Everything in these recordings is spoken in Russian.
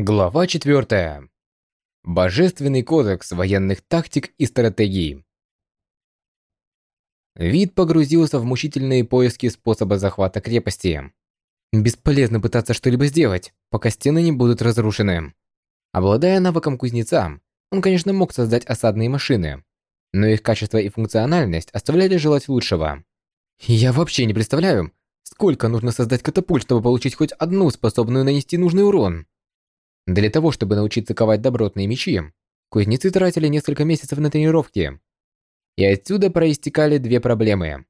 Глава 4. Божественный кодекс военных тактик и стратегий. Вид погрузился в мучительные поиски способа захвата крепости. Бесполезно пытаться что-либо сделать, пока стены не будут разрушены. Обладая навыком кузнеца, он, конечно, мог создать осадные машины, но их качество и функциональность оставляли желать лучшего. Я вообще не представляю, сколько нужно создать катапульт, чтобы получить хоть одну способную нанести нужный урон. Для того, чтобы научиться ковать добротные мечи, кузнецы тратили несколько месяцев на тренировки. И отсюда проистекали две проблемы.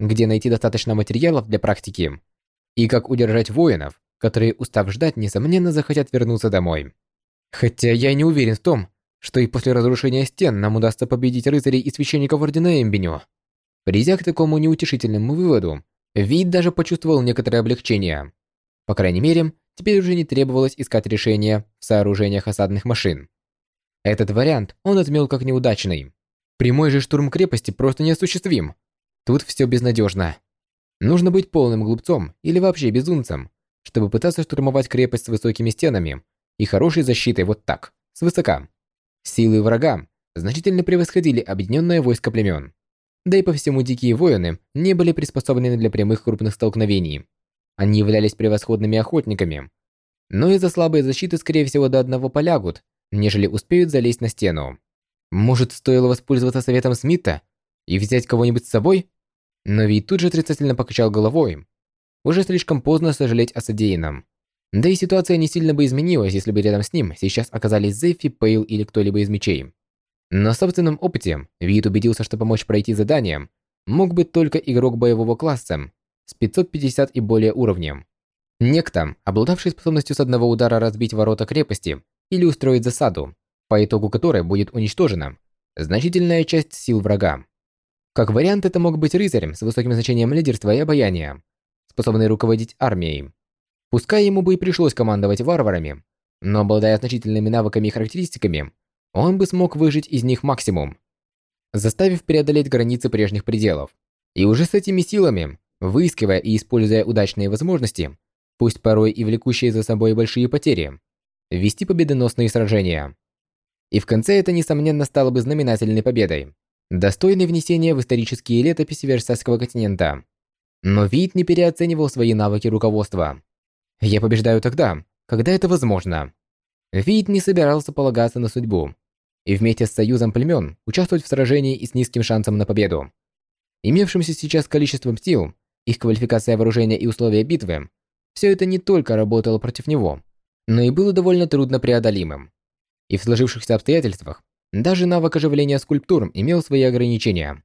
Где найти достаточно материалов для практики, и как удержать воинов, которые, устав ждать, несомненно захотят вернуться домой. Хотя я не уверен в том, что и после разрушения стен нам удастся победить рыцарей и священников Ордена Эмбеню. Придя к такому неутешительному выводу, Вид даже почувствовал некоторое облегчение. По крайней мере, теперь уже не требовалось искать решения в сооружениях осадных машин. Этот вариант он отмел как неудачный. Прямой же штурм крепости просто неосуществим. Тут все безнадежно. Нужно быть полным глупцом или вообще безумцем, чтобы пытаться штурмовать крепость с высокими стенами и хорошей защитой вот так, свысока. Силы врага значительно превосходили объединенное войско племен. Да и по всему дикие воины не были приспособлены для прямых крупных столкновений. Они являлись превосходными охотниками, но из-за слабой защиты, скорее всего, до одного полягут, нежели успеют залезть на стену. Может, стоило воспользоваться советом Смита и взять кого-нибудь с собой? Но ведь тут же отрицательно покачал головой. Уже слишком поздно сожалеть о содеянном. Да и ситуация не сильно бы изменилась, если бы рядом с ним сейчас оказались Зефи, Пейл или кто-либо из мечей. На собственном опыте Вит убедился, что помочь пройти задание мог бы только игрок боевого класса с 550 и более уровнем. Некто, обладавший способностью с одного удара разбить ворота крепости или устроить засаду, по итогу которой будет уничтожена значительная часть сил врага. Как вариант, это мог быть рыцарем с высоким значением лидерства и обаяния, способный руководить армией. Пускай ему бы и пришлось командовать варварами, но обладая значительными навыками и характеристиками, он бы смог выжить из них максимум, заставив преодолеть границы прежних пределов. И уже с этими силами, выискивая и используя удачные возможности, пусть порой и влекущие за собой большие потери, вести победоносные сражения. И в конце это, несомненно, стало бы знаменательной победой, достойной внесения в исторические летописи Версальского континента. Но Вит не переоценивал свои навыки руководства. «Я побеждаю тогда, когда это возможно». Вид не собирался полагаться на судьбу, и вместе с союзом племен участвовать в сражении и с низким шансом на победу. Имевшимся сейчас количеством сил, их квалификация вооружения и условия битвы, все это не только работало против него, но и было довольно трудно преодолимым. И в сложившихся обстоятельствах даже навык оживления скульптур имел свои ограничения.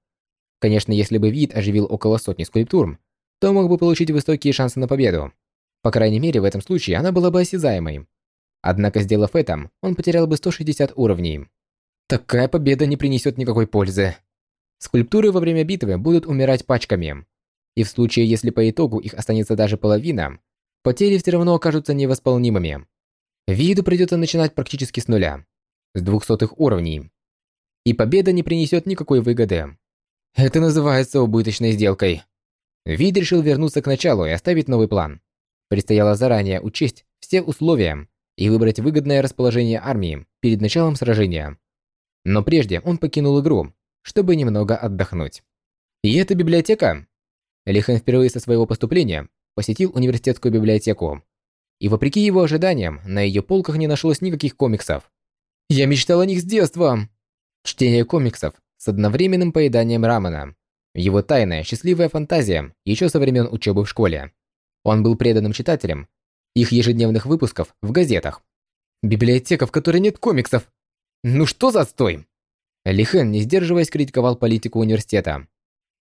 Конечно, если бы вид оживил около сотни скульптур, то мог бы получить высокие шансы на победу. По крайней мере, в этом случае она была бы осязаемой. Однако, сделав это, он потерял бы 160 уровней. Такая победа не принесет никакой пользы. Скульптуры во время битвы будут умирать пачками. И в случае, если по итогу их останется даже половина, потери все равно окажутся невосполнимыми. Виду придется начинать практически с нуля, с двухсотых уровней. И победа не принесет никакой выгоды. Это называется убыточной сделкой. Вид решил вернуться к началу и оставить новый план. Предстояло заранее учесть все условия и выбрать выгодное расположение армии перед началом сражения. Но прежде он покинул игру, чтобы немного отдохнуть. И эта библиотека? Лихан впервые со своего поступления посетил университетскую библиотеку. И вопреки его ожиданиям, на ее полках не нашлось никаких комиксов. Я мечтал о них с детства. Чтение комиксов с одновременным поеданием рамена. Его тайная, счастливая фантазия еще со времен учебы в школе. Он был преданным читателем их ежедневных выпусков в газетах. Библиотека, в которой нет комиксов. Ну что за стой? Лихен, не сдерживаясь, критиковал политику университета.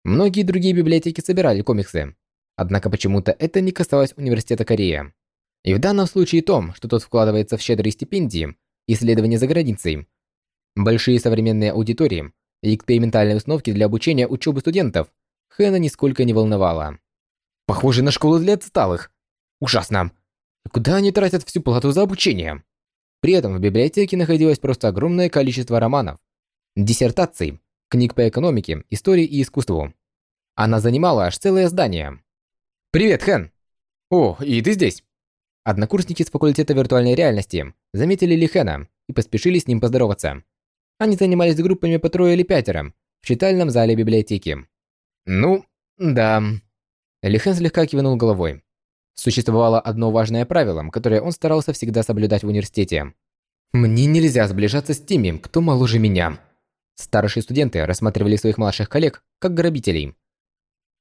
Многие другие библиотеки собирали комиксы. Однако почему-то это не касалось университета Кореи. И в данном случае том, что тот вкладывается в щедрые стипендии, исследования за границей, большие современные аудитории и экспериментальные установки для обучения учебы студентов, Хэна нисколько не волновало. Похоже на школу для отсталых. Ужасно. Куда они тратят всю плату за обучение? При этом в библиотеке находилось просто огромное количество романов, диссертаций, книг по экономике, истории и искусству. Она занимала аж целое здание. «Привет, Хэн!» «О, и ты здесь?» Однокурсники с факультета виртуальной реальности заметили Лихена и поспешили с ним поздороваться. Они занимались группами по трое или пятеро в читальном зале библиотеки. Ну, да. Лихен слегка кивнул головой. Существовало одно важное правило, которое он старался всегда соблюдать в университете. «Мне нельзя сближаться с теми, кто моложе меня». Старшие студенты рассматривали своих младших коллег как грабителей.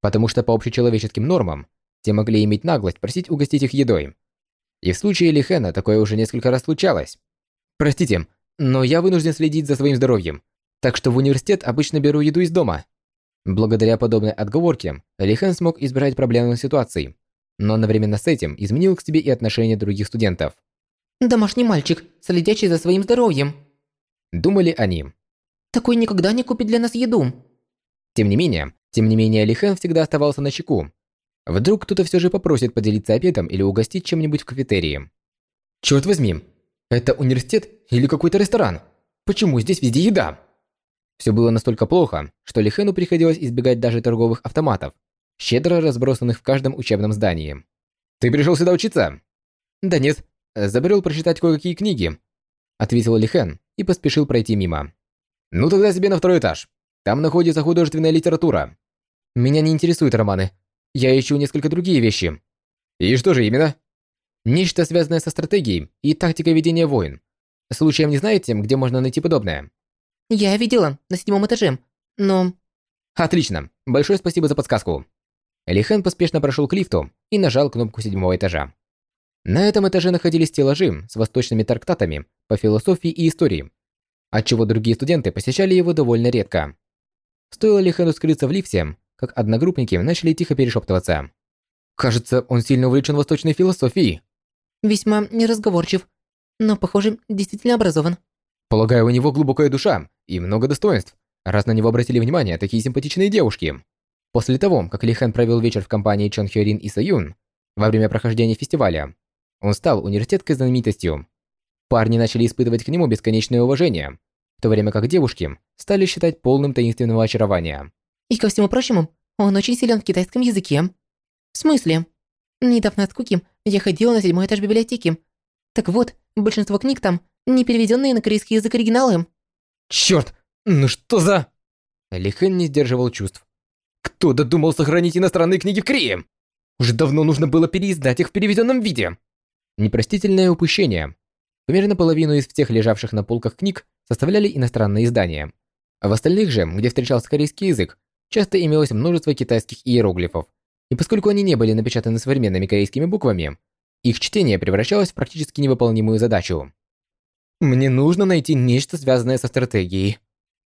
Потому что по общечеловеческим нормам те могли иметь наглость просить угостить их едой. И в случае Лихена такое уже несколько раз случалось. Простите, но я вынужден следить за своим здоровьем, так что в университет обычно беру еду из дома. Благодаря подобной отговорке, Лихен смог избежать проблемных ситуаций, но одновременно с этим изменил к себе и отношение других студентов. «Домашний мальчик, следящий за своим здоровьем», думали они. «Такой никогда не купит для нас еду». Тем не менее, тем не менее Лихен всегда оставался на чеку, Вдруг кто-то все же попросит поделиться обедом или угостить чем-нибудь в кафетерии. Черт возьми, это университет или какой-то ресторан? Почему здесь везде еда? Все было настолько плохо, что Лихену приходилось избегать даже торговых автоматов, щедро разбросанных в каждом учебном здании. «Ты пришел сюда учиться?» «Да нет, забрел прочитать кое-какие книги», ответил Лихен и поспешил пройти мимо. «Ну тогда себе на второй этаж. Там находится художественная литература». «Меня не интересуют романы. Я ищу несколько другие вещи. И что же именно? Нечто связанное со стратегией и тактикой ведения войн. Случаем не знаете, где можно найти подобное? Я видела, на седьмом этаже, но... Отлично, большое спасибо за подсказку. Элихан поспешно прошел к лифту и нажал кнопку седьмого этажа. На этом этаже находились стеллажи с восточными трактатами по философии и истории, отчего другие студенты посещали его довольно редко. Стоило Лихану скрыться в лифте, как одногруппники начали тихо перешептываться. Кажется, он сильно увлечен восточной философией. Весьма неразговорчив, но, похоже, действительно образован. Полагаю, у него глубокая душа и много достоинств, раз на него обратили внимание такие симпатичные девушки. После того, как Ли Хэн провел вечер в компании Чон Хёрин и Саюн во время прохождения фестиваля, он стал университетской знаменитостью. Парни начали испытывать к нему бесконечное уважение, в то время как девушки стали считать полным таинственного очарования. И ко всему прочему, он очень силен в китайском языке. В смысле? Недавно от скуки я ходила на седьмой этаж библиотеки. Так вот, большинство книг там не переведенные на корейский язык оригиналы. Черт, ну что за... Лихэн не сдерживал чувств. Кто додумал сохранить иностранные книги в Корее? Уже давно нужно было переиздать их в переведенном виде. Непростительное упущение. Примерно половину из всех лежавших на полках книг составляли иностранные издания. А в остальных же, где встречался корейский язык, часто имелось множество китайских иероглифов, и поскольку они не были напечатаны современными корейскими буквами, их чтение превращалось в практически невыполнимую задачу. Мне нужно найти нечто связанное со стратегией.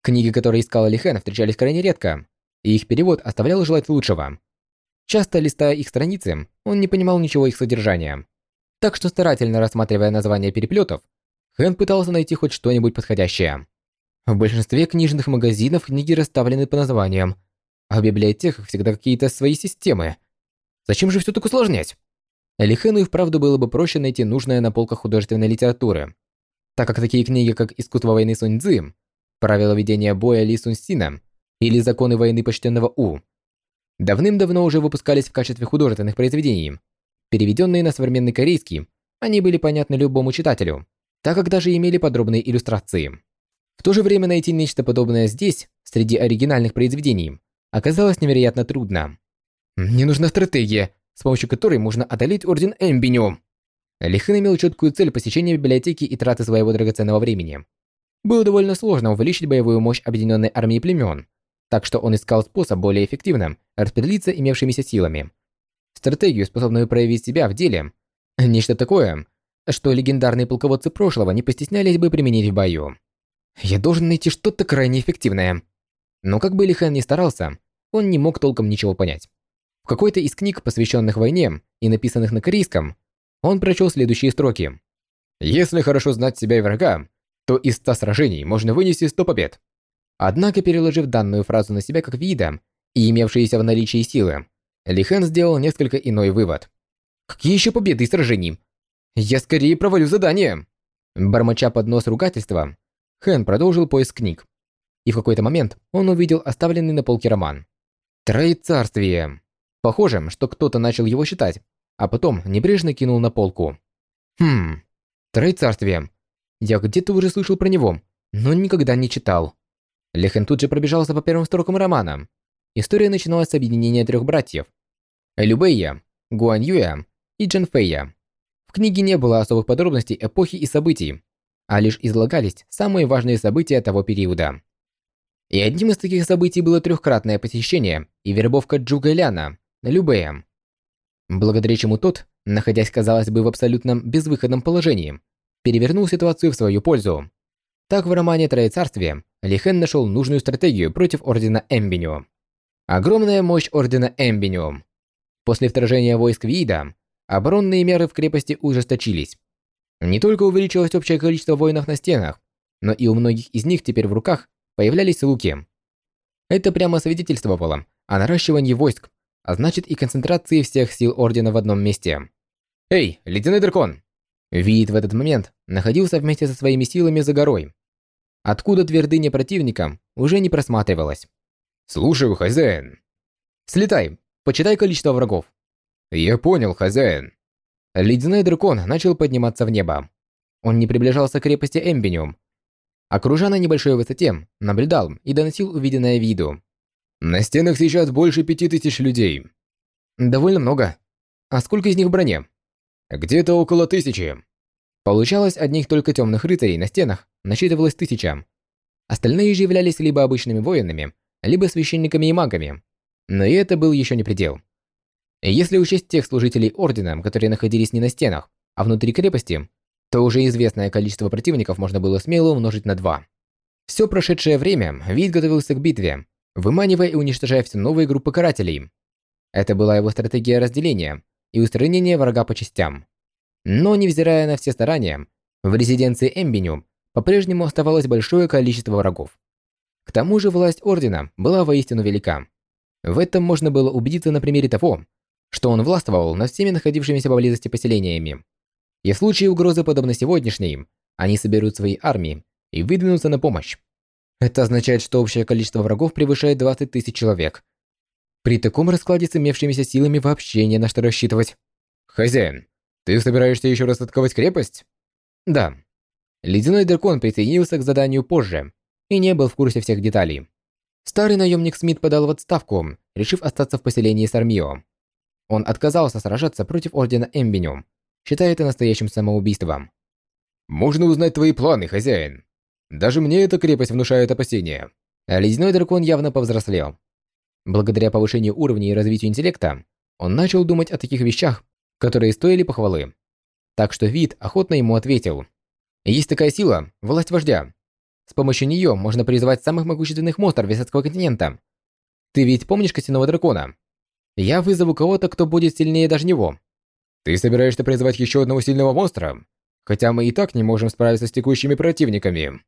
Книги, которые искал Лихэн, встречались крайне редко, и их перевод оставлял желать лучшего. Часто листая их страницы, он не понимал ничего их содержания. Так что старательно рассматривая названия переплетов, Хэн пытался найти хоть что-нибудь подходящее. В большинстве книжных магазинов книги расставлены по названиям, а в библиотеках всегда какие-то свои системы. Зачем же все так усложнять? Элихену и вправду было бы проще найти нужное на полках художественной литературы, так как такие книги, как «Искусство войны Сунь Цзы», «Правила ведения боя Ли Сунь Сина» или «Законы войны почтенного У» давным-давно уже выпускались в качестве художественных произведений. Переведенные на современный корейский, они были понятны любому читателю, так как даже имели подробные иллюстрации. В то же время найти нечто подобное здесь, среди оригинальных произведений, оказалось невероятно трудно. Мне нужна стратегия, с помощью которой можно одолеть Орден Эмбиню. Лихан имел четкую цель посещения библиотеки и траты своего драгоценного времени. Было довольно сложно увеличить боевую мощь объединенной армии племен, так что он искал способ более эффективно распределиться имевшимися силами. Стратегию, способную проявить себя в деле. Нечто такое, что легендарные полководцы прошлого не постеснялись бы применить в бою. Я должен найти что-то крайне эффективное. Но как бы Лихан ни старался, он не мог толком ничего понять. В какой-то из книг, посвященных войне и написанных на корейском, он прочел следующие строки. «Если хорошо знать себя и врага, то из ста сражений можно вынести сто побед». Однако, переложив данную фразу на себя как вида и имевшиеся в наличии силы, Лихан сделал несколько иной вывод. «Какие еще победы и сражений? Я скорее провалю задание!» Бормоча под нос ругательства, Хэн продолжил поиск книг. И в какой-то момент он увидел оставленный на полке роман. Троецарствие. Похоже, что кто-то начал его считать, а потом небрежно кинул на полку. Хм. Троецарствие. Я где-то уже слышал про него, но никогда не читал. Лехен тут же пробежался по первым строкам романа. История начиналась с объединения трех братьев. Любэя, Гуань Юя и Джан Фэя. В книге не было особых подробностей эпохи и событий, а лишь излагались самые важные события того периода. И одним из таких событий было трехкратное посещение и вербовка Джуга Ляна на Любэя. Благодаря чему тот, находясь, казалось бы, в абсолютном безвыходном положении, перевернул ситуацию в свою пользу. Так в романе «Троецарствие» Лихен нашел нужную стратегию против Ордена Эмбиню. Огромная мощь Ордена Эмбиню. После вторжения войск Виида, оборонные меры в крепости ужесточились. Не только увеличилось общее количество воинов на стенах, но и у многих из них теперь в руках появлялись луки. Это прямо свидетельствовало о наращивании войск, а значит и концентрации всех сил Ордена в одном месте. «Эй, Ледяной Дракон!» Виит в этот момент находился вместе со своими силами за горой, откуда твердыня противника уже не просматривалась. «Слушаю, хозяин». «Слетай, почитай количество врагов». «Я понял, хозяин». Ледяной дракон начал подниматься в небо. Он не приближался к крепости Эмбиниум. Окружа на небольшой высоте, наблюдал и доносил увиденное виду. «На стенах сейчас больше пяти тысяч людей». «Довольно много. А сколько из них в броне?» «Где-то около тысячи». Получалось, одних только темных рыцарей на стенах насчитывалось тысяча. Остальные же являлись либо обычными воинами, либо священниками и магами. Но и это был еще не предел. Если учесть тех служителей Ордена, которые находились не на стенах, а внутри крепости, то уже известное количество противников можно было смело умножить на два. Все прошедшее время Вид готовился к битве, выманивая и уничтожая все новые группы карателей. Это была его стратегия разделения и устранения врага по частям. Но, невзирая на все старания, в резиденции Эмбиню по-прежнему оставалось большое количество врагов. К тому же власть Ордена была воистину велика. В этом можно было убедиться на примере того, что он властвовал над всеми находившимися поблизости поселениями. И в случае угрозы подобной сегодняшней, они соберут свои армии и выдвинутся на помощь. Это означает, что общее количество врагов превышает 20 тысяч человек. При таком раскладе с имевшимися силами вообще не на что рассчитывать. Хозяин, ты собираешься еще раз атаковать крепость? Да. Ледяной дракон присоединился к заданию позже и не был в курсе всех деталей. Старый наемник Смит подал в отставку, решив остаться в поселении Сармио. Он отказался сражаться против Ордена Эмбиню, считая это настоящим самоубийством. «Можно узнать твои планы, хозяин. Даже мне эта крепость внушает опасения». А ледяной дракон явно повзрослел. Благодаря повышению уровня и развитию интеллекта, он начал думать о таких вещах, которые стоили похвалы. Так что вид охотно ему ответил. Есть такая сила – власть вождя. С помощью нее можно призвать самых могущественных монстров Висадского континента. Ты ведь помнишь костяного дракона? Я вызову кого-то, кто будет сильнее даже него. Ты собираешься призвать еще одного сильного монстра? Хотя мы и так не можем справиться с текущими противниками.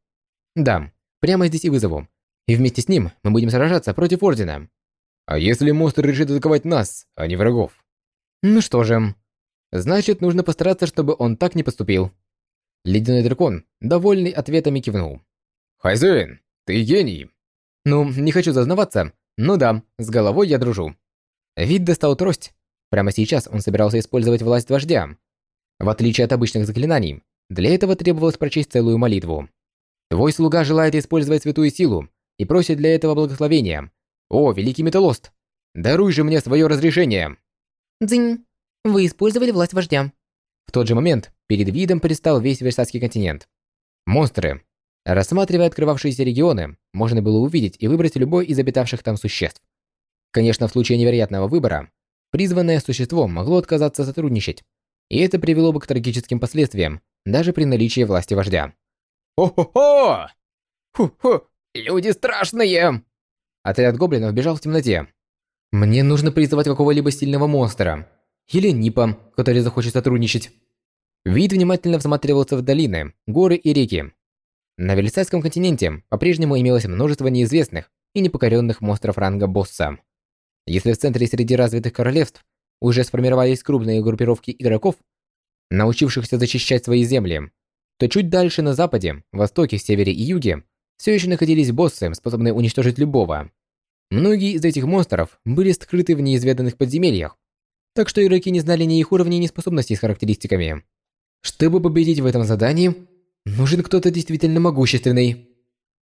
Да, прямо здесь и вызову. И вместе с ним мы будем сражаться против Ордена. А если монстр решит атаковать нас, а не врагов? Ну что же, значит, нужно постараться, чтобы он так не поступил. Ледяной дракон, довольный ответами, кивнул. «Хозяин, ты гений!» «Ну, не хочу зазнаваться, но да, с головой я дружу». Вид достал трость. Прямо сейчас он собирался использовать власть вождя. В отличие от обычных заклинаний, для этого требовалось прочесть целую молитву. «Твой слуга желает использовать святую силу и просит для этого благословения. О, великий металлост, даруй же мне свое разрешение!» Дзынь. Вы использовали власть вождя. В тот же момент перед видом предстал весь Версальский континент. Монстры. Рассматривая открывавшиеся регионы, можно было увидеть и выбрать любой из обитавших там существ. Конечно, в случае невероятного выбора, призванное существо могло отказаться сотрудничать, и это привело бы к трагическим последствиям, даже при наличии власти вождя. «Хо-хо-хо! Ху-ху! Люди страшные!» Отряд гоблинов бежал в темноте, мне нужно призывать какого-либо сильного монстра. Или Нипа, который захочет сотрудничать. Вид внимательно всматривался в долины, горы и реки. На Велисайском континенте по-прежнему имелось множество неизвестных и непокоренных монстров ранга босса. Если в центре среди развитых королевств уже сформировались крупные группировки игроков, научившихся защищать свои земли, то чуть дальше на западе, востоке, севере и юге все еще находились боссы, способные уничтожить любого. Многие из этих монстров были скрыты в неизведанных подземельях, так что игроки не знали ни их уровней, ни способностей с характеристиками. Чтобы победить в этом задании, Нужен кто-то действительно могущественный.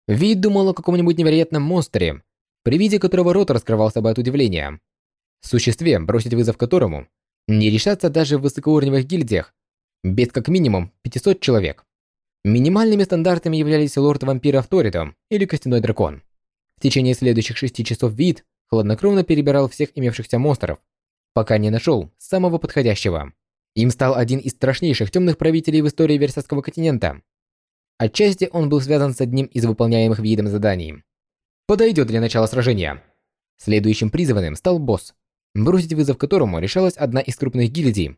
Вид думал о каком-нибудь невероятном монстре, при виде которого рот раскрывался бы от удивления. Существе, бросить вызов которому не решаться даже в высокоуровневых гильдиях, без как минимум 500 человек. Минимальными стандартами являлись лорд-вампир Авторитом или Костяной Дракон. В течение следующих шести часов вид хладнокровно перебирал всех имевшихся монстров, пока не нашел самого подходящего. Им стал один из страшнейших темных правителей в истории Версальского континента. Отчасти он был связан с одним из выполняемых видом заданий. Подойдет для начала сражения. Следующим призванным стал босс, бросить вызов которому решалась одна из крупных гильдий.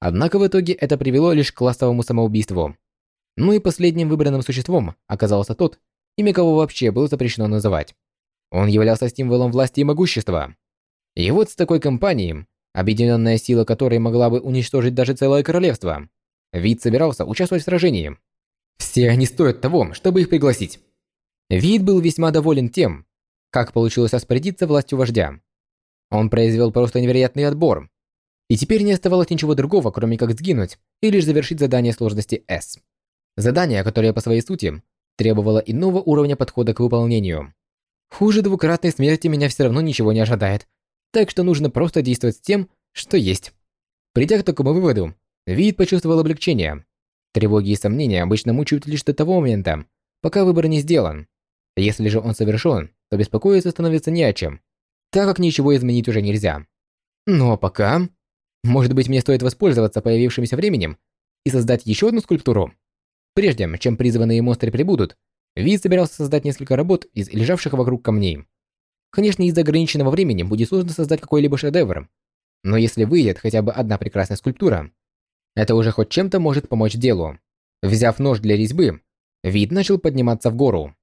Однако в итоге это привело лишь к классовому самоубийству. Ну и последним выбранным существом оказался тот, имя кого вообще было запрещено называть. Он являлся символом власти и могущества. И вот с такой компанией, объединенная сила которой могла бы уничтожить даже целое королевство, Вид собирался участвовать в сражении. Все они стоят того, чтобы их пригласить. Вид был весьма доволен тем, как получилось распорядиться властью вождя. Он произвел просто невероятный отбор. И теперь не оставалось ничего другого, кроме как сгинуть и лишь завершить задание сложности S. Задание, которое по своей сути требовало иного уровня подхода к выполнению. Хуже двукратной смерти меня все равно ничего не ожидает, так что нужно просто действовать с тем, что есть. Придя к такому выводу, Вид почувствовал облегчение. Тревоги и сомнения обычно мучают лишь до того момента, пока выбор не сделан. Если же он совершен, то беспокоиться становится не о чем, так как ничего изменить уже нельзя. Но пока... Может быть, мне стоит воспользоваться появившимся временем и создать еще одну скульптуру? Прежде чем призванные монстры прибудут, Вид собирался создать несколько работ из лежавших вокруг камней. Конечно, из-за ограниченного времени будет сложно создать какой-либо шедевр, но если выйдет хотя бы одна прекрасная скульптура, это уже хоть чем-то может помочь делу. Взяв нож для резьбы, Вид начал подниматься в гору.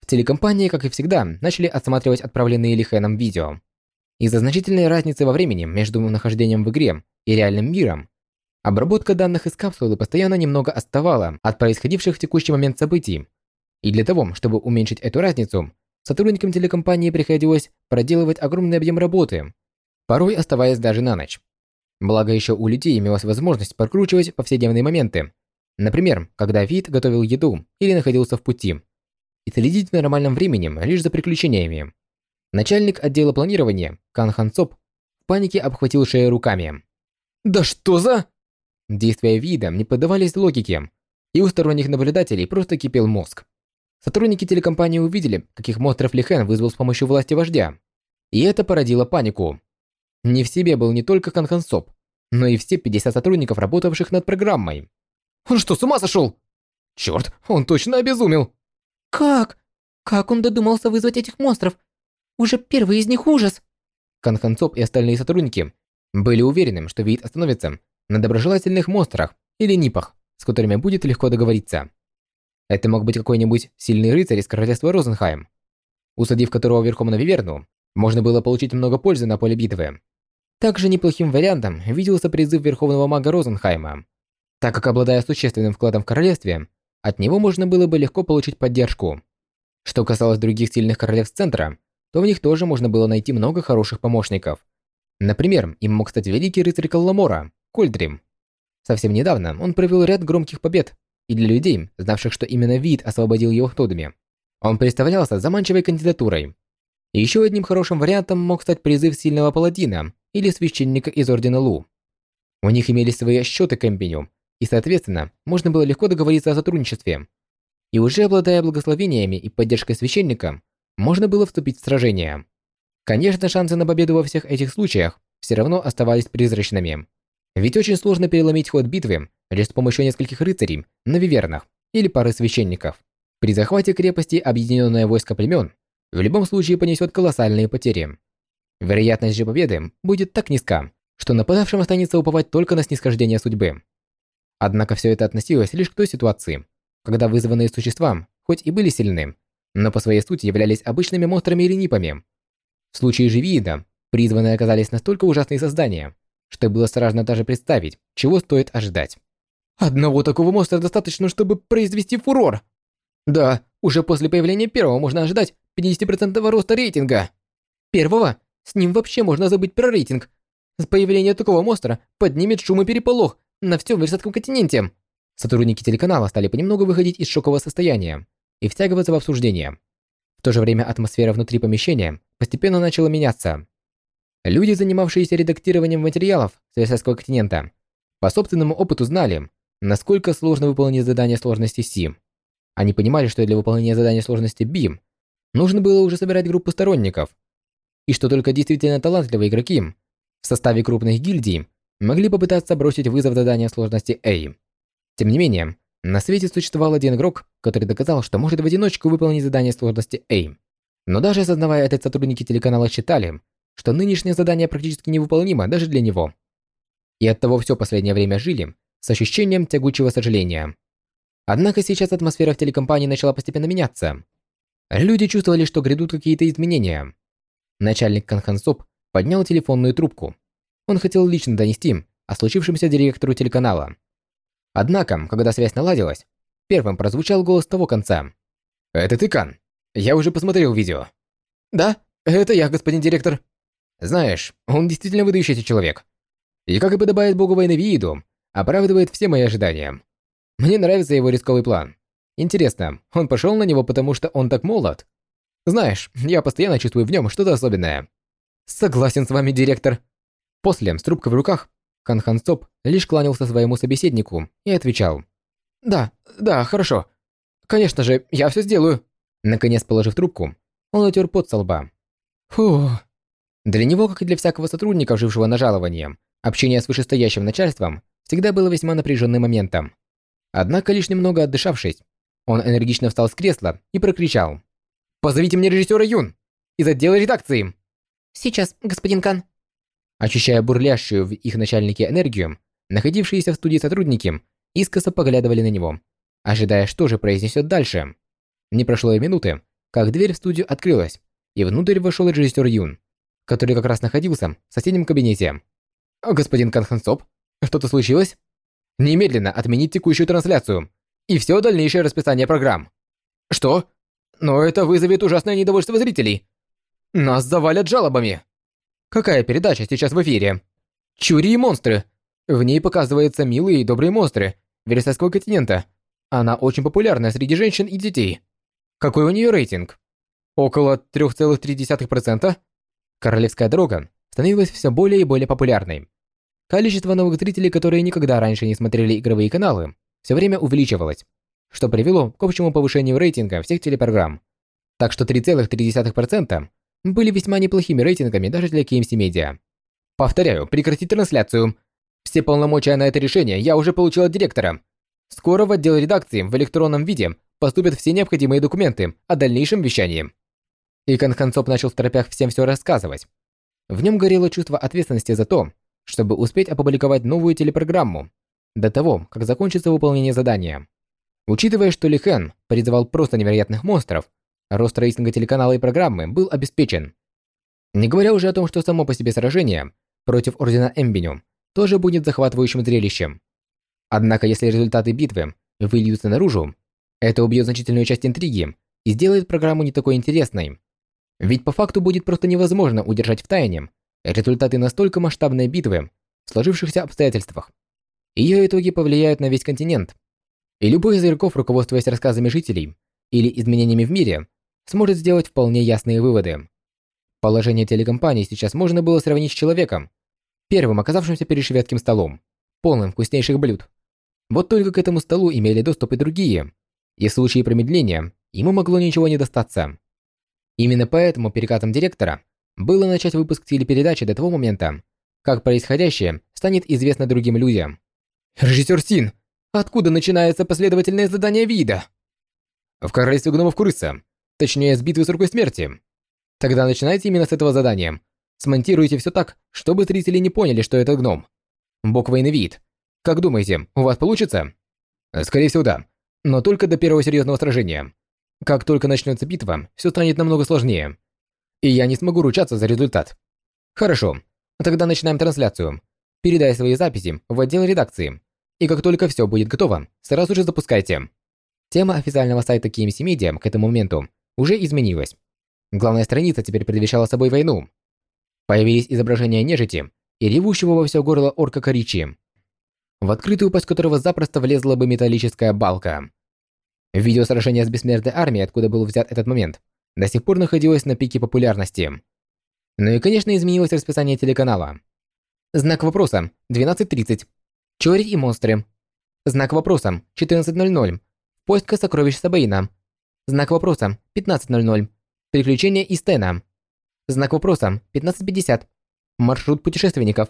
В телекомпании, как и всегда, начали отсматривать отправленные Лихеном видео. Из-за значительной разницы во времени между нахождением в игре и реальным миром, обработка данных из капсулы постоянно немного отставала от происходивших в текущий момент событий. И для того, чтобы уменьшить эту разницу, сотрудникам телекомпании приходилось проделывать огромный объем работы, порой оставаясь даже на ночь. Благо еще у людей имелась возможность прокручивать повседневные моменты. Например, когда вид готовил еду или находился в пути и следить нормальным временем лишь за приключениями. Начальник отдела планирования, Кан Хан Соп, в панике обхватил шею руками. «Да что за...» Действия вида не поддавались логике, и у сторонних наблюдателей просто кипел мозг. Сотрудники телекомпании увидели, каких монстров Лихен вызвал с помощью власти вождя. И это породило панику. Не в себе был не только Кан Хан Соп, но и все 50 сотрудников, работавших над программой. «Он что, с ума сошел?» «Черт, он точно обезумел!» Как? Как он додумался вызвать этих монстров? Уже первый из них ужас. Канханцоп и остальные сотрудники были уверены, что вид остановится на доброжелательных монстрах или нипах, с которыми будет легко договориться. Это мог быть какой-нибудь сильный рыцарь из королевства Розенхайм, усадив которого верхом на Виверну, можно было получить много пользы на поле битвы. Также неплохим вариантом виделся призыв Верховного Мага Розенхайма, так как, обладая существенным вкладом в королевстве, от него можно было бы легко получить поддержку. Что касалось других сильных королевств центра, то в них тоже можно было найти много хороших помощников. Например, им мог стать великий рыцарь Калламора, Кольдрим. Совсем недавно он провел ряд громких побед, и для людей, знавших, что именно вид освободил его в Тодуме, он представлялся заманчивой кандидатурой. еще одним хорошим вариантом мог стать призыв сильного паладина или священника из Ордена Лу. У них имелись свои счеты к Эмпеню, и, соответственно, можно было легко договориться о сотрудничестве. И уже обладая благословениями и поддержкой священника, можно было вступить в сражение. Конечно, шансы на победу во всех этих случаях все равно оставались призрачными. Ведь очень сложно переломить ход битвы лишь с помощью нескольких рыцарей на вивернах или пары священников. При захвате крепости объединенное войско племен в любом случае понесет колоссальные потери. Вероятность же победы будет так низка, что нападавшим останется уповать только на снисхождение судьбы. Однако все это относилось лишь к той ситуации, когда вызванные существа, хоть и были сильны, но по своей сути являлись обычными монстрами или нипами. В случае же вида, призванные оказались настолько ужасные создания, что было страшно даже представить, чего стоит ожидать. Одного такого монстра достаточно, чтобы произвести фурор. Да, уже после появления первого можно ожидать 50% роста рейтинга. Первого? С ним вообще можно забыть про рейтинг. С появления такого монстра поднимет шум и переполох на всем Версальском континенте. Сотрудники телеканала стали понемногу выходить из шокового состояния и втягиваться в обсуждение. В то же время атмосфера внутри помещения постепенно начала меняться. Люди, занимавшиеся редактированием материалов Сверсайского континента, по собственному опыту знали, насколько сложно выполнить задание сложности Си. Они понимали, что для выполнения задания сложности B нужно было уже собирать группу сторонников, и что только действительно талантливые игроки в составе крупных гильдий могли попытаться бросить вызов задания сложности A. Тем не менее, на свете существовал один игрок, который доказал, что может в одиночку выполнить задание сложности A. Но даже осознавая это, сотрудники телеканала считали, что нынешнее задание практически невыполнимо даже для него. И оттого все последнее время жили с ощущением тягучего сожаления. Однако сейчас атмосфера в телекомпании начала постепенно меняться. Люди чувствовали, что грядут какие-то изменения. Начальник Канхансоп поднял телефонную трубку. Он хотел лично донести о случившемся директору телеканала. Однако, когда связь наладилась, первым прозвучал голос того конца. «Это ты, Кан? Я уже посмотрел видео». «Да, это я, господин директор». Знаешь, он действительно выдающийся человек. И как и подобает богу войны Вииду, оправдывает все мои ожидания. Мне нравится его рисковый план. Интересно, он пошел на него, потому что он так молод? Знаешь, я постоянно чувствую в нем что-то особенное. Согласен с вами, директор. После, с трубкой в руках, Хан Соп лишь кланялся своему собеседнику и отвечал. «Да, да, хорошо. Конечно же, я все сделаю». Наконец, положив трубку, он утер пот со лба. Фу. Для него, как и для всякого сотрудника, жившего на жалование, общение с вышестоящим начальством всегда было весьма напряженным моментом. Однако, лишь немного отдышавшись, он энергично встал с кресла и прокричал. «Позовите мне режиссера Юн! Из отдела редакции!» «Сейчас, господин Кан». Ощущая бурлящую в их начальнике энергию, находившиеся в студии сотрудники искоса поглядывали на него, ожидая, что же произнесет дальше. Не прошло и минуты, как дверь в студию открылась, и внутрь вошел режиссер Юн, который как раз находился в соседнем кабинете. «Господин Канхансоп, что-то случилось? Немедленно отменить текущую трансляцию и все дальнейшее расписание программ». «Что? Но это вызовет ужасное недовольство зрителей. Нас завалят жалобами». Какая передача сейчас в эфире? Чури и монстры. В ней показываются милые и добрые монстры Версальского континента. Она очень популярна среди женщин и детей. Какой у нее рейтинг? Около 3,3%? Королевская дорога становилась все более и более популярной. Количество новых зрителей, которые никогда раньше не смотрели игровые каналы, все время увеличивалось, что привело к общему повышению рейтинга всех телепрограмм. Так что 3,3% были весьма неплохими рейтингами даже для KMC Media. Повторяю, прекратить трансляцию. Все полномочия на это решение я уже получил от директора. Скоро в отдел редакции в электронном виде поступят все необходимые документы о дальнейшем вещании. И Конхансоп начал в торопях всем все рассказывать. В нем горело чувство ответственности за то, чтобы успеть опубликовать новую телепрограмму до того, как закончится выполнение задания. Учитывая, что Ли Хэн призывал просто невероятных монстров, рост рейтинга телеканала и программы был обеспечен. Не говоря уже о том, что само по себе сражение против Ордена Эмбиню тоже будет захватывающим зрелищем. Однако, если результаты битвы выльются наружу, это убьет значительную часть интриги и сделает программу не такой интересной. Ведь по факту будет просто невозможно удержать в тайне результаты настолько масштабной битвы в сложившихся обстоятельствах. Ее итоги повлияют на весь континент. И любой из игроков, руководствуясь рассказами жителей или изменениями в мире, сможет сделать вполне ясные выводы. Положение телекомпании сейчас можно было сравнить с человеком, первым оказавшимся перед шведским столом, полным вкуснейших блюд. Вот только к этому столу имели доступ и другие, и в случае промедления ему могло ничего не достаться. Именно поэтому перекатом директора было начать выпуск телепередачи до того момента, как происходящее станет известно другим людям. «Режиссер Син, откуда начинается последовательное задание вида?» «В королевстве гномов крыса, Точнее, с битвы с рукой смерти. Тогда начинайте именно с этого задания. Смонтируйте все так, чтобы зрители не поняли, что это гном. Бог войны вид. Как думаете, у вас получится? Скорее всего, да. Но только до первого серьезного сражения. Как только начнется битва, все станет намного сложнее. И я не смогу ручаться за результат. Хорошо. Тогда начинаем трансляцию. Передай свои записи в отдел редакции. И как только все будет готово, сразу же запускайте. Тема официального сайта KMC Media к этому моменту уже изменилась. Главная страница теперь предвещала собой войну. Появились изображения нежити и ревущего во все горло орка Коричи. в открытую пасть которого запросто влезла бы металлическая балка. Видео сражения с бессмертной армией, откуда был взят этот момент, до сих пор находилось на пике популярности. Ну и, конечно, изменилось расписание телеканала. Знак вопроса 12.30. Чори и монстры. Знак вопроса 14.00. Поиска сокровищ Сабаина. Знак вопроса 15.00. Приключения Истена. Знак вопроса 15.50. Маршрут путешественников.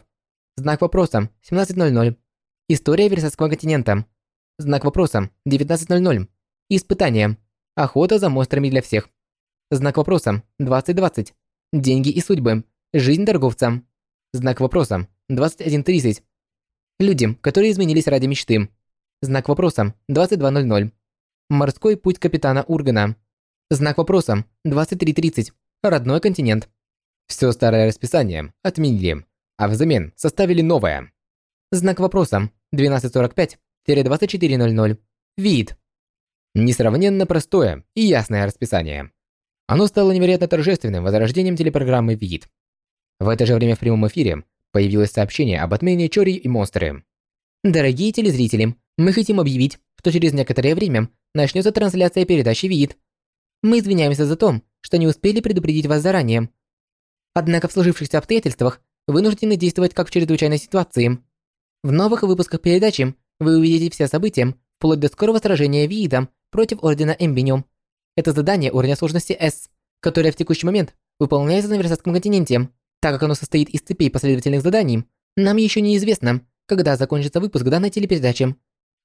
Знак вопроса 17.00. История Версальского континента. Знак вопроса 19.00. Испытание. Охота за монстрами для всех. Знак вопроса 20.20. Деньги и судьбы. Жизнь торговца. Знак вопроса 21.30. Люди, которые изменились ради мечты. Знак вопроса 22.00. Морской путь капитана Ургана. Знак вопроса 23.30. Родной континент. Все старое расписание отменили, а взамен составили новое. Знак вопроса 12.45-24.00. Вид. Несравненно простое и ясное расписание. Оно стало невероятно торжественным возрождением телепрограммы «Вид». В это же время в прямом эфире появилось сообщение об отмене Чори и Монстры. Дорогие телезрители, мы хотим объявить, что через некоторое время начнется трансляция передачи «Вид». Мы извиняемся за то, что не успели предупредить вас заранее. Однако в сложившихся обстоятельствах вынуждены действовать как в чрезвычайной ситуации. В новых выпусках передачи вы увидите все события, вплоть до скорого сражения Виида против Ордена Эмбиниум. Это задание уровня сложности S, которое в текущий момент выполняется на Версальском континенте. Так как оно состоит из цепей последовательных заданий, нам еще неизвестно, когда закончится выпуск данной телепередачи.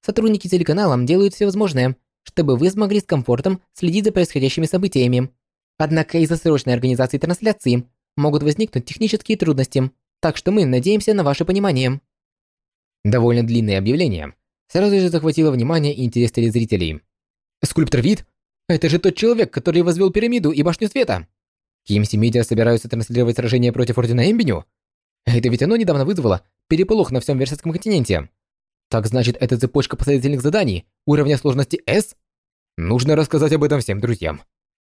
Сотрудники телеканала делают все возможное, чтобы вы смогли с комфортом следить за происходящими событиями. Однако из-за срочной организации трансляции могут возникнуть технические трудности, так что мы надеемся на ваше понимание. Довольно длинное объявление сразу же захватило внимание и интерес телезрителей. Скульптор Вид? Это же тот человек, который возвел пирамиду и башню света. Кимси Медиа собираются транслировать сражение против Ордена Эмбеню? Это ведь оно недавно вызвало переполох на всем Версальском континенте. Так значит, это цепочка последовательных заданий уровня сложности S? Нужно рассказать об этом всем друзьям.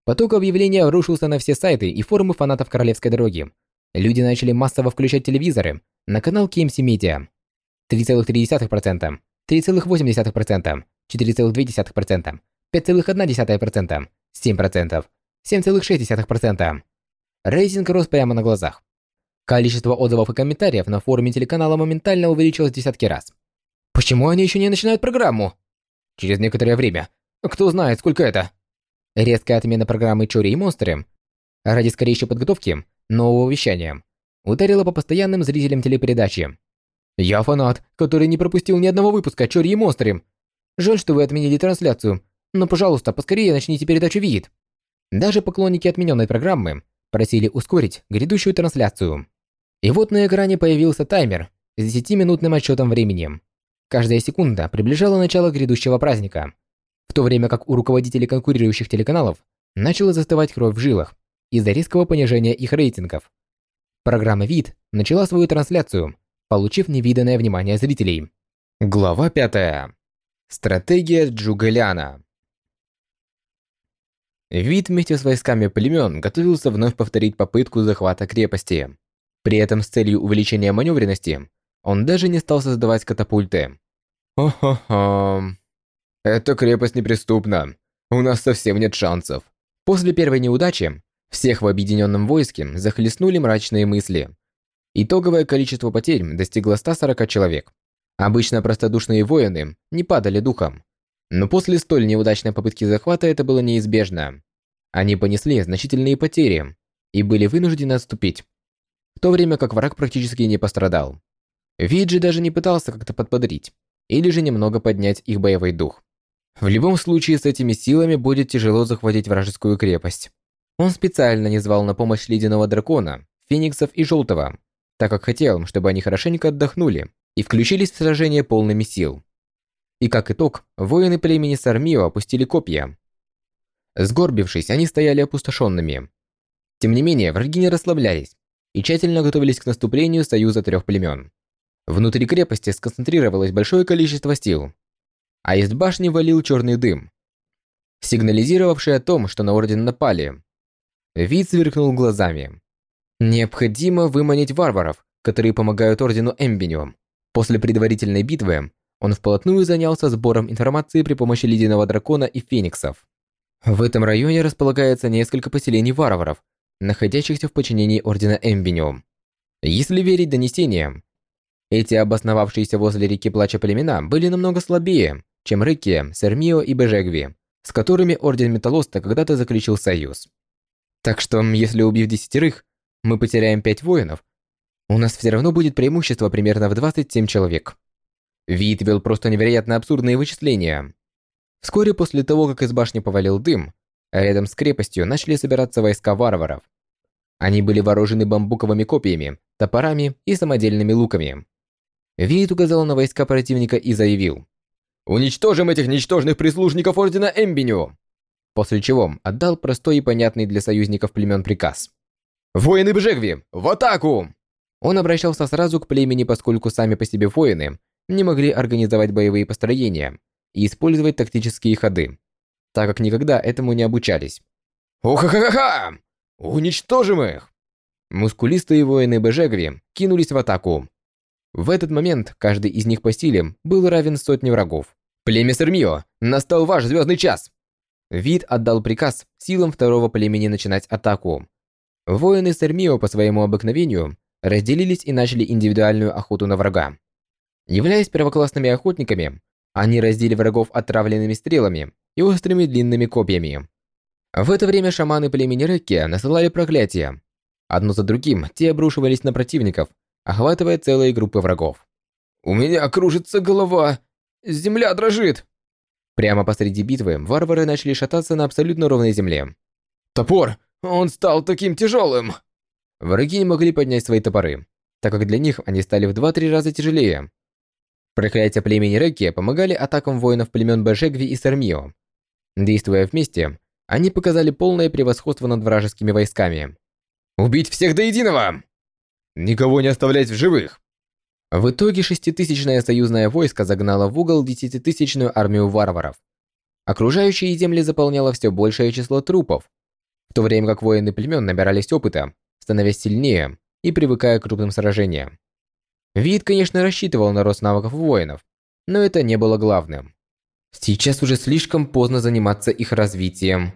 Поток объявлений обрушился на все сайты и форумы фанатов Королевской дороги. Люди начали массово включать телевизоры на канал KMC Media. 3,3%, 3,8%, 4,2%, 5,1%, 7%, 7,6%. Рейтинг рос прямо на глазах. Количество отзывов и комментариев на форуме телеканала моментально увеличилось десятки раз. Почему они еще не начинают программу? Через некоторое время. Кто знает, сколько это? Резкая отмена программы Чори и Монстры ради скорейшей подготовки нового вещания ударила по постоянным зрителям телепередачи. Я фанат, который не пропустил ни одного выпуска Чори и Монстры. Жаль, что вы отменили трансляцию, но, пожалуйста, поскорее начните передачу вид. Даже поклонники отмененной программы просили ускорить грядущую трансляцию. И вот на экране появился таймер с 10-минутным отсчетом времени. Каждая секунда приближала начало грядущего праздника, в то время как у руководителей конкурирующих телеканалов начала застывать кровь в жилах из-за резкого понижения их рейтингов. Программа «Вид» начала свою трансляцию, получив невиданное внимание зрителей. Глава 5. Стратегия Джугаляна. Вид вместе с войсками племен готовился вновь повторить попытку захвата крепости. При этом с целью увеличения маневренности он даже не стал создавать катапульты. «Хо-хо-хо... Эта крепость неприступна. У нас совсем нет шансов». После первой неудачи всех в объединенном войске захлестнули мрачные мысли. Итоговое количество потерь достигло 140 человек. Обычно простодушные воины не падали духом. Но после столь неудачной попытки захвата это было неизбежно. Они понесли значительные потери и были вынуждены отступить, в то время как враг практически не пострадал. Виджи даже не пытался как-то подбодрить или же немного поднять их боевой дух. В любом случае с этими силами будет тяжело захватить вражескую крепость. Он специально не звал на помощь ледяного дракона, фениксов и желтого, так как хотел, чтобы они хорошенько отдохнули и включились в сражение полными сил. И как итог, воины племени Сармио опустили копья. Сгорбившись, они стояли опустошенными. Тем не менее, враги не расслаблялись и тщательно готовились к наступлению союза трех племен. Внутри крепости сконцентрировалось большое количество сил, а из башни валил черный дым, сигнализировавший о том, что на Орден напали. Вид сверкнул глазами. Необходимо выманить варваров, которые помогают Ордену Эмбиниум. После предварительной битвы он вплотную занялся сбором информации при помощи Ледяного Дракона и Фениксов. В этом районе располагается несколько поселений варваров, находящихся в подчинении Ордена Эмбиниум. Если верить донесениям, эти обосновавшиеся возле реки Плача племена были намного слабее, чем Реки, Сермио и Бежегви, с которыми Орден Металлоста когда-то заключил союз. Так что, если убив десятерых, мы потеряем пять воинов, у нас все равно будет преимущество примерно в 27 человек. Вид вел просто невероятно абсурдные вычисления. Вскоре после того, как из башни повалил дым, рядом с крепостью начали собираться войска варваров. Они были вооружены бамбуковыми копьями, топорами и самодельными луками. Вид указал на войска противника и заявил. «Уничтожим этих ничтожных прислужников Ордена Эмбиню!» После чего отдал простой и понятный для союзников племен приказ. «Воины Бжегви, в атаку!» Он обращался сразу к племени, поскольку сами по себе воины не могли организовать боевые построения и использовать тактические ходы, так как никогда этому не обучались. «Ох-ха-ха-ха! Уничтожим их!» Мускулистые воины Бежегви кинулись в атаку. В этот момент каждый из них по силе был равен сотне врагов. «Племя Сермио, настал ваш звездный час!» Вид отдал приказ силам второго племени начинать атаку. Воины Сермио по своему обыкновению разделились и начали индивидуальную охоту на врага. Являясь первоклассными охотниками, они раздели врагов отравленными стрелами и острыми длинными копьями. В это время шаманы племени Рекки насылали проклятия. Одно за другим те обрушивались на противников, охватывая целые группы врагов. «У меня кружится голова! Земля дрожит!» Прямо посреди битвы варвары начали шататься на абсолютно ровной земле. «Топор! Он стал таким тяжелым!» Враги не могли поднять свои топоры, так как для них они стали в 2-3 раза тяжелее. Проклятия племени Реки помогали атакам воинов племен Бежегви и Сармио. Действуя вместе, они показали полное превосходство над вражескими войсками. «Убить всех до единого! Никого не оставлять в живых!» В итоге шеститысячное союзное войско загнало в угол десятитысячную армию варваров. Окружающие земли заполняло все большее число трупов, в то время как воины племен набирались опыта становясь сильнее и привыкая к крупным сражениям. Вид, конечно, рассчитывал на рост навыков воинов, но это не было главным. Сейчас уже слишком поздно заниматься их развитием.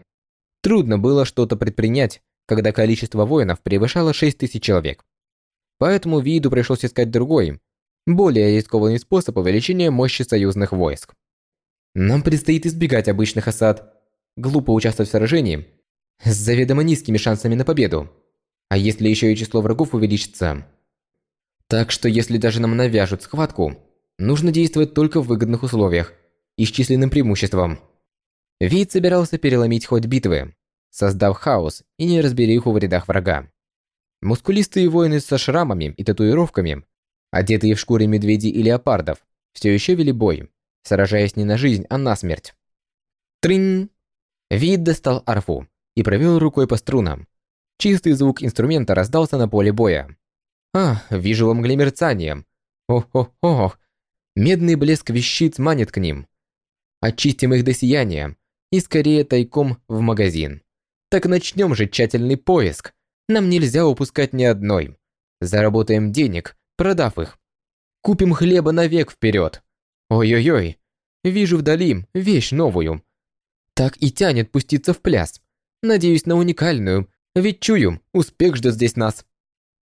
Трудно было что-то предпринять, когда количество воинов превышало 6000 человек. Поэтому Виду пришлось искать другой, более рискованный способ увеличения мощи союзных войск. Нам предстоит избегать обычных осад, глупо участвовать в сражении с заведомо низкими шансами на победу. А если еще и число врагов увеличится? Так что если даже нам навяжут схватку, нужно действовать только в выгодных условиях и с численным преимуществом. Вид собирался переломить ход битвы, создав хаос и неразбериху в рядах врага. Мускулистые воины со шрамами и татуировками, одетые в шкуры медведей и леопардов, все еще вели бой, сражаясь не на жизнь, а на смерть. Тринь! Вид достал арфу и провел рукой по струнам, Чистый звук инструмента раздался на поле боя. А, вижу во мгле мерцание. О-хо-хо. Медный блеск вещиц манит к ним. Очистим их до сияния и скорее тайком в магазин. Так начнем же тщательный поиск. Нам нельзя упускать ни одной. Заработаем денег, продав их. Купим хлеба навек вперед. Ой-ой-ой, вижу вдали вещь новую. Так и тянет пуститься в пляс. Надеюсь на уникальную, ведь чую, успех ждет здесь нас.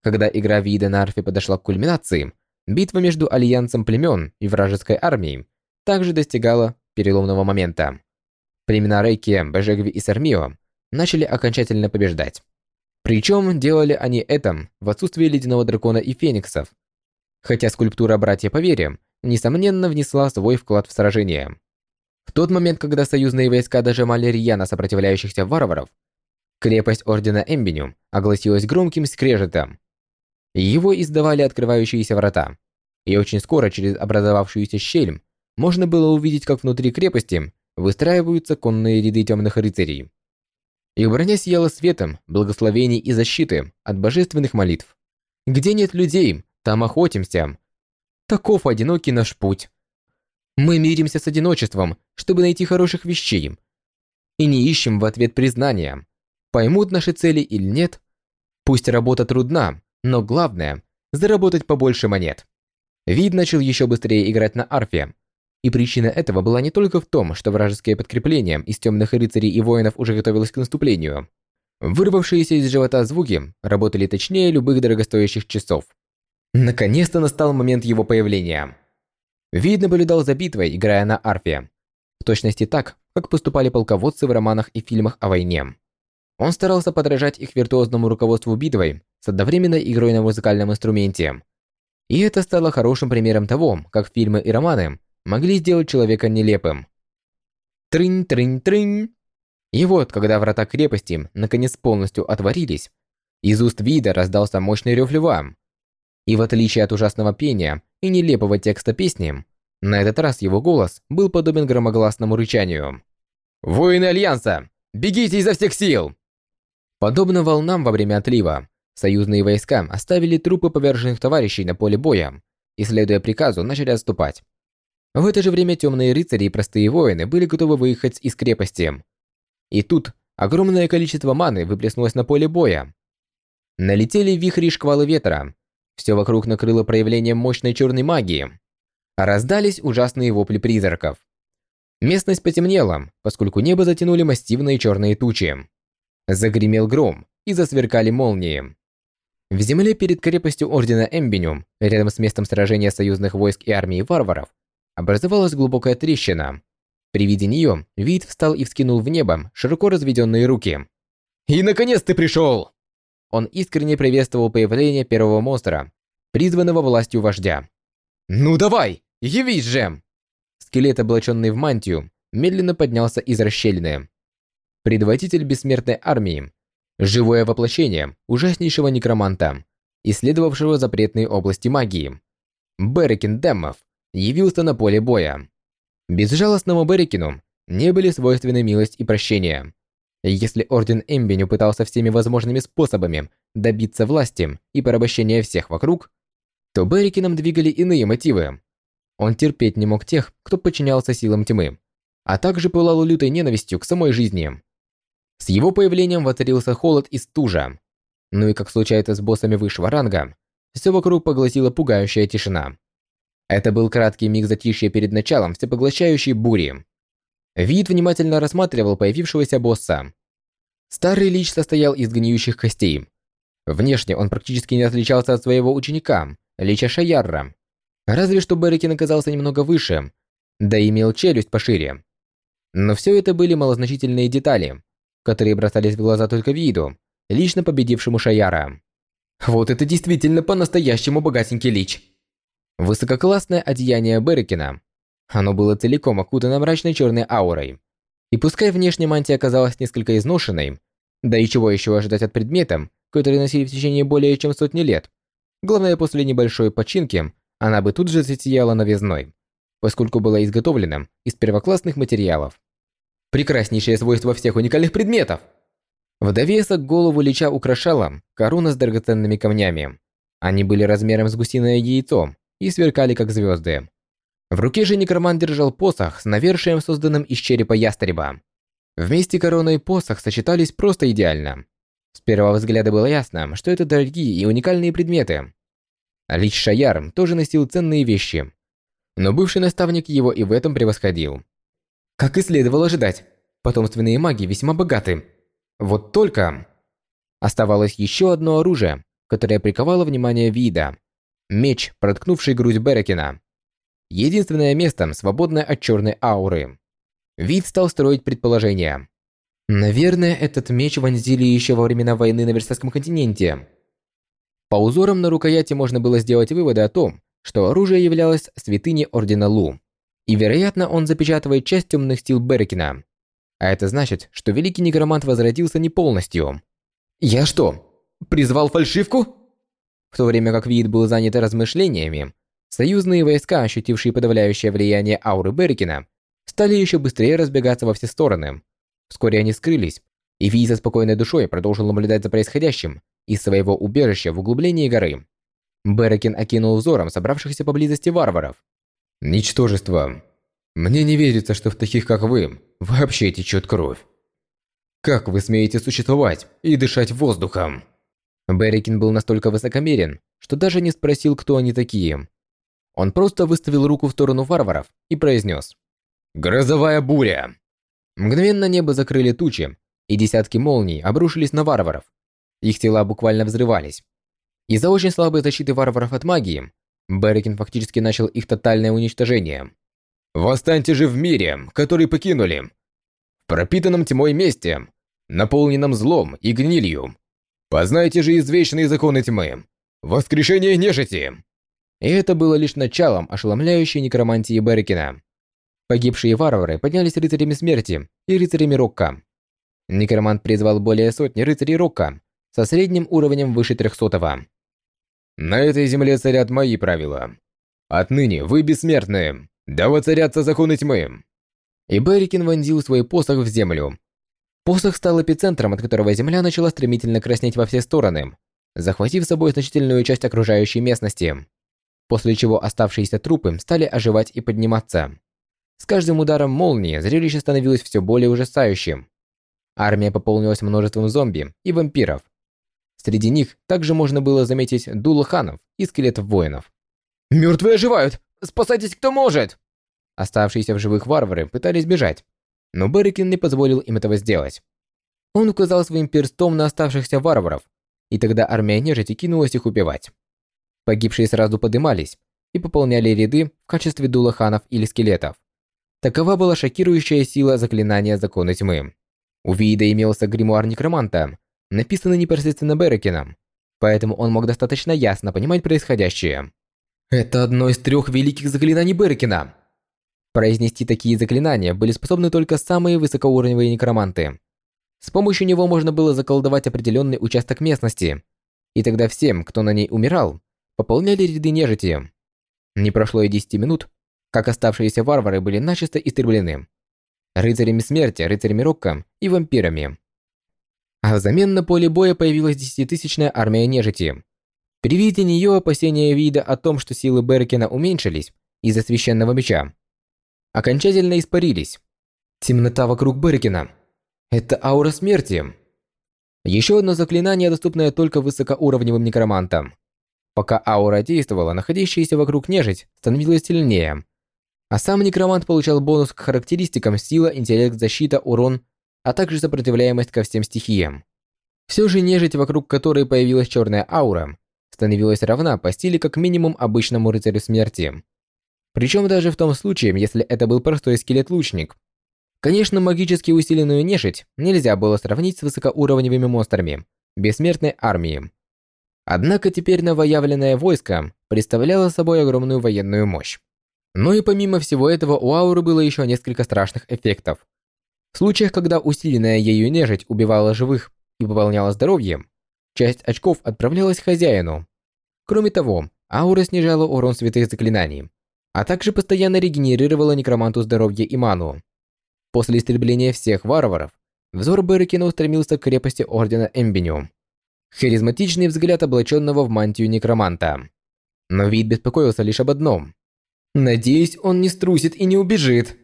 Когда игра вида на арфе подошла к кульминации, битва между альянсом племен и вражеской армией также достигала переломного момента. Племена Рейки, Бежегви и Сармио начали окончательно побеждать. Причем делали они это в отсутствие Ледяного Дракона и Фениксов. Хотя скульптура Братья по вере, несомненно, внесла свой вклад в сражение. В тот момент, когда союзные войска дожимали рьяно сопротивляющихся варваров, Крепость Ордена Эмбиниум огласилась громким скрежетом. Его издавали открывающиеся врата. И очень скоро через образовавшуюся щель можно было увидеть, как внутри крепости выстраиваются конные ряды темных рыцарей. Их броня сияла светом, благословений и защиты от божественных молитв. Где нет людей, там охотимся. Таков одинокий наш путь. Мы миримся с одиночеством, чтобы найти хороших вещей. И не ищем в ответ признания. Поймут наши цели или нет? Пусть работа трудна, но главное – заработать побольше монет. Вид начал еще быстрее играть на арфе. И причина этого была не только в том, что вражеское подкрепление из темных рыцарей и воинов уже готовилось к наступлению. Вырвавшиеся из живота звуки работали точнее любых дорогостоящих часов. Наконец-то настал момент его появления. Вид наблюдал за битвой, играя на арфе. В точности так, как поступали полководцы в романах и фильмах о войне. Он старался подражать их виртуозному руководству битвой с одновременной игрой на музыкальном инструменте. И это стало хорошим примером того, как фильмы и романы могли сделать человека нелепым. Трынь-трынь-трынь. И вот, когда врата крепости наконец полностью отворились, из уст вида раздался мощный рев льва. И в отличие от ужасного пения и нелепого текста песни, на этот раз его голос был подобен громогласному рычанию. «Воины Альянса! Бегите изо всех сил!» Подобно волнам во время отлива, союзные войска оставили трупы поверженных товарищей на поле боя и, следуя приказу, начали отступать. В это же время темные рыцари и простые воины были готовы выехать из крепости. И тут огромное количество маны выплеснулось на поле боя. Налетели вихри и шквалы ветра. Все вокруг накрыло проявлением мощной черной магии. Раздались ужасные вопли призраков. Местность потемнела, поскольку небо затянули массивные черные тучи. Загремел гром и засверкали молнии. В земле перед крепостью Ордена Эмбинюм, рядом с местом сражения союзных войск и армии варваров, образовалась глубокая трещина. При виде нее Вид встал и вскинул в небо широко разведенные руки. «И наконец ты пришел!» Он искренне приветствовал появление первого монстра, призванного властью вождя. «Ну давай, явись же!» Скелет, облаченный в мантию, медленно поднялся из расщелины. Предводитель бессмертной армии, живое воплощение ужаснейшего некроманта, исследовавшего запретные области магии. Берекин Деммов явился на поле боя. Безжалостному Берекину не были свойственны милость и прощение. Если Орден Эмбеню пытался всеми возможными способами добиться власти и порабощения всех вокруг, то Берекином двигали иные мотивы. Он терпеть не мог тех, кто подчинялся силам тьмы, а также пылал лютой ненавистью к самой жизни. С его появлением воцарился холод и стужа. Ну и как случается с боссами высшего ранга, все вокруг поглотила пугающая тишина. Это был краткий миг затишья перед началом всепоглощающей бури. Вид внимательно рассматривал появившегося босса. Старый лич состоял из гниющих костей. Внешне он практически не отличался от своего ученика, Лича Шаярра. Разве что Берекин оказался немного выше, да и имел челюсть пошире. Но все это были малозначительные детали, которые бросались в глаза только виду, лично победившему Шаяра. Вот это действительно по-настоящему богатенький лич. Высококлассное одеяние Берекина. Оно было целиком окутано мрачной черной аурой. И пускай внешняя мантия оказалась несколько изношенной, да и чего еще ожидать от предмета, который носили в течение более чем сотни лет, главное после небольшой починки, она бы тут же засияла новизной, поскольку была изготовлена из первоклассных материалов. Прекраснейшее свойство всех уникальных предметов! В довесок голову Лича украшала корона с драгоценными камнями. Они были размером с гусиное яйцо, и сверкали как звезды. В руке же некромант держал посох с навершием, созданным из черепа ястреба. Вместе корона и посох сочетались просто идеально. С первого взгляда было ясно, что это дорогие и уникальные предметы. Лич Шаяр тоже носил ценные вещи. Но бывший наставник его и в этом превосходил. Как и следовало ожидать, потомственные маги весьма богаты. Вот только... Оставалось еще одно оружие, которое приковало внимание вида Меч, проткнувший грудь Берекина. Единственное место, свободное от черной ауры. Вид стал строить предположения. Наверное, этот меч вонзили еще во времена войны на Версальском континенте. По узорам на рукояти можно было сделать выводы о том, что оружие являлось святыней Ордена Лу. И, вероятно, он запечатывает часть темных сил Берекина. А это значит, что Великий Некромант возродился не полностью. «Я что, призвал фальшивку?» В то время как Вид был занят размышлениями, союзные войска, ощутившие подавляющее влияние ауры Беркина, стали еще быстрее разбегаться во все стороны. Вскоре они скрылись, и Вид со спокойной душой продолжил наблюдать за происходящим из своего убежища в углублении горы. Беркин окинул взором собравшихся поблизости варваров. «Ничтожество. Мне не верится, что в таких, как вы, вообще течет кровь. Как вы смеете существовать и дышать воздухом?» Беррикин был настолько высокомерен, что даже не спросил, кто они такие. Он просто выставил руку в сторону варваров и произнес «Грозовая буря!». Мгновенно небо закрыли тучи, и десятки молний обрушились на варваров. Их тела буквально взрывались. Из-за очень слабой защиты варваров от магии, Беррикин фактически начал их тотальное уничтожение. «Восстаньте же в мире, который покинули! В пропитанном тьмой месте, наполненном злом и гнилью. Познайте же извечные законы тьмы! Воскрешение нежити!» И это было лишь началом ошеломляющей некромантии Беррикина. Погибшие варвары поднялись рыцарями смерти и рыцарями Рокка. Некромант призвал более сотни рыцарей Рокка со средним уровнем выше трехсотого. «На этой земле царят мои правила. Отныне вы бессмертны, да воцарятся законы тьмы!» И Беррикин вонзил свой посох в землю. Посох стал эпицентром, от которого земля начала стремительно краснеть во все стороны, захватив с собой значительную часть окружающей местности, после чего оставшиеся трупы стали оживать и подниматься. С каждым ударом молнии зрелище становилось все более ужасающим. Армия пополнилась множеством зомби и вампиров. Среди них также можно было заметить дулаханов и скелетов воинов. «Мертвые оживают! Спасайтесь, кто может!» Оставшиеся в живых варвары пытались бежать, но Беррикин не позволил им этого сделать. Он указал своим перстом на оставшихся варваров, и тогда армия нежити кинулась их убивать. Погибшие сразу подымались и пополняли ряды в качестве дулаханов или скелетов. Такова была шокирующая сила заклинания Закона Тьмы. У Виида имелся гримуар некроманта, написанный непосредственно Берекином, поэтому он мог достаточно ясно понимать происходящее. Это одно из трех великих заклинаний Берекина. Произнести такие заклинания были способны только самые высокоуровневые некроманты. С помощью него можно было заколдовать определенный участок местности, и тогда всем, кто на ней умирал, пополняли ряды нежити. Не прошло и 10 минут, как оставшиеся варвары были начисто истреблены. Рыцарями смерти, рыцарями Рокка и вампирами. А взамен на поле боя появилась десятитысячная армия нежити. При виде нее опасения вида о том, что силы Беркина уменьшились из-за священного меча, окончательно испарились. Темнота вокруг Беркина. Это аура смерти. Еще одно заклинание, доступное только высокоуровневым некромантам. Пока аура действовала, находящаяся вокруг нежить становилась сильнее, а сам некромант получал бонус к характеристикам сила, интеллект, защита, урон, а также сопротивляемость ко всем стихиям. Все же нежить, вокруг которой появилась черная аура, становилась равна по стиле как минимум обычному рыцарю смерти. Причем даже в том случае, если это был простой скелет-лучник. Конечно, магически усиленную нежить нельзя было сравнить с высокоуровневыми монстрами, бессмертной армией. Однако теперь новоявленное войско представляло собой огромную военную мощь. Но и помимо всего этого у ауры было еще несколько страшных эффектов. В случаях, когда усиленная ею нежить убивала живых и пополняла здоровье, часть очков отправлялась хозяину. Кроме того, аура снижала урон святых заклинаний, а также постоянно регенерировала некроманту здоровье и ману. После истребления всех варваров, взор Берекина устремился к крепости Ордена Эмбиниум. Харизматичный взгляд облаченного в мантию некроманта. Но вид беспокоился лишь об одном. Надеюсь, он не струсит и не убежит.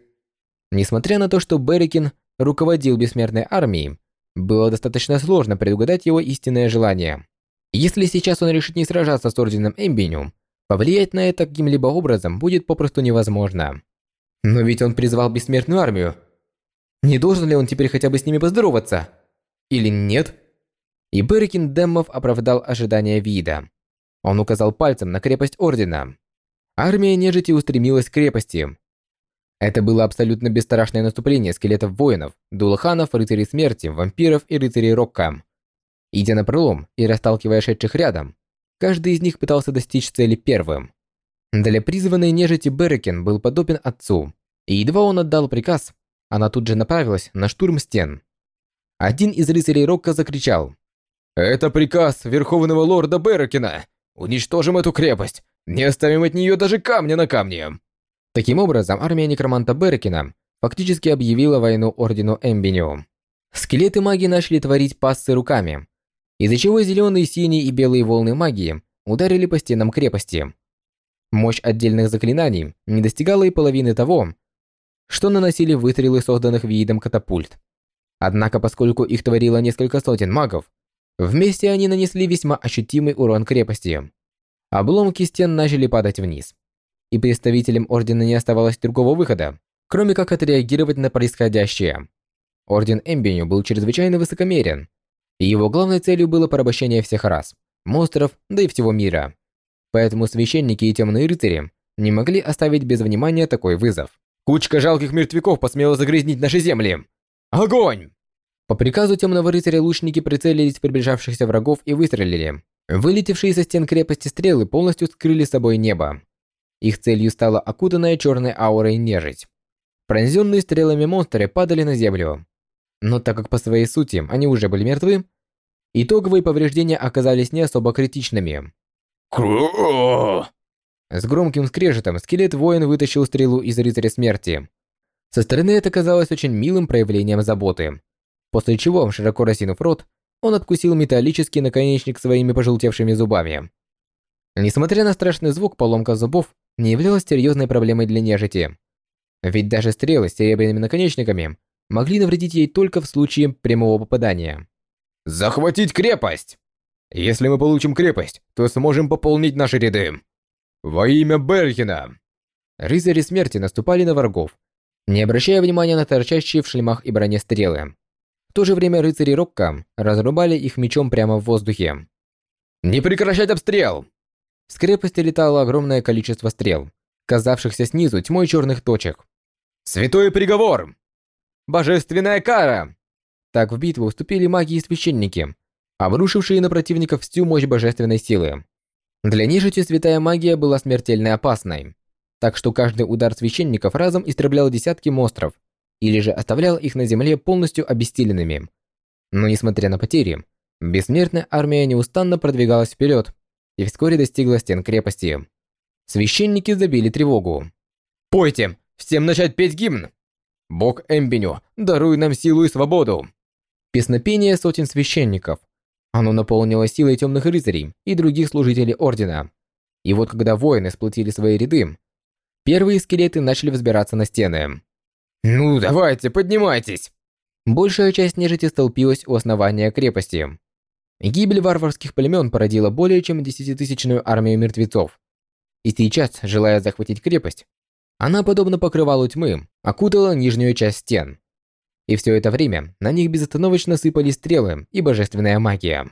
Несмотря на то, что Беррикин руководил бессмертной армией, было достаточно сложно предугадать его истинное желание. Если сейчас он решит не сражаться с Орденом Эмбиниум, повлиять на это каким-либо образом будет попросту невозможно. Но ведь он призвал бессмертную армию. Не должен ли он теперь хотя бы с ними поздороваться? Или нет? И Беррикин Деммов оправдал ожидания вида. Он указал пальцем на крепость Ордена. Армия нежити устремилась к крепости. Это было абсолютно бесстрашное наступление скелетов воинов, дулаханов, рыцарей смерти, вампиров и рыцарей Рокка. Идя на пролом и расталкивая шедших рядом, каждый из них пытался достичь цели первым. Для призванной нежити Берекен был подобен отцу, и едва он отдал приказ, она тут же направилась на штурм стен. Один из рыцарей Рокка закричал. «Это приказ Верховного Лорда Берекена! Уничтожим эту крепость! Не оставим от нее даже камня на камне. Таким образом, армия некроманта Беркина фактически объявила войну Ордену Эмбиниум. Скелеты маги начали творить пассы руками, из-за чего зеленые, синие и белые волны магии ударили по стенам крепости. Мощь отдельных заклинаний не достигала и половины того, что наносили выстрелы созданных видом катапульт. Однако, поскольку их творило несколько сотен магов, вместе они нанесли весьма ощутимый урон крепости. Обломки стен начали падать вниз. И представителям Ордена не оставалось другого выхода, кроме как отреагировать на происходящее. Орден Эмбиню был чрезвычайно высокомерен, и его главной целью было порабощение всех рас, монстров, да и всего мира. Поэтому священники и темные рыцари не могли оставить без внимания такой вызов. Кучка жалких мертвяков посмела загрязнить наши земли. Огонь! По приказу темного рыцаря лучники прицелились в приближавшихся врагов и выстрелили. Вылетевшие со стен крепости стрелы полностью скрыли собой небо. Их целью стала окутанная черной аурой нежить. Пронзенные стрелами монстры падали на землю. Но так как по своей сути они уже были мертвы, итоговые повреждения оказались не особо критичными. С громким скрежетом скелет-воин вытащил стрелу из рыцаря смерти. Со стороны это казалось очень милым проявлением заботы. После чего, широко разинув рот, он откусил металлический наконечник своими пожелтевшими зубами. Несмотря на страшный звук, поломка зубов не являлась серьезной проблемой для нежити. Ведь даже стрелы с серебряными наконечниками могли навредить ей только в случае прямого попадания. «Захватить крепость! Если мы получим крепость, то сможем пополнить наши ряды. Во имя Бергена!» Рыцари смерти наступали на врагов, не обращая внимания на торчащие в шлемах и броне стрелы. В то же время рыцари Рокка разрубали их мечом прямо в воздухе. «Не прекращать обстрел!» С крепости летало огромное количество стрел, казавшихся снизу тьмой черных точек. «Святой приговор! Божественная кара!» Так в битву вступили маги и священники, обрушившие на противников всю мощь божественной силы. Для нежити святая магия была смертельно опасной, так что каждый удар священников разом истреблял десятки монстров, или же оставлял их на земле полностью обессиленными. Но несмотря на потери, бессмертная армия неустанно продвигалась вперед и вскоре достигла стен крепости. Священники забили тревогу. «Пойте! Всем начать петь гимн!» Бог Эмбеню, даруй нам силу и свободу!» Песнопение сотен священников. Оно наполнило силой темных рыцарей и других служителей Ордена. И вот когда воины сплотили свои ряды, первые скелеты начали взбираться на стены. «Ну, давайте, поднимайтесь!» Большая часть нежити столпилась у основания крепости. Гибель варварских племен породила более чем десятитысячную армию мертвецов. И сейчас, желая захватить крепость, она, подобно покрывалу тьмы, окутала нижнюю часть стен. И все это время на них безостановочно сыпались стрелы и божественная магия.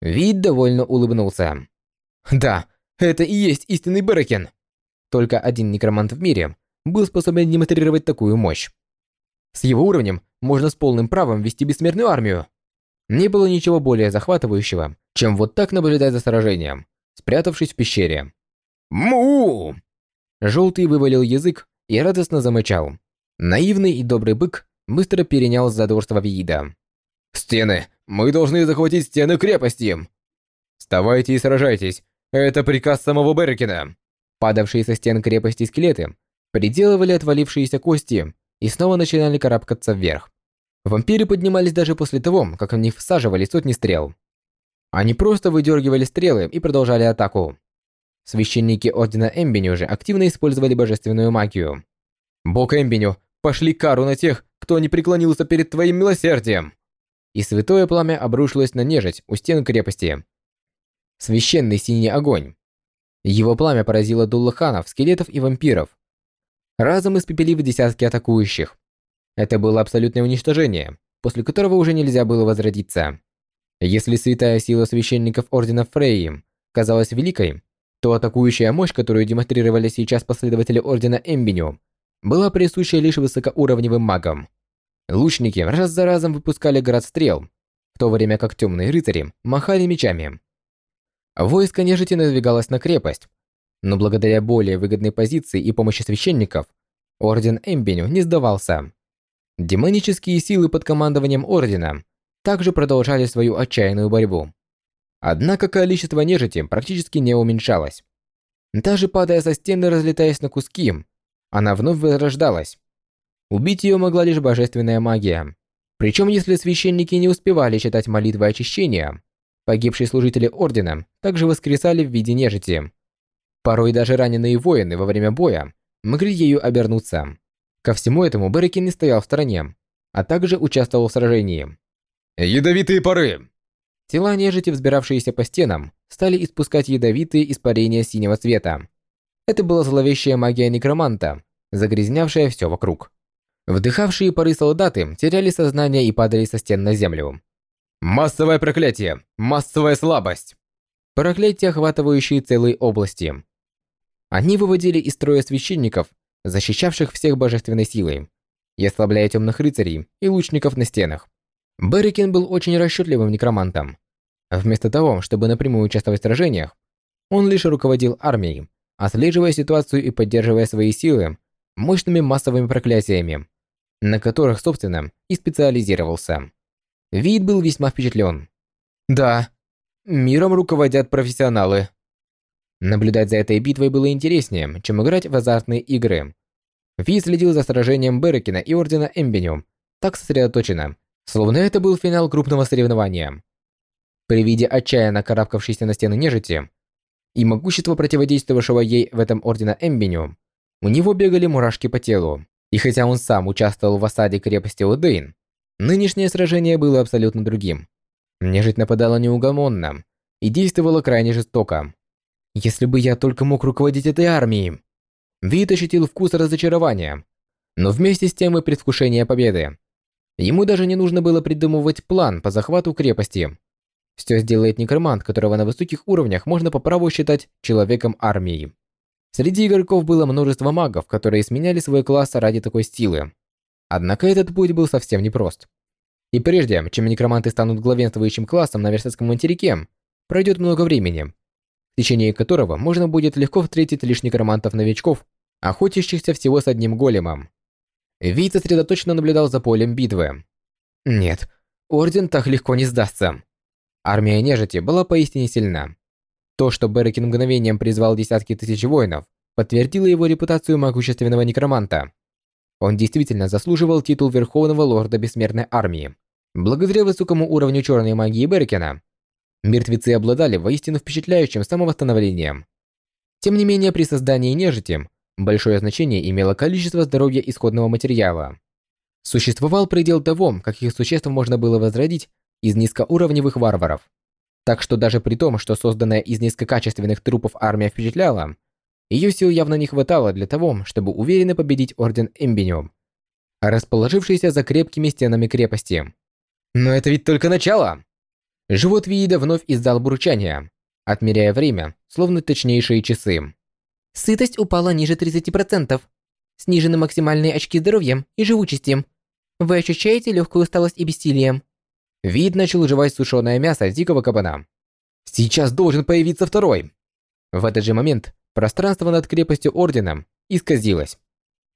Вид довольно улыбнулся. «Да, это и есть истинный Берекен!» Только один некромант в мире был способен демонстрировать такую мощь. С его уровнем можно с полным правом вести бессмертную армию. Не было ничего более захватывающего, чем вот так наблюдать за сражением, спрятавшись в пещере. «Му!» Желтый вывалил язык и радостно замычал. Наивный и добрый бык быстро перенял задорство вида. «Стены! Мы должны захватить стены крепости!» «Вставайте и сражайтесь! Это приказ самого Беркина!» Падавшие со стен крепости скелеты приделывали отвалившиеся кости и снова начинали карабкаться вверх. Вампиры поднимались даже после того, как в них всаживали сотни стрел. Они просто выдергивали стрелы и продолжали атаку. Священники Ордена Эмбеню же активно использовали божественную магию. «Бог Эмбеню, пошли кару на тех, кто не преклонился перед твоим милосердием!» И святое пламя обрушилось на нежить у стен крепости. Священный синий огонь. Его пламя поразило дуллаханов, скелетов и вампиров, разом испепелив десятки атакующих. Это было абсолютное уничтожение, после которого уже нельзя было возродиться. Если святая сила священников Ордена Фрейи казалась великой, то атакующая мощь, которую демонстрировали сейчас последователи Ордена Эмбиню, была присуща лишь высокоуровневым магам. Лучники раз за разом выпускали град стрел, в то время как темные рыцари махали мечами. Войско нежити надвигалось на крепость, но благодаря более выгодной позиции и помощи священников, Орден Эмбиню не сдавался. Демонические силы под командованием Ордена также продолжали свою отчаянную борьбу. Однако количество нежити практически не уменьшалось. Даже падая со стены, разлетаясь на куски, она вновь возрождалась. Убить ее могла лишь божественная магия. Причем, если священники не успевали читать молитвы очищения, погибшие служители Ордена также воскресали в виде нежити. Порой даже раненые воины во время боя могли ею обернуться. Ко всему этому Берекин не стоял в стороне, а также участвовал в сражении. «Ядовитые пары!» Тела нежити, взбиравшиеся по стенам, стали испускать ядовитые испарения синего цвета. Это была зловещая магия некроманта, загрязнявшая все вокруг. Вдыхавшие пары солдаты теряли сознание и падали со стен на землю. Массовое проклятие! Массовая слабость! Проклятия, охватывающие целые области. Они выводили из строя священников, защищавших всех божественной силой, и ослабляя темных рыцарей и лучников на стенах. Беррикин был очень расчетливым некромантом. Вместо того, чтобы напрямую участвовать в сражениях, он лишь руководил армией, отслеживая ситуацию и поддерживая свои силы мощными массовыми проклятиями, на которых, собственно, и специализировался. Вид был весьма впечатлен. Да, миром руководят профессионалы. Наблюдать за этой битвой было интереснее, чем играть в азартные игры. Ви следил за сражением Берекина и Ордена Эмбениум так сосредоточенно, словно это был финал крупного соревнования. При виде отчаянно карабкавшейся на стены нежити и могущества противодействовавшего ей в этом Ордена Эмбениум, у него бегали мурашки по телу. И хотя он сам участвовал в осаде крепости Удейн, нынешнее сражение было абсолютно другим. Нежить нападала неугомонно и действовала крайне жестоко. Если бы я только мог руководить этой армией. Вид ощутил вкус разочарования, но вместе с тем и предвкушение победы. Ему даже не нужно было придумывать план по захвату крепости. Все сделает некромант, которого на высоких уровнях можно по праву считать человеком армии. Среди игроков было множество магов, которые сменяли свой класс ради такой силы. Однако этот путь был совсем непрост. И прежде, чем некроманты станут главенствующим классом на Версальском материке, пройдет много времени, в течение которого можно будет легко встретить лишь некромантов-новичков, охотящихся всего с одним големом. Вид сосредоточенно наблюдал за полем битвы. Нет, Орден так легко не сдастся. Армия нежити была поистине сильна. То, что Берекин мгновением призвал десятки тысяч воинов, подтвердило его репутацию могущественного некроманта. Он действительно заслуживал титул Верховного Лорда Бессмертной Армии. Благодаря высокому уровню черной магии Беркина, мертвецы обладали воистину впечатляющим самовосстановлением. Тем не менее, при создании нежити большое значение имело количество здоровья исходного материала. Существовал предел того, каких существ можно было возродить из низкоуровневых варваров. Так что даже при том, что созданная из низкокачественных трупов армия впечатляла, ее сил явно не хватало для того, чтобы уверенно победить Орден Эмбиниум, расположившийся за крепкими стенами крепости. Но это ведь только начало! Живот Виида вновь издал бурчание, отмеряя время, словно точнейшие часы. Сытость упала ниже 30%. Снижены максимальные очки здоровья и живучести. Вы ощущаете легкую усталость и бессилие. Вид начал жевать сушеное мясо дикого кабана. Сейчас должен появиться второй. В этот же момент пространство над крепостью Ордена исказилось.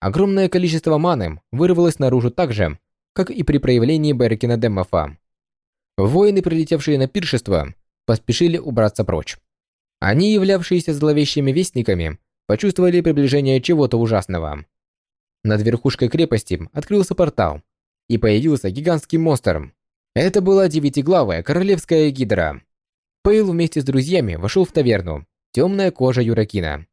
Огромное количество маны вырвалось наружу так же, как и при проявлении Беркина Деммофа. Воины, прилетевшие на пиршество, поспешили убраться прочь. Они, являвшиеся зловещими вестниками, почувствовали приближение чего-то ужасного. Над верхушкой крепости открылся портал, и появился гигантский монстр, это была девятиглавая королевская гидра. Пейл вместе с друзьями вошел в таверну «Темная кожа Юракина».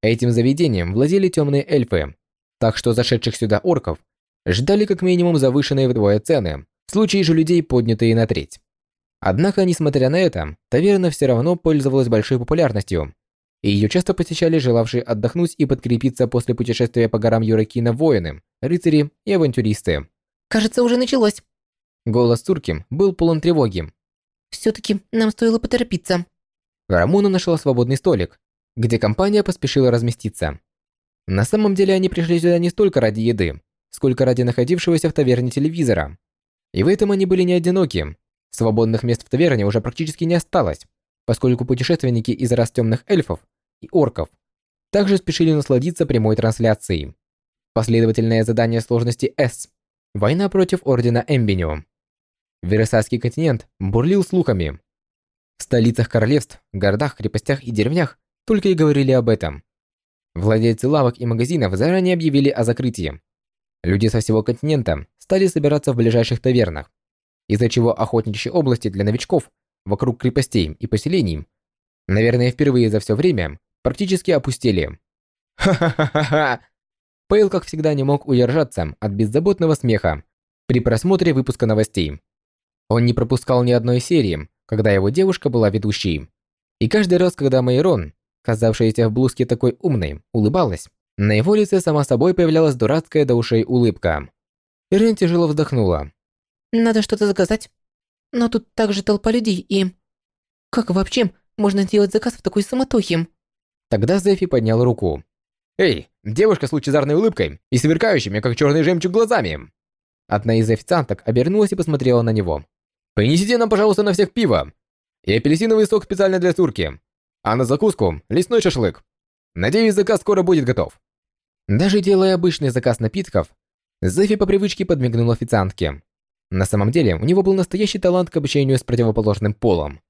Этим заведением владели темные эльфы, так что зашедших сюда орков ждали как минимум завышенные вдвое цены, в случае же людей поднятые на треть. Однако, несмотря на это, таверна все равно пользовалась большой популярностью, и ее часто посещали желавшие отдохнуть и подкрепиться после путешествия по горам Юракина воины, рыцари и авантюристы. «Кажется, уже началось», Голос Турки был полон тревоги. «Все-таки нам стоило поторопиться». Рамуна нашла свободный столик, где компания поспешила разместиться. На самом деле они пришли сюда не столько ради еды, сколько ради находившегося в таверне телевизора. И в этом они были не одиноки. Свободных мест в таверне уже практически не осталось, поскольку путешественники из рас темных эльфов и орков также спешили насладиться прямой трансляцией. Последовательное задание сложности S. Война против Ордена Эмбиниум. Вересайский континент бурлил слухами. В столицах королевств, городах, крепостях и деревнях только и говорили об этом. Владельцы лавок и магазинов заранее объявили о закрытии. Люди со всего континента стали собираться в ближайших тавернах, из-за чего охотничьи области для новичков вокруг крепостей и поселений, наверное, впервые за все время, практически опустели. Ха-ха-ха-ха! Пейл, как всегда, не мог удержаться от беззаботного смеха при просмотре выпуска новостей. Он не пропускал ни одной серии, когда его девушка была ведущей. И каждый раз, когда Майрон казавшаяся в блузке такой умной, улыбалась. На его лице сама собой появлялась дурацкая до ушей улыбка. Ирен тяжело вздохнула. Надо что-то заказать. Но тут также толпа людей и... Как вообще можно сделать заказ в такой суматохе? Тогда Зефи поднял руку. «Эй, девушка с лучезарной улыбкой и сверкающими, как черный жемчуг, глазами!» Одна из официанток обернулась и посмотрела на него. «Принесите нам, пожалуйста, на всех пиво! И апельсиновый сок специально для сурки. А на закуску – лесной шашлык. Надеюсь, заказ скоро будет готов». Даже делая обычный заказ напитков, Зефи по привычке подмигнул официантке. На самом деле, у него был настоящий талант к общению с противоположным полом.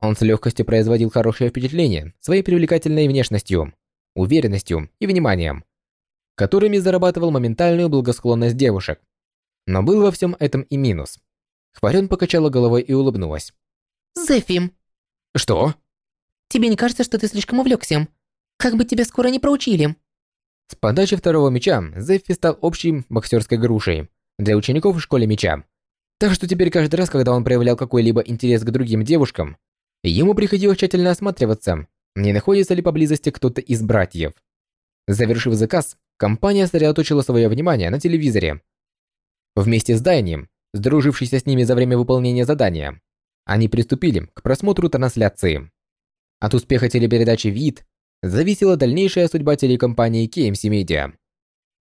Он с легкостью производил хорошее впечатление своей привлекательной внешностью, уверенностью и вниманием, которыми зарабатывал моментальную благосклонность девушек. Но был во всем этом и минус. Хварен покачала головой и улыбнулась. Зефим, «Что?» тебе не кажется, что ты слишком увлекся? Как бы тебя скоро не проучили?» С подачи второго мяча Зеффи стал общей боксерской грушей для учеников в школе мяча. Так что теперь каждый раз, когда он проявлял какой-либо интерес к другим девушкам, ему приходилось тщательно осматриваться, не находится ли поблизости кто-то из братьев. Завершив заказ, компания сосредоточила свое внимание на телевизоре. Вместе с Дайнием, сдружившийся с ними за время выполнения задания, они приступили к просмотру трансляции. От успеха телепередачи «Вид» зависела дальнейшая судьба телекомпании KMC Media.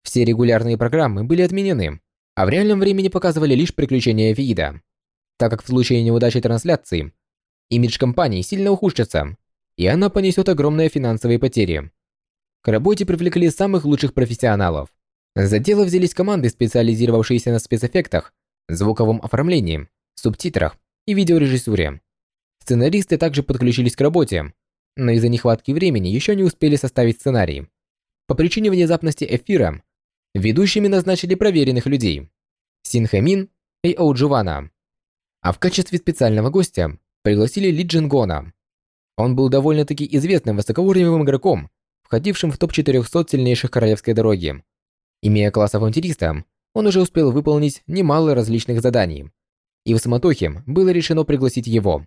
Все регулярные программы были отменены, а в реальном времени показывали лишь приключения Вида. Так как в случае неудачи трансляции, имидж компании сильно ухудшится, и она понесет огромные финансовые потери. К работе привлекли самых лучших профессионалов. За дело взялись команды, специализировавшиеся на спецэффектах, звуковом оформлении, субтитрах и видеорежиссуре. Сценаристы также подключились к работе, но из-за нехватки времени еще не успели составить сценарий. По причине внезапности эфира, ведущими назначили проверенных людей – Синхэмин и Оуджувана. А в качестве специального гостя пригласили Ли Джингона. Он был довольно-таки известным высокоуровневым игроком, входившим в топ-400 сильнейших королевской дороги. Имея класс авантюриста, он уже успел выполнить немало различных заданий. И в суматохе было решено пригласить его.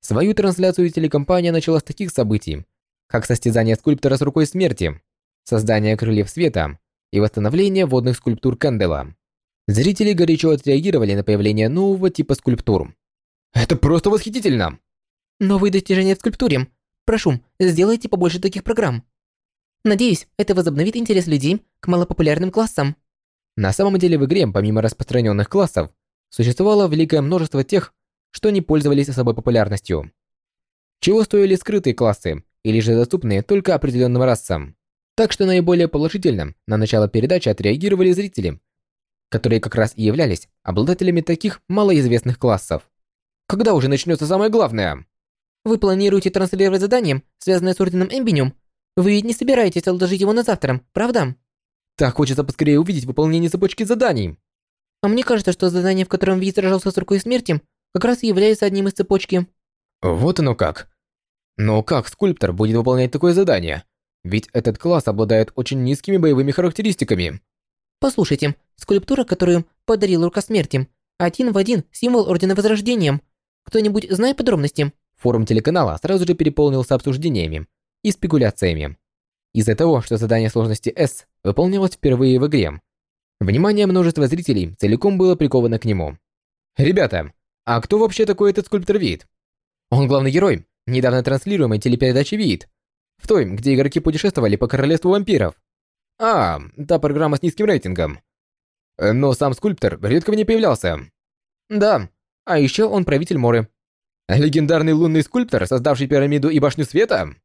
Свою трансляцию телекомпания начала с таких событий, как состязание скульптора с рукой смерти, создание крыльев света и восстановление водных скульптур Кэндела. Зрители горячо отреагировали на появление нового типа скульптур. «Это просто восхитительно!» Новые достижения в скульптуре. Прошу, сделайте побольше таких программ. Надеюсь, это возобновит интерес людей к малопопулярным классам. На самом деле в игре, помимо распространенных классов, существовало великое множество тех, что не пользовались особой популярностью. Чего стоили скрытые классы, или же доступные только определенным расам. Так что наиболее положительно на начало передачи отреагировали зрители, которые как раз и являлись обладателями таких малоизвестных классов. Когда уже начнется самое главное? Вы планируете транслировать задание, связанное с Орденом Эмбиниум? Вы ведь не собираетесь отложить его на завтра, правда? Так хочется поскорее увидеть выполнение цепочки заданий. А мне кажется, что задание, в котором Вид сражался с рукой смерти, как раз и является одним из цепочки. Вот оно как. Но как скульптор будет выполнять такое задание? Ведь этот класс обладает очень низкими боевыми характеристиками. Послушайте, скульптура, которую подарил Рука Смерти, один в один символ Ордена Возрождения. Кто-нибудь знает подробности? Форум телеканала сразу же переполнился обсуждениями и спекуляциями. Из-за того, что задание сложности S выполнялось впервые в игре, внимание множества зрителей целиком было приковано к нему. Ребята, а кто вообще такой этот скульптор Вид? Он главный герой недавно транслируемой телепередачи Вид, в той, где игроки путешествовали по королевству вампиров. А, та программа с низким рейтингом. Но сам скульптор редко в ней появлялся. Да, а еще он правитель Моры. Легендарный лунный скульптор, создавший пирамиду и башню света?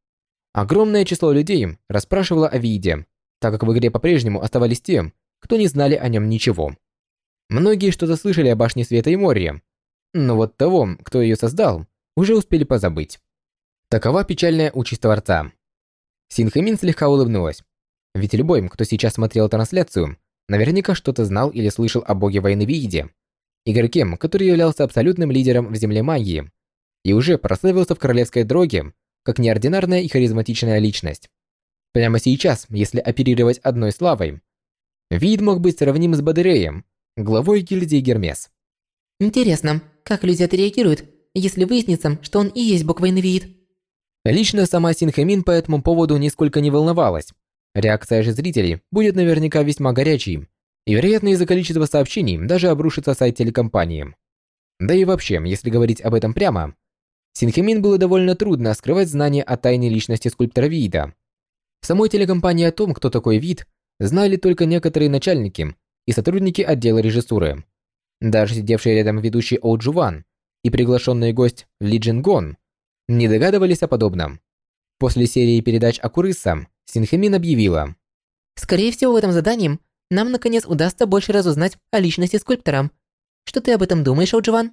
Огромное число людей расспрашивало о Виде, так как в игре по-прежнему оставались те, кто не знали о нем ничего. Многие что-то слышали о башне света и море, но вот того, кто ее создал, уже успели позабыть. Такова печальная участь Творца. Синхэмин слегка улыбнулась. Ведь любой, кто сейчас смотрел трансляцию, наверняка что-то знал или слышал о боге войны Вииде, игроке, который являлся абсолютным лидером в земле магии, и уже прославился в королевской дороге как неординарная и харизматичная личность. Прямо сейчас, если оперировать одной славой, Вид мог быть сравним с Бадереем, главой гильдии Гермес. Интересно, как люди отреагируют, если выяснится, что он и есть бог войны Виит? Лично сама Синхэмин по этому поводу нисколько не волновалась. Реакция же зрителей будет наверняка весьма горячей, и, вероятно, из-за количества сообщений даже обрушится сайт телекомпании. Да и вообще, если говорить об этом прямо, Синхэмин было довольно трудно скрывать знания о тайне личности скульптора Вида. В самой телекомпании о том, кто такой Вид, знали только некоторые начальники и сотрудники отдела режиссуры. Даже сидевший рядом ведущий Оу Джуван и приглашенный гость Ли Джин Гон не догадывались о подобном. После серии передач о Курыса Синхэмин объявила. «Скорее всего, в этом задании нам наконец удастся больше разузнать о личности скульптора. Что ты об этом думаешь, Одживан?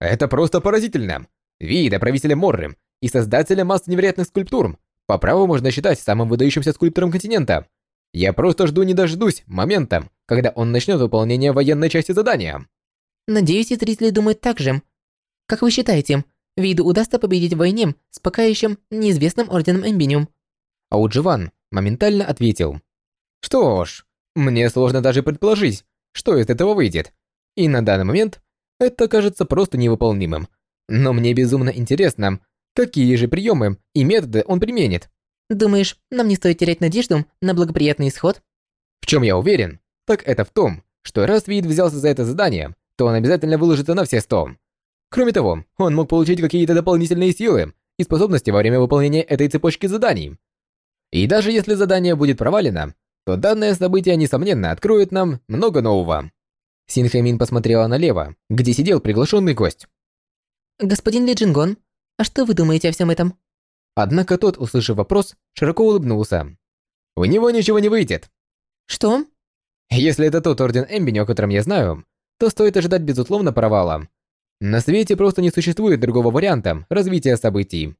Это просто поразительно. Вида правителя Морры и создателя массы невероятных скульптур по праву можно считать самым выдающимся скульптором континента. Я просто жду не дождусь момента, когда он начнет выполнение военной части задания. Надеюсь, и зрители думают так же. Как вы считаете, Виду удастся победить в войне с пока еще неизвестным орденом Эмбиниум? Аудживан моментально ответил. Что ж, мне сложно даже предположить, что из этого выйдет. И на данный момент это кажется просто невыполнимым. Но мне безумно интересно, какие же приемы и методы он применит. Думаешь, нам не стоит терять надежду на благоприятный исход? В чем я уверен, так это в том, что раз Вид взялся за это задание, то он обязательно выложится на все сто. Кроме того, он мог получить какие-то дополнительные силы и способности во время выполнения этой цепочки заданий. И даже если задание будет провалено, то данное событие, несомненно, откроет нам много нового. Синхэмин посмотрела налево, где сидел приглашенный гость. «Господин Ли Джингон, а что вы думаете о всем этом?» Однако тот, услышав вопрос, широко улыбнулся. «У него ничего не выйдет». «Что?» «Если это тот Орден Эмбини, о котором я знаю, то стоит ожидать безусловно провала. На свете просто не существует другого варианта развития событий.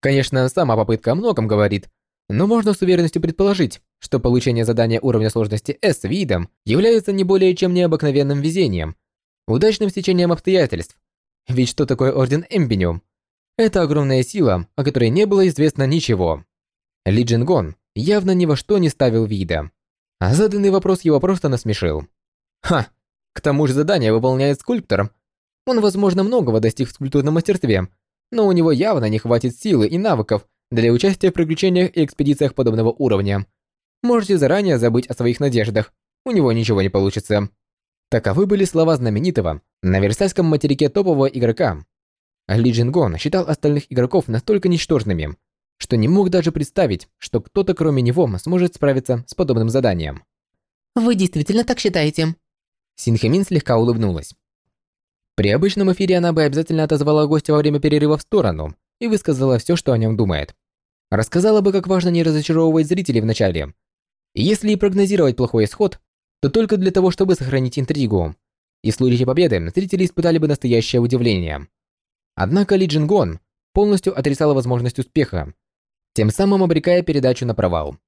Конечно, сама попытка о многом говорит, но можно с уверенностью предположить, что получение задания уровня сложности S видом является не более чем необыкновенным везением, удачным стечением обстоятельств. Ведь что такое Орден Эмбиниум? Это огромная сила, о которой не было известно ничего. Ли Джингон явно ни во что не ставил вида. А заданный вопрос его просто насмешил. Ха, к тому же задание выполняет скульптор. Он, возможно, многого достиг в скульптурном мастерстве, но у него явно не хватит силы и навыков для участия в приключениях и экспедициях подобного уровня. Можете заранее забыть о своих надеждах. У него ничего не получится. Таковы были слова знаменитого на Версальском материке топового игрока. Ли Джингон считал остальных игроков настолько ничтожными, что не мог даже представить, что кто-то кроме него сможет справиться с подобным заданием. «Вы действительно так считаете?» Синхэмин слегка улыбнулась. При обычном эфире она бы обязательно отозвала гостя во время перерыва в сторону и высказала все, что о нем думает. Рассказала бы, как важно не разочаровывать зрителей в начале. И если и прогнозировать плохой исход, то только для того, чтобы сохранить интригу. И в случае победы зрители испытали бы настоящее удивление. Однако Ли Джингон полностью отрицала возможность успеха, тем самым обрекая передачу на провал.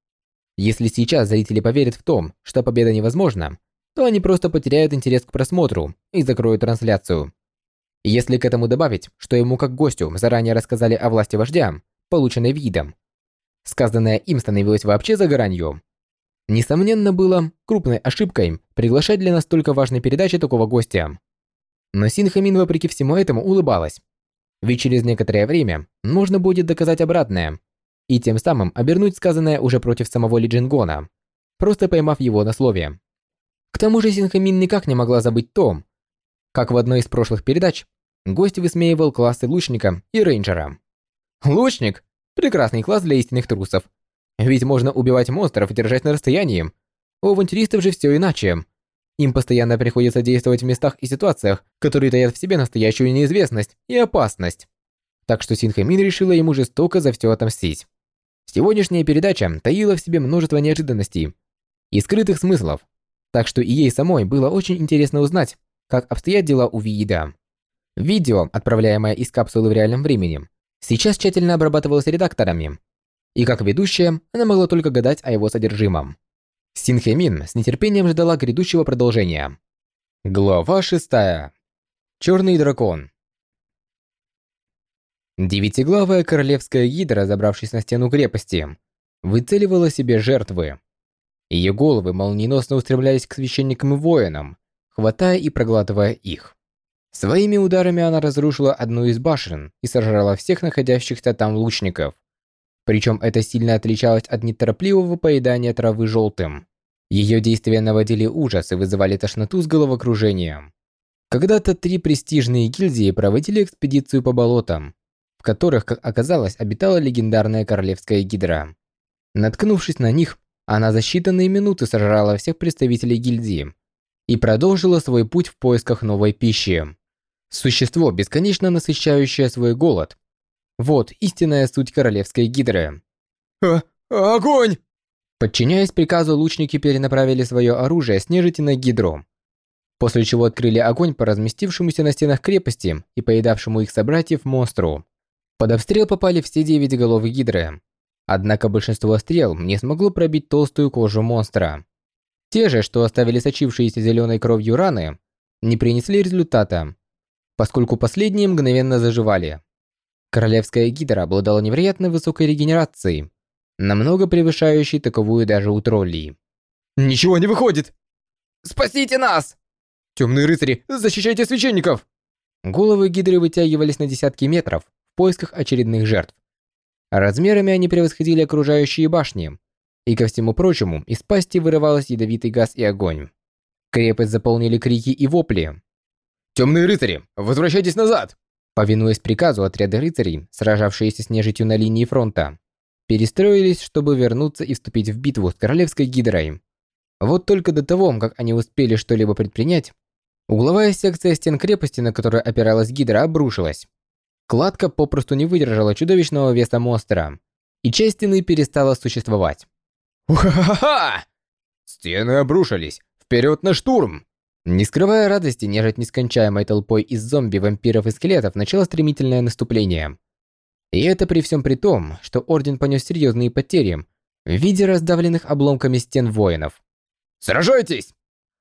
Если сейчас зрители поверят в том, что победа невозможна, то они просто потеряют интерес к просмотру и закроют трансляцию. Если к этому добавить, что ему как гостю заранее рассказали о власти вождя, полученной видом. Сказанное им становилось вообще за гранью. Несомненно, было крупной ошибкой приглашать для настолько важной передачи такого гостя. Но Синхамин, вопреки всему этому, улыбалась. Ведь через некоторое время можно будет доказать обратное, и тем самым обернуть сказанное уже против самого Ли Джингона, просто поймав его на слове. К тому же Синхамин никак не могла забыть то, как в одной из прошлых передач гость высмеивал классы лучника и рейнджера. Лучник – прекрасный класс для истинных трусов. Ведь можно убивать монстров и держать на расстоянии. У авантюристов же все иначе. Им постоянно приходится действовать в местах и ситуациях, которые таят в себе настоящую неизвестность и опасность. Так что Синхэмин решила ему жестоко за все отомстить. Сегодняшняя передача таила в себе множество неожиданностей и скрытых смыслов, так что и ей самой было очень интересно узнать, как обстоят дела у Виида. Видео, отправляемое из капсулы в реальном времени, сейчас тщательно обрабатывалась редакторами, и как ведущая она могла только гадать о его содержимом. Синхемин с нетерпением ждала грядущего продолжения. Глава шестая. Черный дракон. Девятиглавая королевская гидра, забравшись на стену крепости, выцеливала себе жертвы. Ее головы молниеносно устремлялись к священникам и воинам, хватая и проглатывая их. Своими ударами она разрушила одну из башен и сожрала всех находящихся там лучников. Причем это сильно отличалось от неторопливого поедания травы желтым. Ее действия наводили ужас и вызывали тошноту с головокружением. Когда-то три престижные гильдии проводили экспедицию по болотам, в которых, как оказалось, обитала легендарная королевская гидра. Наткнувшись на них, она за считанные минуты сожрала всех представителей гильдии и продолжила свой путь в поисках новой пищи. Существо, бесконечно насыщающее свой голод. Вот истинная суть королевской гидры. А, огонь! Подчиняясь приказу, лучники перенаправили свое оружие с нежити на гидру, после чего открыли огонь по разместившемуся на стенах крепости и поедавшему их собратьев монстру. Под обстрел попали все девять голов гидры. Однако большинство стрел не смогло пробить толстую кожу монстра. Те же, что оставили сочившиеся зеленой кровью раны, не принесли результата, поскольку последние мгновенно заживали. Королевская гидра обладала невероятно высокой регенерацией, намного превышающей таковую даже у троллей. Ничего не выходит! «Спасите нас!» «Темные рыцари, защищайте священников!» Головы гидры вытягивались на десятки метров в поисках очередных жертв. Размерами они превосходили окружающие башни, и ко всему прочему, из пасти вырывалось ядовитый газ и огонь. Крепость заполнили крики и вопли. «Темные рыцари, возвращайтесь назад!» Повинуясь приказу, отряды рыцарей, сражавшиеся с нежитью на линии фронта, перестроились, чтобы вернуться и вступить в битву с королевской гидрой. Вот только до того, как они успели что-либо предпринять, угловая секция стен крепости, на которой опиралась гидра, обрушилась. Кладка попросту не выдержала чудовищного веса монстра, и часть стены перестала существовать. Уха-ха-ха! Стены обрушились! Вперед на штурм! Не скрывая радости, нежить нескончаемой толпой из зомби, вампиров и скелетов начало стремительное наступление. И это при всем при том, что Орден понес серьезные потери в виде раздавленных обломками стен воинов. «Сражайтесь!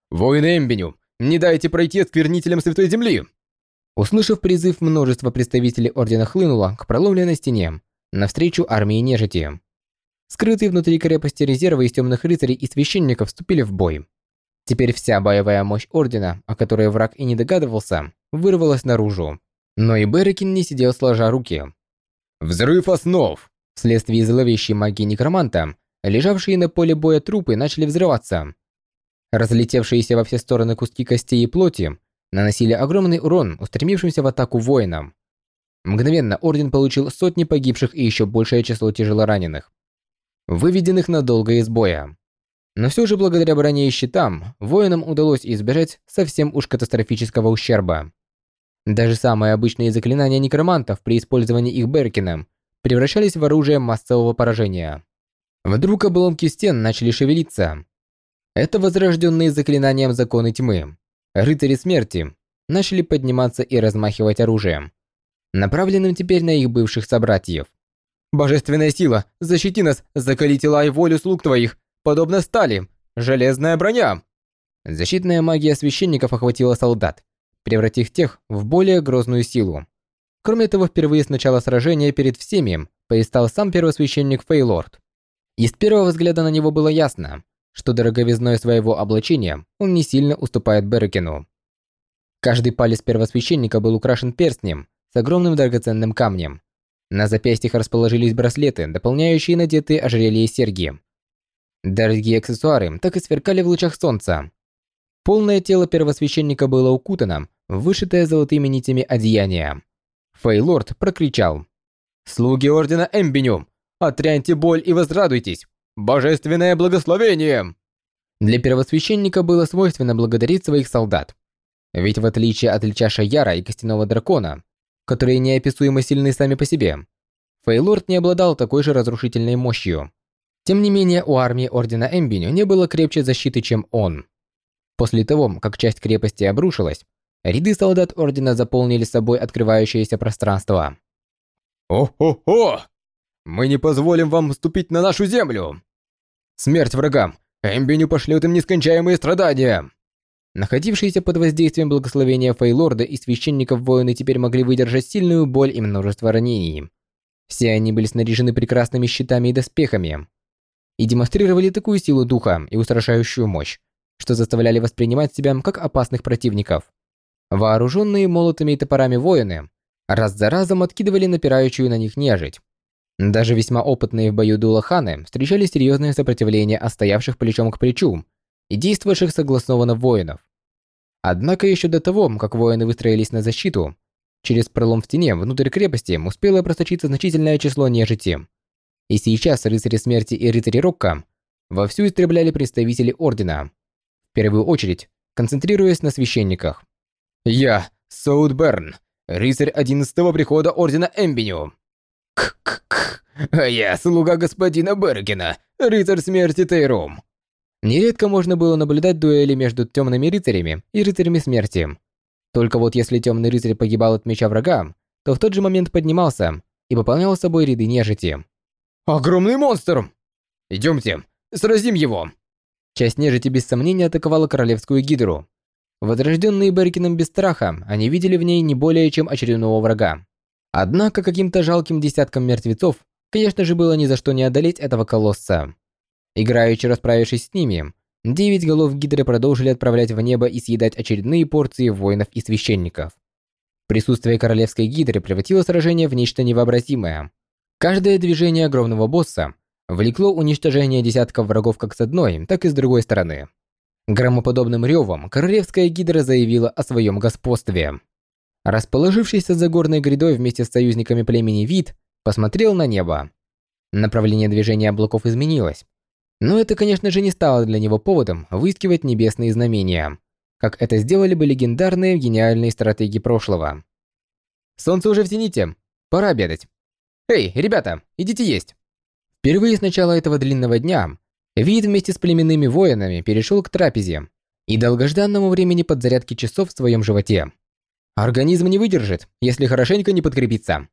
Воины Эмбеню, не дайте пройти осквернителям Святой Земли!» Услышав призыв, множество представителей Ордена хлынуло к проломленной стене, навстречу армии нежити. Скрытые внутри крепости резервы из темных рыцарей и священников вступили в бой. Теперь вся боевая мощь Ордена, о которой враг и не догадывался, вырвалась наружу. Но и Берекин не сидел сложа руки. Взрыв основ! Вследствие зловещей магии некроманта, лежавшие на поле боя трупы начали взрываться. Разлетевшиеся во все стороны куски костей и плоти наносили огромный урон устремившимся в атаку воинам. Мгновенно Орден получил сотни погибших и еще большее число тяжелораненых, выведенных надолго из боя. Но все же благодаря броне и щитам, воинам удалось избежать совсем уж катастрофического ущерба. Даже самые обычные заклинания некромантов при использовании их Беркином превращались в оружие массового поражения. Вдруг обломки стен начали шевелиться. Это возрожденные заклинанием законы тьмы. Рыцари смерти начали подниматься и размахивать оружием, направленным теперь на их бывших собратьев. «Божественная сила, защити нас, закали тела и волю слуг твоих, подобно стали, железная броня!» Защитная магия священников охватила солдат, превратив тех в более грозную силу. Кроме того, впервые с начала сражения перед всеми предстал сам первосвященник Фейлорд. И с первого взгляда на него было ясно, что дороговизной своего облачения он не сильно уступает Берекину. Каждый палец первосвященника был украшен перстнем с огромным драгоценным камнем. На запястьях расположились браслеты, дополняющие надетые ожерелья и серьги. Дорогие аксессуары так и сверкали в лучах солнца. Полное тело первосвященника было укутано вышитое золотыми нитями одеяние. Фейлорд прокричал. «Слуги Ордена Эмбиню, отряньте боль и возрадуйтесь! Божественное благословение!» Для первосвященника было свойственно благодарить своих солдат. Ведь в отличие от Личаша Яра и Костяного Дракона, которые неописуемо сильны сами по себе, Фейлорд не обладал такой же разрушительной мощью. Тем не менее, у армии Ордена Эмбиню не было крепче защиты, чем он. После того, как часть крепости обрушилась, ряды солдат Ордена заполнили собой открывающееся пространство. «О-хо-хо! Мы не позволим вам вступить на нашу землю! Смерть врагам! Эмбиню пошлет им нескончаемые страдания!» Находившиеся под воздействием благословения Фейлорда и священников воины теперь могли выдержать сильную боль и множество ранений. Все они были снаряжены прекрасными щитами и доспехами и демонстрировали такую силу духа и устрашающую мощь, что заставляли воспринимать себя как опасных противников. Вооруженные молотами и топорами воины раз за разом откидывали напирающую на них нежить. Даже весьма опытные в бою дулаханы встречали серьезное сопротивление остоявших плечом к плечу и действовавших согласнованно воинов. Однако еще до того, как воины выстроились на защиту, через пролом в стене внутрь крепости успело просочиться значительное число нежити. И сейчас рыцари смерти и рыцари Рокка вовсю истребляли представителей Ордена, в первую очередь концентрируясь на священниках. «Я, Саудберн, рыцарь одиннадцатого прихода Ордена Эмбиню!» «К-к-к, а я слуга господина Бергена, рыцарь смерти Тейром!» Нередко можно было наблюдать дуэли между темными рыцарями и рыцарями смерти. Только вот если темный рыцарь погибал от меча врага, то в тот же момент поднимался и пополнял собой ряды нежити. «Огромный монстр! Идемте, сразим его!» Часть нежити без сомнения атаковала королевскую гидру. Возрожденные Беркином без страха, они видели в ней не более чем очередного врага. Однако каким-то жалким десяткам мертвецов, конечно же, было ни за что не одолеть этого колосса. Играючи расправившись с ними, девять голов Гидры продолжили отправлять в небо и съедать очередные порции воинов и священников. Присутствие королевской Гидры превратило сражение в нечто невообразимое. Каждое движение огромного босса влекло уничтожение десятков врагов как с одной, так и с другой стороны. Громоподобным ревом королевская Гидра заявила о своем господстве. Расположившийся за горной грядой вместе с союзниками племени Вид, посмотрел на небо. Направление движения облаков изменилось, но это, конечно же, не стало для него поводом выискивать небесные знамения, как это сделали бы легендарные гениальные стратеги прошлого. Солнце уже в зените. Пора обедать. Эй, ребята, идите есть. Впервые с начала этого длинного дня Вид вместе с племенными воинами перешел к трапезе и долгожданному времени подзарядки часов в своем животе. Организм не выдержит, если хорошенько не подкрепиться.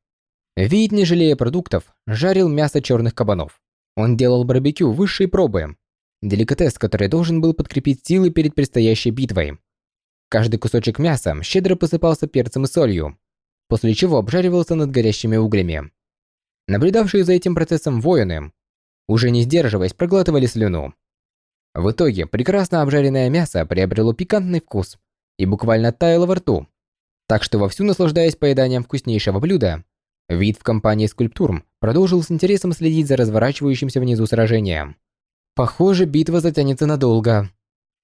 Вид, не жалея продуктов, жарил мясо черных кабанов. Он делал барбекю высшей пробы. Деликатес, который должен был подкрепить силы перед предстоящей битвой. Каждый кусочек мяса щедро посыпался перцем и солью, после чего обжаривался над горящими углями. Наблюдавшие за этим процессом воины, уже не сдерживаясь, проглатывали слюну. В итоге прекрасно обжаренное мясо приобрело пикантный вкус и буквально таяло во рту. Так что вовсю наслаждаясь поеданием вкуснейшего блюда, Вид в компании скульптур продолжил с интересом следить за разворачивающимся внизу сражением. Похоже, битва затянется надолго.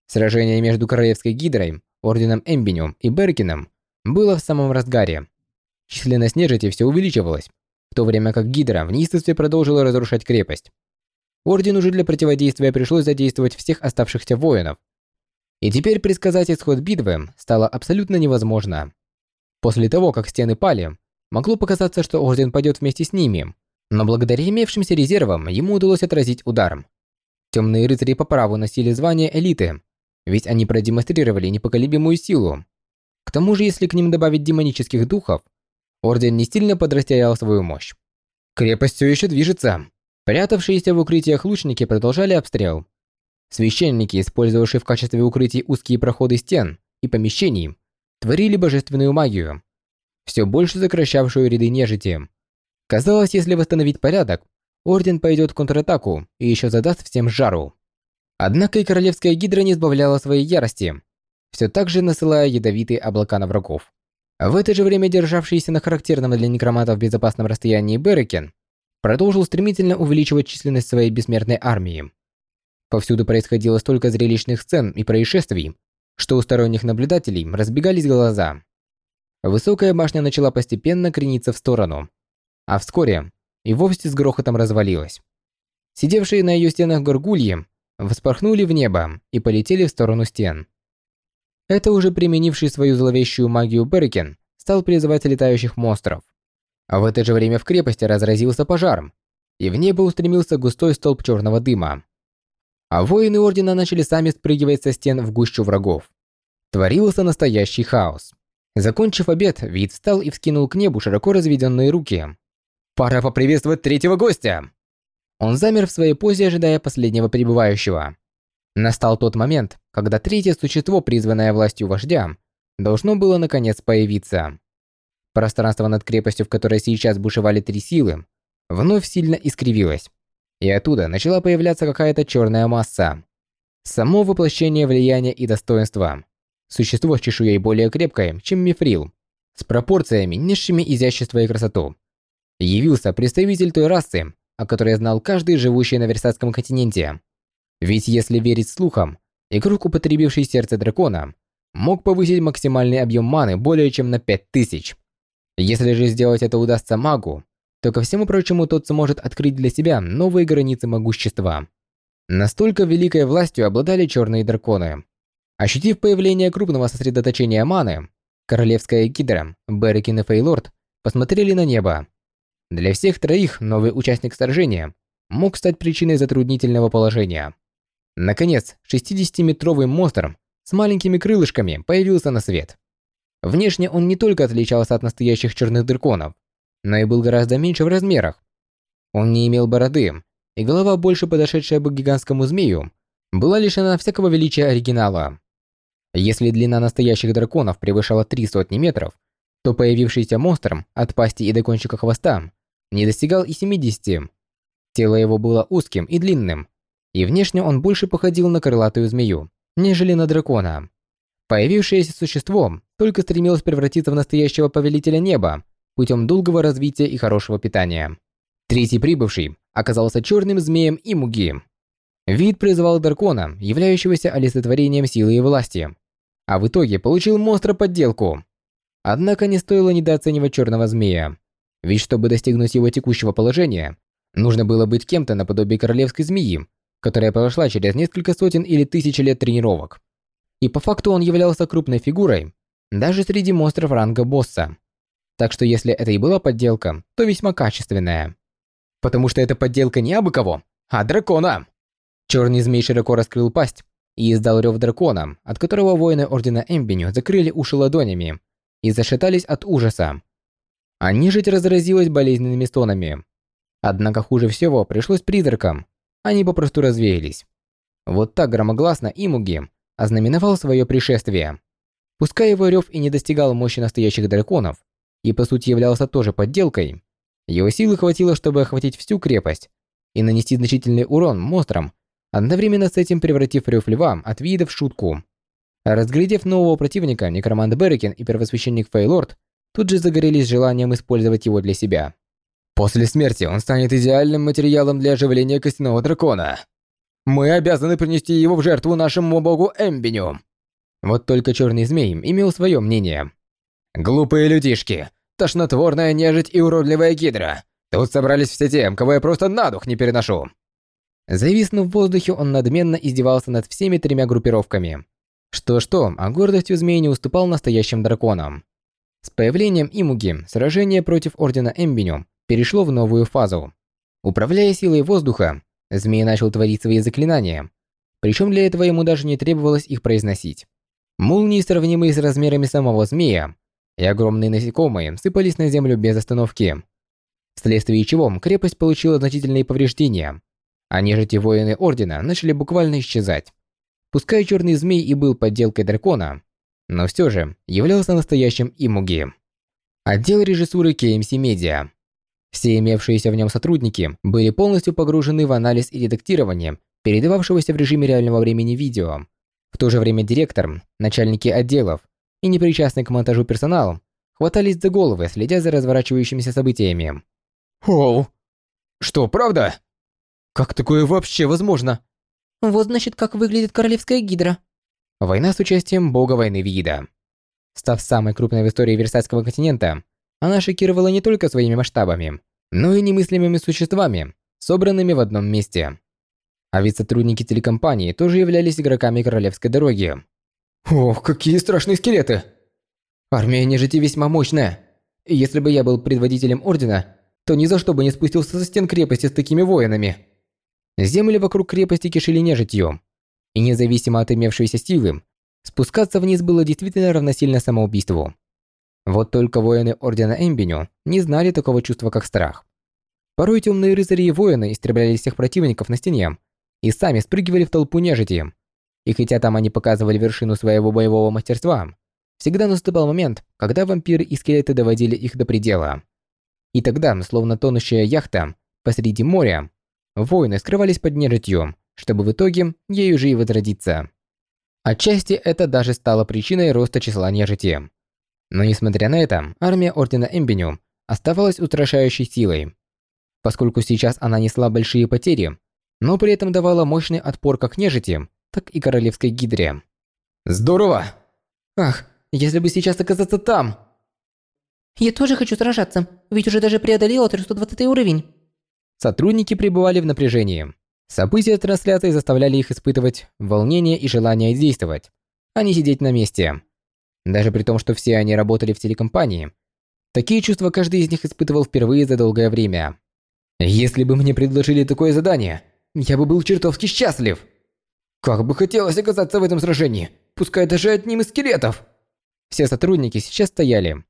Сражение между Королевской Гидрой, Орденом Эмбиню и Беркином было в самом разгаре. Численность нежити все увеличивалась, в то время как Гидра в неистовстве продолжила разрушать крепость. Ордену же для противодействия пришлось задействовать всех оставшихся воинов. И теперь предсказать исход битвы стало абсолютно невозможно. После того, как стены пали, Могло показаться, что Орден пойдет вместе с ними, но благодаря имевшимся резервам ему удалось отразить удар. Темные рыцари по праву носили звание элиты, ведь они продемонстрировали непоколебимую силу. К тому же, если к ним добавить демонических духов, Орден не сильно подрастяял свою мощь. Крепость все еще движется. Прятавшиеся в укрытиях лучники продолжали обстрел. Священники, использовавшие в качестве укрытий узкие проходы стен и помещений, творили божественную магию, все больше сокращавшую ряды нежити. Казалось, если восстановить порядок, Орден пойдет в контратаку и еще задаст всем жару. Однако и Королевская Гидра не сбавляла своей ярости, все так же насылая ядовитые облака на врагов. В это же время державшийся на характерном для некромантов безопасном расстоянии Берекен продолжил стремительно увеличивать численность своей бессмертной армии. Повсюду происходило столько зрелищных сцен и происшествий, что у сторонних наблюдателей разбегались глаза. Высокая башня начала постепенно крениться в сторону, а вскоре и вовсе с грохотом развалилась. Сидевшие на ее стенах горгульи вспорхнули в небо и полетели в сторону стен. Это уже применивший свою зловещую магию Беркен стал призывать летающих монстров. А в это же время в крепости разразился пожар, и в небо устремился густой столб черного дыма. А воины Ордена начали сами спрыгивать со стен в гущу врагов. Творился настоящий хаос. Закончив обед, Вид встал и вскинул к небу широко разведенные руки. «Пора поприветствовать третьего гостя!» Он замер в своей позе, ожидая последнего прибывающего. Настал тот момент, когда третье существо, призванное властью вождя, должно было наконец появиться. Пространство над крепостью, в которой сейчас бушевали три силы, вновь сильно искривилось, и оттуда начала появляться какая-то черная масса. Само воплощение влияния и достоинства. Существо с чешуей более крепкое, чем мифрил, с пропорциями, несшими изящество и красоту. Явился представитель той расы, о которой знал каждый живущий на Версатском континенте. Ведь если верить слухам, игрок, употребивший сердце дракона, мог повысить максимальный объем маны более чем на 5000. Если же сделать это удастся магу, то ко всему прочему тот сможет открыть для себя новые границы могущества. Настолько великой властью обладали черные драконы. Ощутив появление крупного сосредоточения маны, королевская гидра, Берекин и Фейлорд посмотрели на небо. Для всех троих новый участник сражения мог стать причиной затруднительного положения. Наконец, 60-метровый монстр с маленькими крылышками появился на свет. Внешне он не только отличался от настоящих черных драконов, но и был гораздо меньше в размерах. Он не имел бороды, и голова, больше подошедшая бы к гигантскому змею, была лишена всякого величия оригинала. Если длина настоящих драконов превышала три сотни метров, то появившийся монстр от пасти и до кончика хвоста не достигал и 70. Тело его было узким и длинным, и внешне он больше походил на крылатую змею, нежели на дракона. Появившееся существо только стремилось превратиться в настоящего повелителя неба путем долгого развития и хорошего питания. Третий прибывший оказался черным змеем Имуги. Вид призывал дракона, являющегося олицетворением силы и власти, а в итоге получил монстра-подделку. Однако не стоило недооценивать черного змея, ведь чтобы достигнуть его текущего положения, нужно было быть кем-то наподобие королевской змеи, которая прошла через несколько сотен или тысяч лет тренировок. И по факту он являлся крупной фигурой, даже среди монстров ранга босса. Так что если это и была подделка, то весьма качественная. Потому что это подделка не абы кого, а дракона. Черный змей широко раскрыл пасть и издал рев дракона, от которого воины Ордена Эмбеню закрыли уши ладонями и зашатались от ужаса. А нежить разразилась болезненными стонами. Однако хуже всего пришлось призракам. Они попросту развеялись. Вот так громогласно Имуги ознаменовал свое пришествие. Пускай его рев и не достигал мощи настоящих драконов, и по сути являлся тоже подделкой, его силы хватило, чтобы охватить всю крепость и нанести значительный урон монстрам, одновременно с этим превратив рев льва от вида в шутку. Разглядев нового противника, некромант Беррикин и первосвященник Фейлорд тут же загорелись желанием использовать его для себя. После смерти он станет идеальным материалом для оживления костяного дракона. Мы обязаны принести его в жертву нашему богу Эмбиню. Вот только черный змей имел свое мнение. Глупые людишки, тошнотворная нежить и уродливая гидра. Тут собрались все те, кого я просто на дух не переношу. Зависнув в воздухе, он надменно издевался над всеми тремя группировками. Что-что, а гордостью змей не уступал настоящим драконам. С появлением Имуги сражение против Ордена Эмбиню перешло в новую фазу. Управляя силой воздуха, змей начал творить свои заклинания. Причем для этого ему даже не требовалось их произносить. Молнии, сравнимые с размерами самого змея, и огромные насекомые сыпались на землю без остановки. Вследствие чего крепость получила значительные повреждения, а нежити воины Ордена начали буквально исчезать. Пускай Черный Змей и был подделкой дракона, но все же являлся настоящим Имуги. Отдел режиссуры KMC Media. Все имевшиеся в нем сотрудники были полностью погружены в анализ и редактирование передававшегося в режиме реального времени видео. В то же время директор, начальники отделов и непричастный к монтажу персонал хватались за головы, следя за разворачивающимися событиями. Оу. Что, правда? Как такое вообще возможно? Вот значит, как выглядит королевская гидра. Война с участием бога войны Вида. Став самой крупной в истории Версальского континента, она шокировала не только своими масштабами, но и немыслимыми существами, собранными в одном месте. А ведь сотрудники телекомпании тоже являлись игроками королевской дороги. Ох, какие страшные скелеты! Армия нежити весьма мощная. И если бы я был предводителем Ордена, то ни за что бы не спустился со стен крепости с такими воинами. Земли вокруг крепости кишели нежитью. И независимо от имевшейся силы, спускаться вниз было действительно равносильно самоубийству. Вот только воины Ордена Эмбиню не знали такого чувства, как страх. Порой темные рыцари и воины истребляли всех противников на стене и сами спрыгивали в толпу нежити, и хотя там они показывали вершину своего боевого мастерства, всегда наступал момент, когда вампиры и скелеты доводили их до предела. И тогда, словно тонущая яхта посреди моря, воины скрывались под нежитью, чтобы в итоге ею же и возродиться. Отчасти это даже стало причиной роста числа нежити. Но несмотря на это, армия Ордена Эмбеню оставалась устрашающей силой. Поскольку сейчас она несла большие потери, но при этом давала мощный отпор как нежити, так и королевской гидре. Здорово! Ах, если бы сейчас оказаться там! Я тоже хочу сражаться, ведь уже даже преодолела 320 уровень. Сотрудники пребывали в напряжении. События трансляции заставляли их испытывать волнение и желание действовать, а не сидеть на месте. Даже при том, что все они работали в телекомпании, такие чувства каждый из них испытывал впервые за долгое время. Если бы мне предложили такое задание, я бы был чертовски счастлив. Как бы хотелось оказаться в этом сражении, пускай даже одним из скелетов. Все сотрудники сейчас стояли.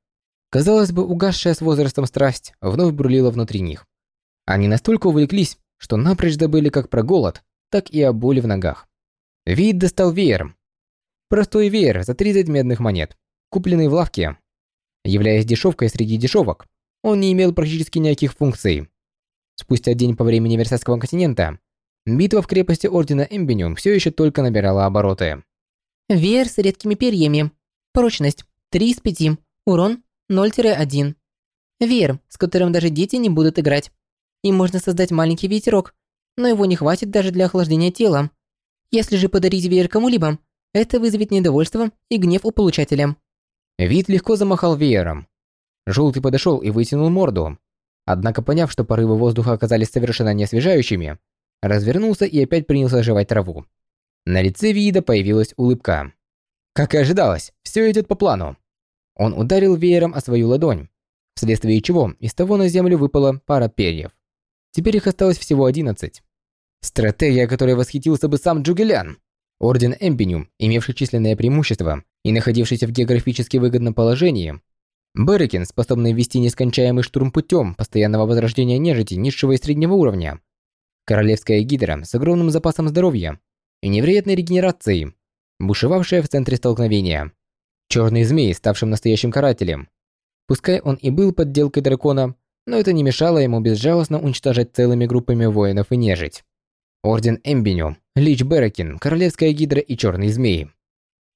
Казалось бы, угасшая с возрастом страсть вновь бурлила внутри них. Они настолько увлеклись, что напрочь забыли как про голод, так и о боли в ногах. Вид достал веер. Простой веер за 30 медных монет, купленный в лавке. Являясь дешевкой среди дешевок, он не имел практически никаких функций. Спустя день по времени Версальского континента, битва в крепости Ордена Эмбениум все еще только набирала обороты. Веер с редкими перьями. Прочность 3 из 5. Урон 0-1. Веер, с которым даже дети не будут играть. Им можно создать маленький ветерок, но его не хватит даже для охлаждения тела. Если же подарить веер кому-либо, это вызовет недовольство и гнев у получателя. Вид легко замахал веером. Желтый подошел и вытянул морду. Однако, поняв, что порывы воздуха оказались совершенно неосвежающими, развернулся и опять принялся жевать траву. На лице Вида появилась улыбка. Как и ожидалось, все идет по плану. Он ударил веером о свою ладонь, вследствие чего из того на землю выпала пара перьев. Теперь их осталось всего 11. Стратегия, которой восхитился бы сам Джугелян. Орден Эмпениум, имевший численное преимущество и находившийся в географически выгодном положении. Берекин, способный вести нескончаемый штурм путем постоянного возрождения нежити низшего и среднего уровня. Королевская гидра с огромным запасом здоровья и невероятной регенерацией, бушевавшая в центре столкновения. Черный змей, ставшим настоящим карателем. Пускай он и был подделкой дракона, но это не мешало ему безжалостно уничтожать целыми группами воинов и нежить. Орден Эмбеню, Лич Беракин, Королевская Гидра и Черный Змей.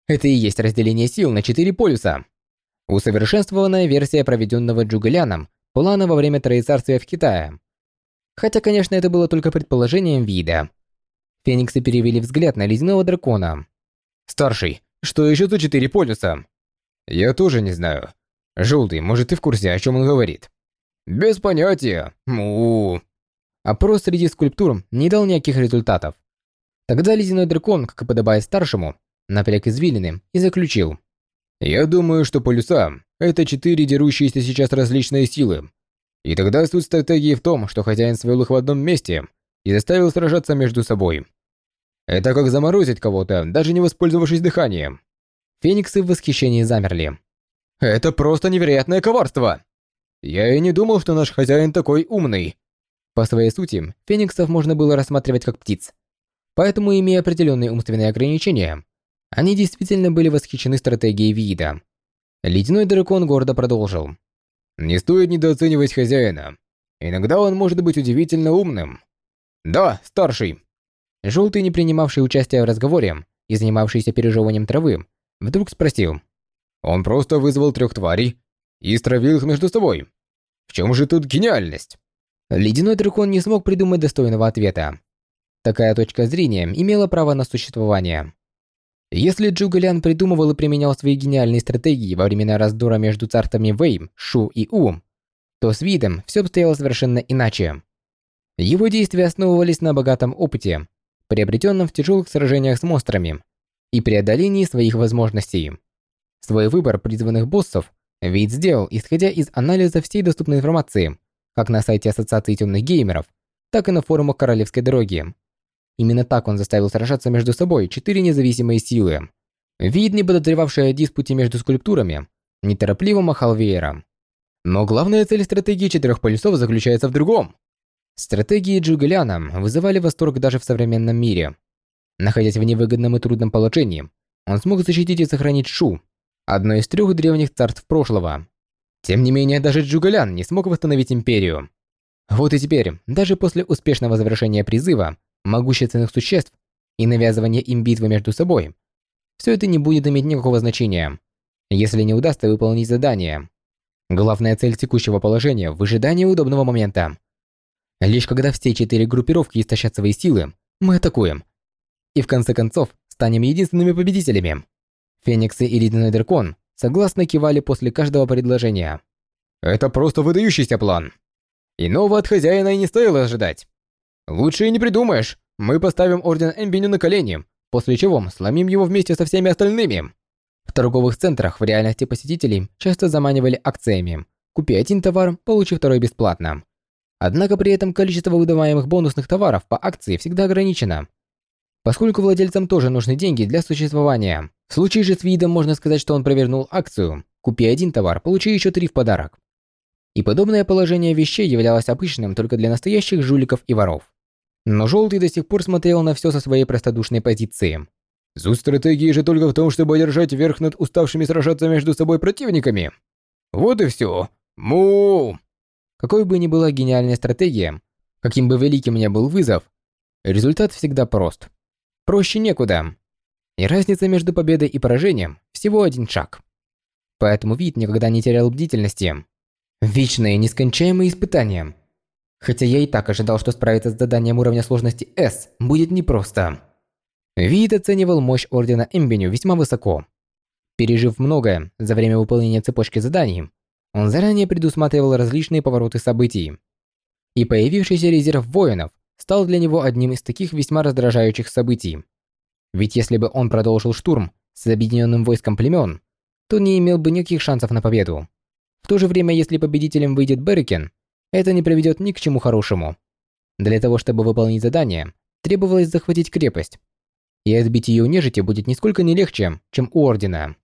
Это и есть разделение сил на четыре полюса. Усовершенствованная версия проведенного Джугаляном плана во время Троецарствия в Китае. Хотя, конечно, это было только предположением вида. Фениксы перевели взгляд на ледяного дракона. «Старший, что еще за четыре полюса?» «Я тоже не знаю. Желтый, может, ты в курсе, о чем он говорит?» Без понятия. Му. Опрос среди скульптур не дал никаких результатов. Тогда ледяной дракон, как и подобает старшему, напряг извилины и заключил. Я думаю, что полюса – это четыре дерущиеся сейчас различные силы. И тогда суть стратегии в том, что хозяин свел их в одном месте и заставил сражаться между собой. Это как заморозить кого-то, даже не воспользовавшись дыханием. Фениксы в восхищении замерли. Это просто невероятное коварство! Я и не думал, что наш хозяин такой умный. По своей сути, фениксов можно было рассматривать как птиц. Поэтому, имея определенные умственные ограничения, они действительно были восхищены стратегией вида. Ледяной дракон гордо продолжил. Не стоит недооценивать хозяина. Иногда он может быть удивительно умным. Да, старший. Желтый, не принимавший участия в разговоре и занимавшийся пережевыванием травы, вдруг спросил. Он просто вызвал трех тварей и стравил их между собой. В чем же тут гениальность? Ледяной дракон не смог придумать достойного ответа. Такая точка зрения имела право на существование. Если Джугалян придумывал и применял свои гениальные стратегии во времена раздора между царствами Вэй, Шу и У, то с видом все обстояло совершенно иначе. Его действия основывались на богатом опыте, приобретенном в тяжелых сражениях с монстрами, и преодолении своих возможностей. Свой выбор призванных боссов вид сделал, исходя из анализа всей доступной информации, как на сайте Ассоциации темных геймеров, так и на форумах Королевской дороги. Именно так он заставил сражаться между собой четыре независимые силы. Вид, не подозревавший о диспуте между скульптурами, неторопливо махал веером. Но главная цель стратегии четырех полюсов заключается в другом. Стратегии Джугеляна вызывали восторг даже в современном мире. Находясь в невыгодном и трудном положении, он смог защитить и сохранить Шу, одно из трех древних царств прошлого. Тем не менее, даже Джугалян не смог восстановить империю. Вот и теперь, даже после успешного завершения призыва могущественных существ и навязывания им битвы между собой, все это не будет иметь никакого значения, если не удастся выполнить задание. Главная цель текущего положения – выжидание удобного момента. Лишь когда все четыре группировки истощат свои силы, мы атакуем. И в конце концов, станем единственными победителями. Фениксы и Ледяной Дракон согласно кивали после каждого предложения. Это просто выдающийся план. Иного от хозяина и не стоило ожидать. Лучше и не придумаешь. Мы поставим Орден Эмбиню на колени, после чего сломим его вместе со всеми остальными. В торговых центрах в реальности посетителей часто заманивали акциями. Купи один товар, получи второй бесплатно. Однако при этом количество выдаваемых бонусных товаров по акции всегда ограничено. Поскольку владельцам тоже нужны деньги для существования. В случае же с видом можно сказать, что он провернул акцию. Купи один товар, получи еще три в подарок. И подобное положение вещей являлось обычным только для настоящих жуликов и воров. Но Желтый до сих пор смотрел на все со своей простодушной позиции. Суть стратегии же только в том, чтобы одержать верх над уставшими сражаться между собой противниками. Вот и все. Му! Какой бы ни была гениальная стратегия, каким бы великим ни был вызов, результат всегда прост. Проще некуда. И разница между победой и поражением всего один шаг. Поэтому вид никогда не терял бдительности. Вечные, нескончаемые испытания. Хотя я и так ожидал, что справиться с заданием уровня сложности S будет непросто. Вид оценивал мощь Ордена Эмбеню весьма высоко. Пережив многое за время выполнения цепочки заданий, он заранее предусматривал различные повороты событий. И появившийся резерв воинов стал для него одним из таких весьма раздражающих событий. Ведь если бы он продолжил штурм с объединенным войском племен, то не имел бы никаких шансов на победу. В то же время, если победителем выйдет Беррикен, это не приведет ни к чему хорошему. Для того, чтобы выполнить задание, требовалось захватить крепость. И отбить ее у нежити будет нисколько не легче, чем у Ордена.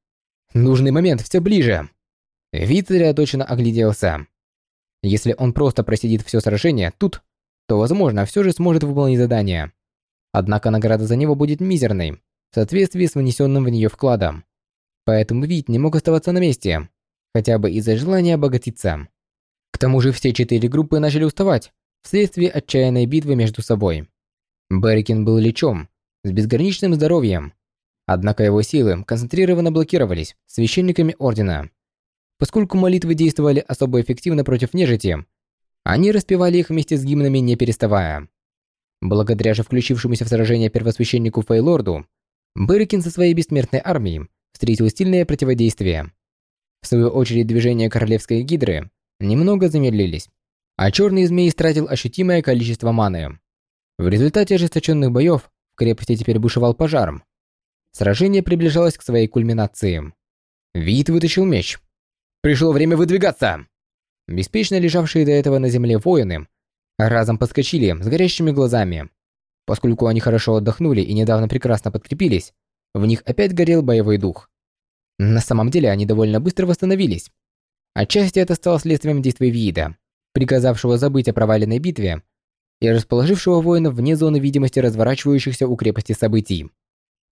Нужный момент все ближе. Вид сосредоточенно огляделся. Если он просто просидит все сражение тут, то, возможно, все же сможет выполнить задание. Однако награда за него будет мизерной, в соответствии с внесенным в нее вкладом. Поэтому Вид не мог оставаться на месте, хотя бы из-за желания обогатиться. К тому же все четыре группы начали уставать вследствие отчаянной битвы между собой. Беррикин был лечом, с безграничным здоровьем. Однако его силы концентрированно блокировались священниками Ордена. Поскольку молитвы действовали особо эффективно против нежити, они распевали их вместе с гимнами не переставая. Благодаря же включившемуся в сражение первосвященнику Фейлорду, Беррикин со своей бессмертной армией встретил сильное противодействие. В свою очередь движения королевской гидры немного замедлились, а черный змей истратил ощутимое количество маны. В результате ожесточенных боев в крепости теперь бушевал пожар. Сражение приближалось к своей кульминации. Вид вытащил меч, Пришло время выдвигаться!» Беспечно лежавшие до этого на земле воины разом подскочили с горящими глазами. Поскольку они хорошо отдохнули и недавно прекрасно подкрепились, в них опять горел боевой дух. На самом деле они довольно быстро восстановились. Отчасти это стало следствием действий Виида, приказавшего забыть о проваленной битве и расположившего воинов вне зоны видимости разворачивающихся у крепости событий.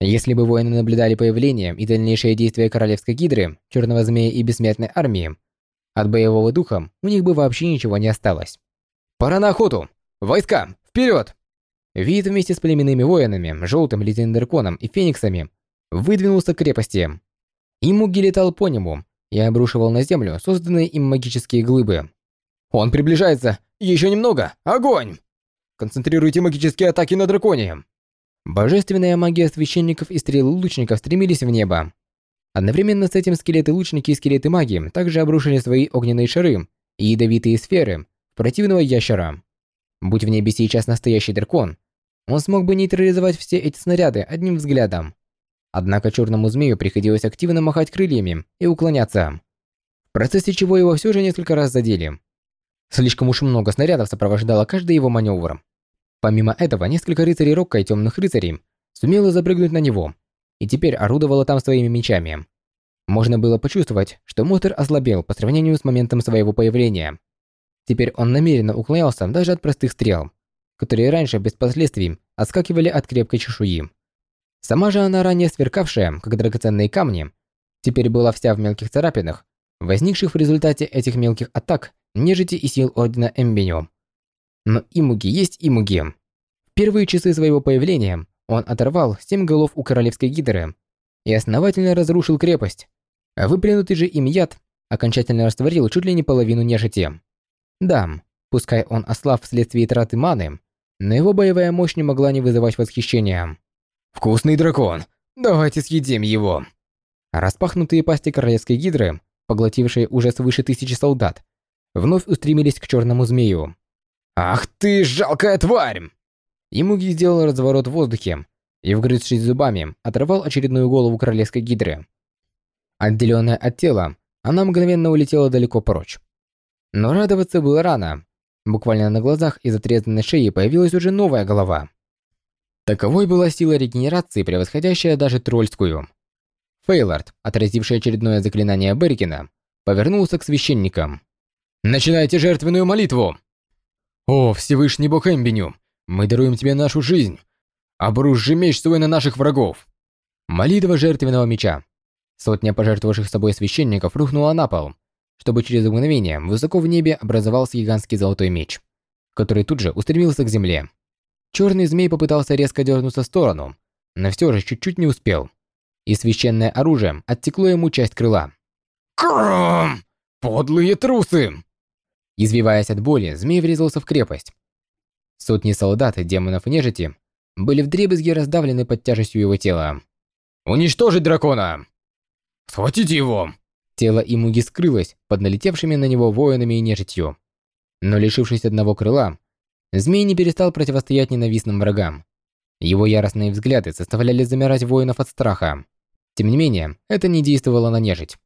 Если бы воины наблюдали появление и дальнейшие действия королевской гидры, черного змея и бессмертной армии, от боевого духа у них бы вообще ничего не осталось. «Пора на охоту! Войска, вперед!» Вид вместе с племенными воинами, желтым ледяным драконом и фениксами выдвинулся к крепости. Имуги летал по нему и обрушивал на землю созданные им магические глыбы. «Он приближается! Еще немного! Огонь!» «Концентрируйте магические атаки на драконе!» Божественная магия священников и стрелы лучников стремились в небо. Одновременно с этим скелеты-лучники и скелеты-маги также обрушили свои огненные шары и ядовитые сферы противного ящера. Будь в небе сейчас настоящий дракон, он смог бы нейтрализовать все эти снаряды одним взглядом. Однако черному змею приходилось активно махать крыльями и уклоняться. В процессе чего его все же несколько раз задели. Слишком уж много снарядов сопровождало каждый его маневр. Помимо этого, несколько рыцарей Рокка и Темных Рыцарей сумело запрыгнуть на него и теперь орудовало там своими мечами. Можно было почувствовать, что Мотор ослабел по сравнению с моментом своего появления. Теперь он намеренно уклонялся даже от простых стрел, которые раньше без последствий отскакивали от крепкой чешуи. Сама же она, ранее сверкавшая, как драгоценные камни, теперь была вся в мелких царапинах, возникших в результате этих мелких атак нежити и сил Ордена Эмбиньо. Но имуги есть имуги. В первые часы своего появления он оторвал семь голов у королевской гидры и основательно разрушил крепость. А выплюнутый же им яд окончательно растворил чуть ли не половину нежити. Да, пускай он ослаб вследствие траты маны, но его боевая мощь не могла не вызывать восхищения. «Вкусный дракон! Давайте съедим его!» Распахнутые пасти королевской гидры, поглотившие уже свыше тысячи солдат, вновь устремились к черному змею. «Ах ты, жалкая тварь!» Имуги сделал разворот в воздухе и, вгрызшись зубами, оторвал очередную голову королевской гидры. Отделенная от тела, она мгновенно улетела далеко прочь. Но радоваться было рано. Буквально на глазах из отрезанной шеи появилась уже новая голова. Таковой была сила регенерации, превосходящая даже тролльскую. Фейлард, отразивший очередное заклинание Беркина, повернулся к священникам. «Начинайте жертвенную молитву!» «О, Всевышний Бог Эмбеню, мы даруем тебе нашу жизнь! Обрушь же меч свой на наших врагов!» Молитва жертвенного меча. Сотня пожертвовавших собой священников рухнула на пол, чтобы через мгновение высоко в небе образовался гигантский золотой меч, который тут же устремился к земле. Черный змей попытался резко дернуться в сторону, но все же чуть-чуть не успел. И священное оружие оттекло ему часть крыла. «Кром! Подлые трусы!» Извиваясь от боли, змей врезался в крепость. Сотни солдат, демонов и нежити были вдребезги раздавлены под тяжестью его тела. «Уничтожить дракона! Схватите его!» Тело Имуги скрылось под налетевшими на него воинами и нежитью. Но лишившись одного крыла, змей не перестал противостоять ненавистным врагам. Его яростные взгляды заставляли замирать воинов от страха. Тем не менее, это не действовало на нежить.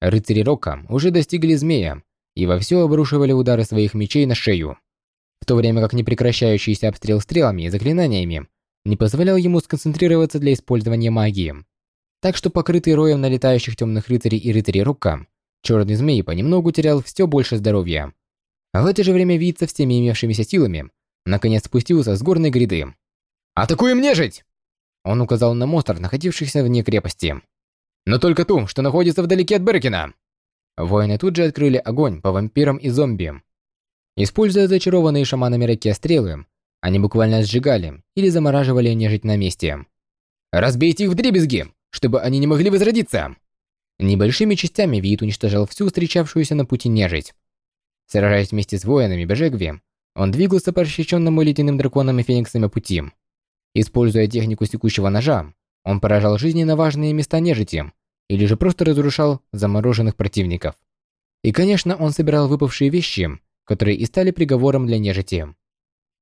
Рыцари Рока уже достигли змея и вовсю обрушивали удары своих мечей на шею, в то время как непрекращающийся обстрел стрелами и заклинаниями не позволял ему сконцентрироваться для использования магии. Так что покрытый роем налетающих темных рыцарей и рыцарей Рока, черный змей понемногу терял все больше здоровья. А в это же время вид со всеми имевшимися силами наконец спустился с горной гряды. «Атакуем нежить!» Он указал на монстров, находившихся вне крепости. «Но только ту, что находится вдалеке от Беркина!» Воины тут же открыли огонь по вампирам и зомби. Используя зачарованные шаманами раке стрелы, они буквально сжигали или замораживали нежить на месте. «Разбейте их в дребезги, чтобы они не могли возродиться!» Небольшими частями Вид уничтожал всю встречавшуюся на пути нежить. Сражаясь вместе с воинами Бежегви, он двигался по расщеченному ледяным драконам и фениксами пути. Используя технику секущего ножа, он поражал жизненно важные места нежити или же просто разрушал замороженных противников. И, конечно, он собирал выпавшие вещи, которые и стали приговором для нежити.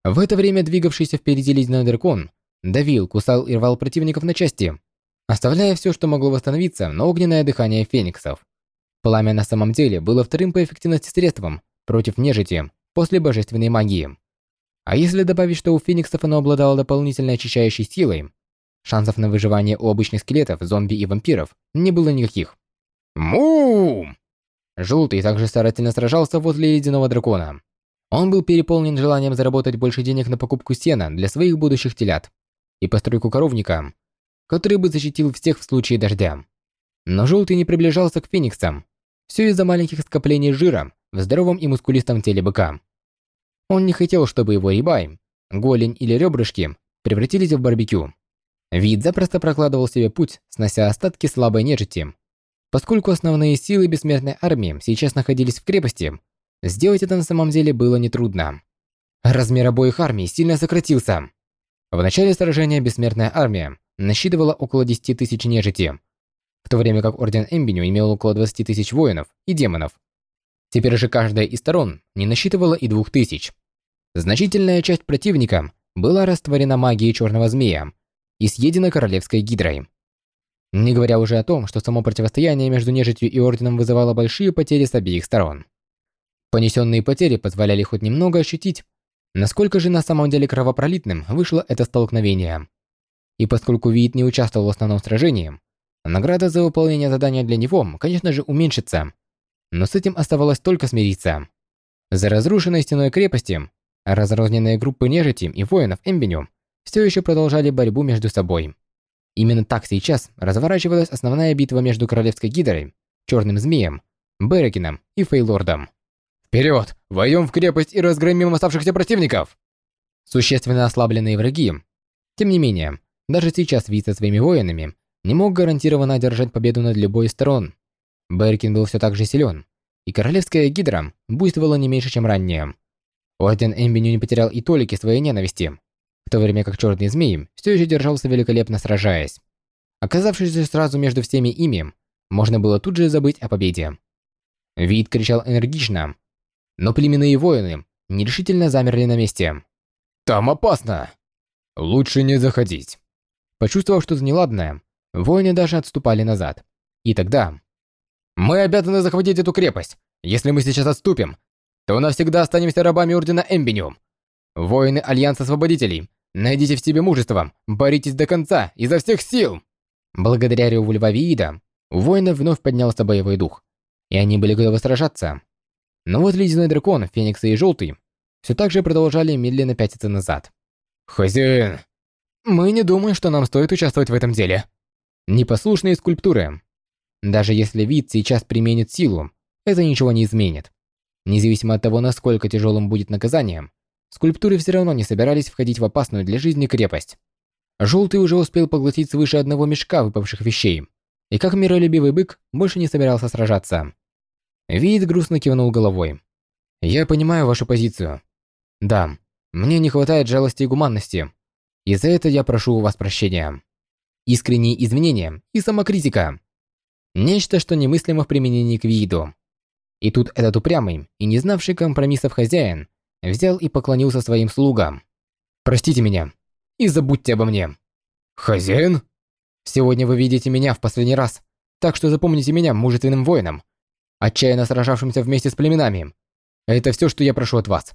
В это время двигавшийся впереди ледяной дракон давил, кусал и рвал противников на части, оставляя все, что могло восстановиться, на огненное дыхание фениксов. Пламя на самом деле было вторым по эффективности средством против нежити после божественной магии. А если добавить, что у фениксов оно обладало дополнительной очищающей силой, Шансов на выживание у обычных скелетов, зомби и вампиров не было никаких. му Желтый также старательно сражался возле ледяного дракона. Он был переполнен желанием заработать больше денег на покупку сена для своих будущих телят и постройку коровника, который бы защитил всех в случае дождя. Но Желтый не приближался к фениксам, все из-за маленьких скоплений жира в здоровом и мускулистом теле быка. Он не хотел, чтобы его рибай, голень или ребрышки превратились в барбекю. Вид запросто прокладывал себе путь, снося остатки слабой нежити. Поскольку основные силы бессмертной армии сейчас находились в крепости, сделать это на самом деле было нетрудно. Размер обоих армий сильно сократился. В начале сражения бессмертная армия насчитывала около 10 тысяч нежити, в то время как Орден Эмбиню имел около 20 тысяч воинов и демонов. Теперь же каждая из сторон не насчитывала и двух тысяч. Значительная часть противника была растворена магией Черного Змея, и съедена королевской гидрой. Не говоря уже о том, что само противостояние между нежитью и орденом вызывало большие потери с обеих сторон. Понесенные потери позволяли хоть немного ощутить, насколько же на самом деле кровопролитным вышло это столкновение. И поскольку Виит не участвовал в основном сражении, награда за выполнение задания для него, конечно же, уменьшится. Но с этим оставалось только смириться. За разрушенной стеной крепости, разрозненные группы нежити и воинов Эмбеню все еще продолжали борьбу между собой. Именно так сейчас разворачивалась основная битва между Королевской Гидрой, Черным Змеем, Берекином и Фейлордом. «Вперед! Войдем в крепость и разгромим оставшихся противников!» Существенно ослабленные враги. Тем не менее, даже сейчас вид со своими воинами не мог гарантированно одержать победу над любой из сторон. Беркин был все так же силен, и королевская гидра буйствовала не меньше, чем ранее. Орден Эмбиню не потерял и толики своей ненависти, то время как Черный Змей все еще держался великолепно сражаясь. Оказавшись сразу между всеми ими, можно было тут же забыть о победе. Вид кричал энергично, но племенные воины нерешительно замерли на месте. «Там опасно! Лучше не заходить!» Почувствовав что-то неладное, воины даже отступали назад. И тогда... «Мы обязаны захватить эту крепость! Если мы сейчас отступим, то навсегда останемся рабами Ордена Эмбиниум! Воины Альянса Освободителей, найдите в себе мужество, боритесь до конца, изо всех сил!» Благодаря реву Льва Виида, у воинов вновь поднялся боевой дух, и они были готовы сражаться. Но вот Ледяной Дракон, Феникс и Желтый все так же продолжали медленно пятиться назад. «Хозяин!» «Мы не думаем, что нам стоит участвовать в этом деле». Непослушные скульптуры. Даже если вид сейчас применит силу, это ничего не изменит. Независимо от того, насколько тяжелым будет наказание, скульптуры все равно не собирались входить в опасную для жизни крепость. Желтый уже успел поглотить свыше одного мешка выпавших вещей, и как миролюбивый бык больше не собирался сражаться. Вид грустно кивнул головой. «Я понимаю вашу позицию. Да, мне не хватает жалости и гуманности, и за это я прошу у вас прощения. Искренние извинения и самокритика. Нечто, что немыслимо в применении к виду. И тут этот упрямый и не знавший компромиссов хозяин взял и поклонился своим слугам. «Простите меня и забудьте обо мне». «Хозяин?» «Сегодня вы видите меня в последний раз, так что запомните меня мужественным воином, отчаянно сражавшимся вместе с племенами. Это все, что я прошу от вас.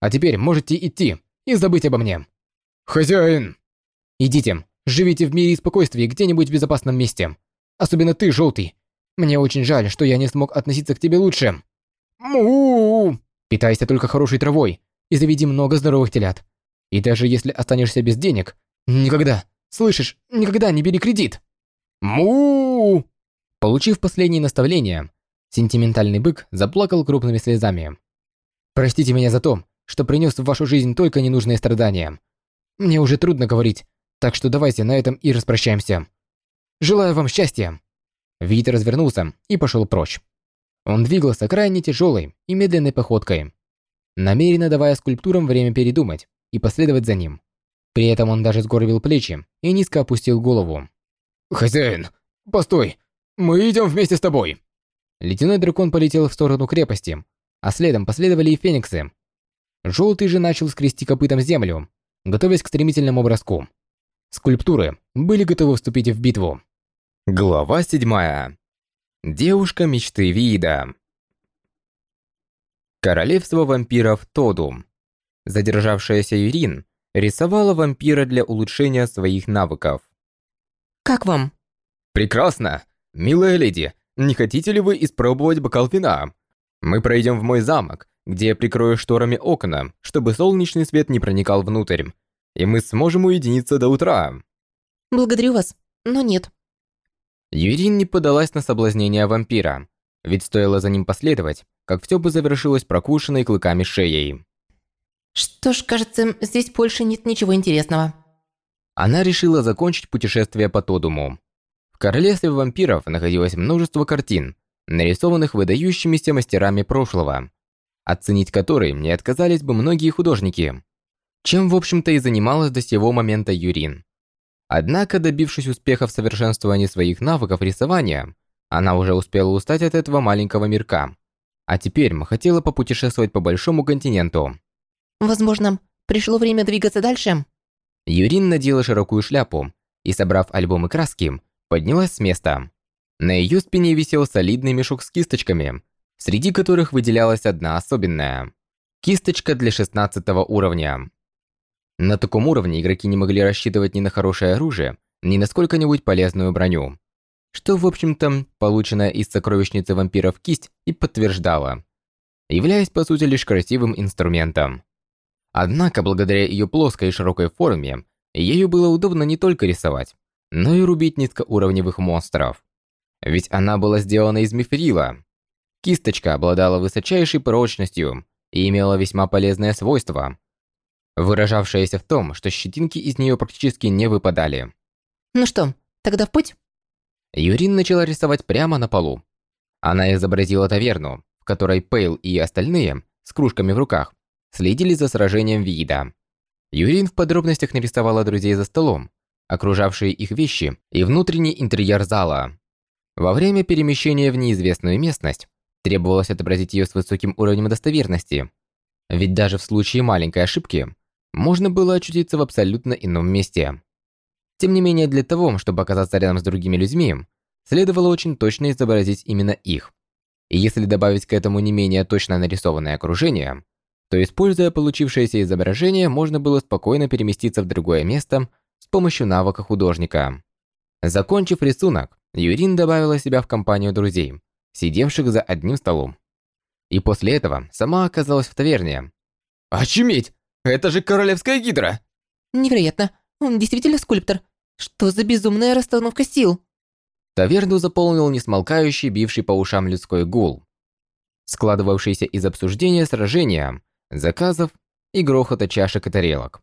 А теперь можете идти и забыть обо мне». «Хозяин!» «Идите, живите в мире и спокойствии где-нибудь в безопасном месте. Особенно ты, Желтый. Мне очень жаль, что я не смог относиться к тебе лучше». «Му!» «Питайся только хорошей травой и заведи много здоровых телят. И даже если останешься без денег, никогда, слышишь, никогда не бери кредит». «Му!» Получив последние наставления, сентиментальный бык заплакал крупными слезами. «Простите меня за то, что принес в вашу жизнь только ненужные страдания. Мне уже трудно говорить, так что давайте на этом и распрощаемся. Желаю вам счастья!» Вит развернулся и пошел прочь. Он двигался крайне тяжелой и медленной походкой, намеренно давая скульптурам время передумать и последовать за ним. При этом он даже сгорбил плечи и низко опустил голову. «Хозяин, постой! Мы идем вместе с тобой!» Ледяной дракон полетел в сторону крепости, а следом последовали и фениксы. Желтый же начал скрести копытом землю, готовясь к стремительному броску. Скульптуры были готовы вступить в битву. Глава 7. Девушка мечты Вида. Королевство вампиров Тодум. Задержавшаяся Юрин рисовала вампира для улучшения своих навыков. «Как вам?» «Прекрасно! Милая леди, не хотите ли вы испробовать бокал вина? Мы пройдем в мой замок, где я прикрою шторами окна, чтобы солнечный свет не проникал внутрь, и мы сможем уединиться до утра». «Благодарю вас, но нет». Юрин не подалась на соблазнение вампира, ведь стоило за ним последовать, как все бы завершилось прокушенной клыками шеей. Что ж, кажется, здесь больше нет ничего интересного. Она решила закончить путешествие по Тодуму. В королевстве вампиров находилось множество картин, нарисованных выдающимися мастерами прошлого оценить который не отказались бы многие художники, чем, в общем-то, и занималась до сего момента Юрин. Однако, добившись успеха в совершенствовании своих навыков рисования, она уже успела устать от этого маленького мирка, а теперь хотела попутешествовать по большому континенту. Возможно, пришло время двигаться дальше? Юрин надела широкую шляпу и, собрав альбомы краски, поднялась с места. На ее спине висел солидный мешок с кисточками, среди которых выделялась одна особенная – кисточка для 16 уровня. На таком уровне игроки не могли рассчитывать ни на хорошее оружие, ни на сколько-нибудь полезную броню. Что, в общем-то, полученная из сокровищницы вампиров кисть и подтверждала, являясь по сути лишь красивым инструментом. Однако, благодаря ее плоской и широкой форме, ею было удобно не только рисовать, но и рубить низкоуровневых монстров. Ведь она была сделана из мифрила, Кисточка обладала высочайшей прочностью и имела весьма полезное свойство, выражавшееся в том, что щетинки из нее практически не выпадали. Ну что, тогда в путь? Юрин начала рисовать прямо на полу. Она изобразила таверну, в которой Пейл и остальные, с кружками в руках, следили за сражением Вида. Юрин в подробностях нарисовала друзей за столом, окружавшие их вещи и внутренний интерьер зала. Во время перемещения в неизвестную местность требовалось отобразить ее с высоким уровнем достоверности. Ведь даже в случае маленькой ошибки можно было очутиться в абсолютно ином месте. Тем не менее, для того, чтобы оказаться рядом с другими людьми, следовало очень точно изобразить именно их. И если добавить к этому не менее точно нарисованное окружение, то используя получившееся изображение, можно было спокойно переместиться в другое место с помощью навыка художника. Закончив рисунок, Юрин добавила себя в компанию друзей, сидевших за одним столом. И после этого сама оказалась в таверне. «Очуметь! Это же королевская гидра!» Невероятно. Он действительно скульптор. Что за безумная расстановка сил? Таверну заполнил несмолкающий, бивший по ушам людской гул, складывавшийся из обсуждения сражения, заказов и грохота чашек и тарелок.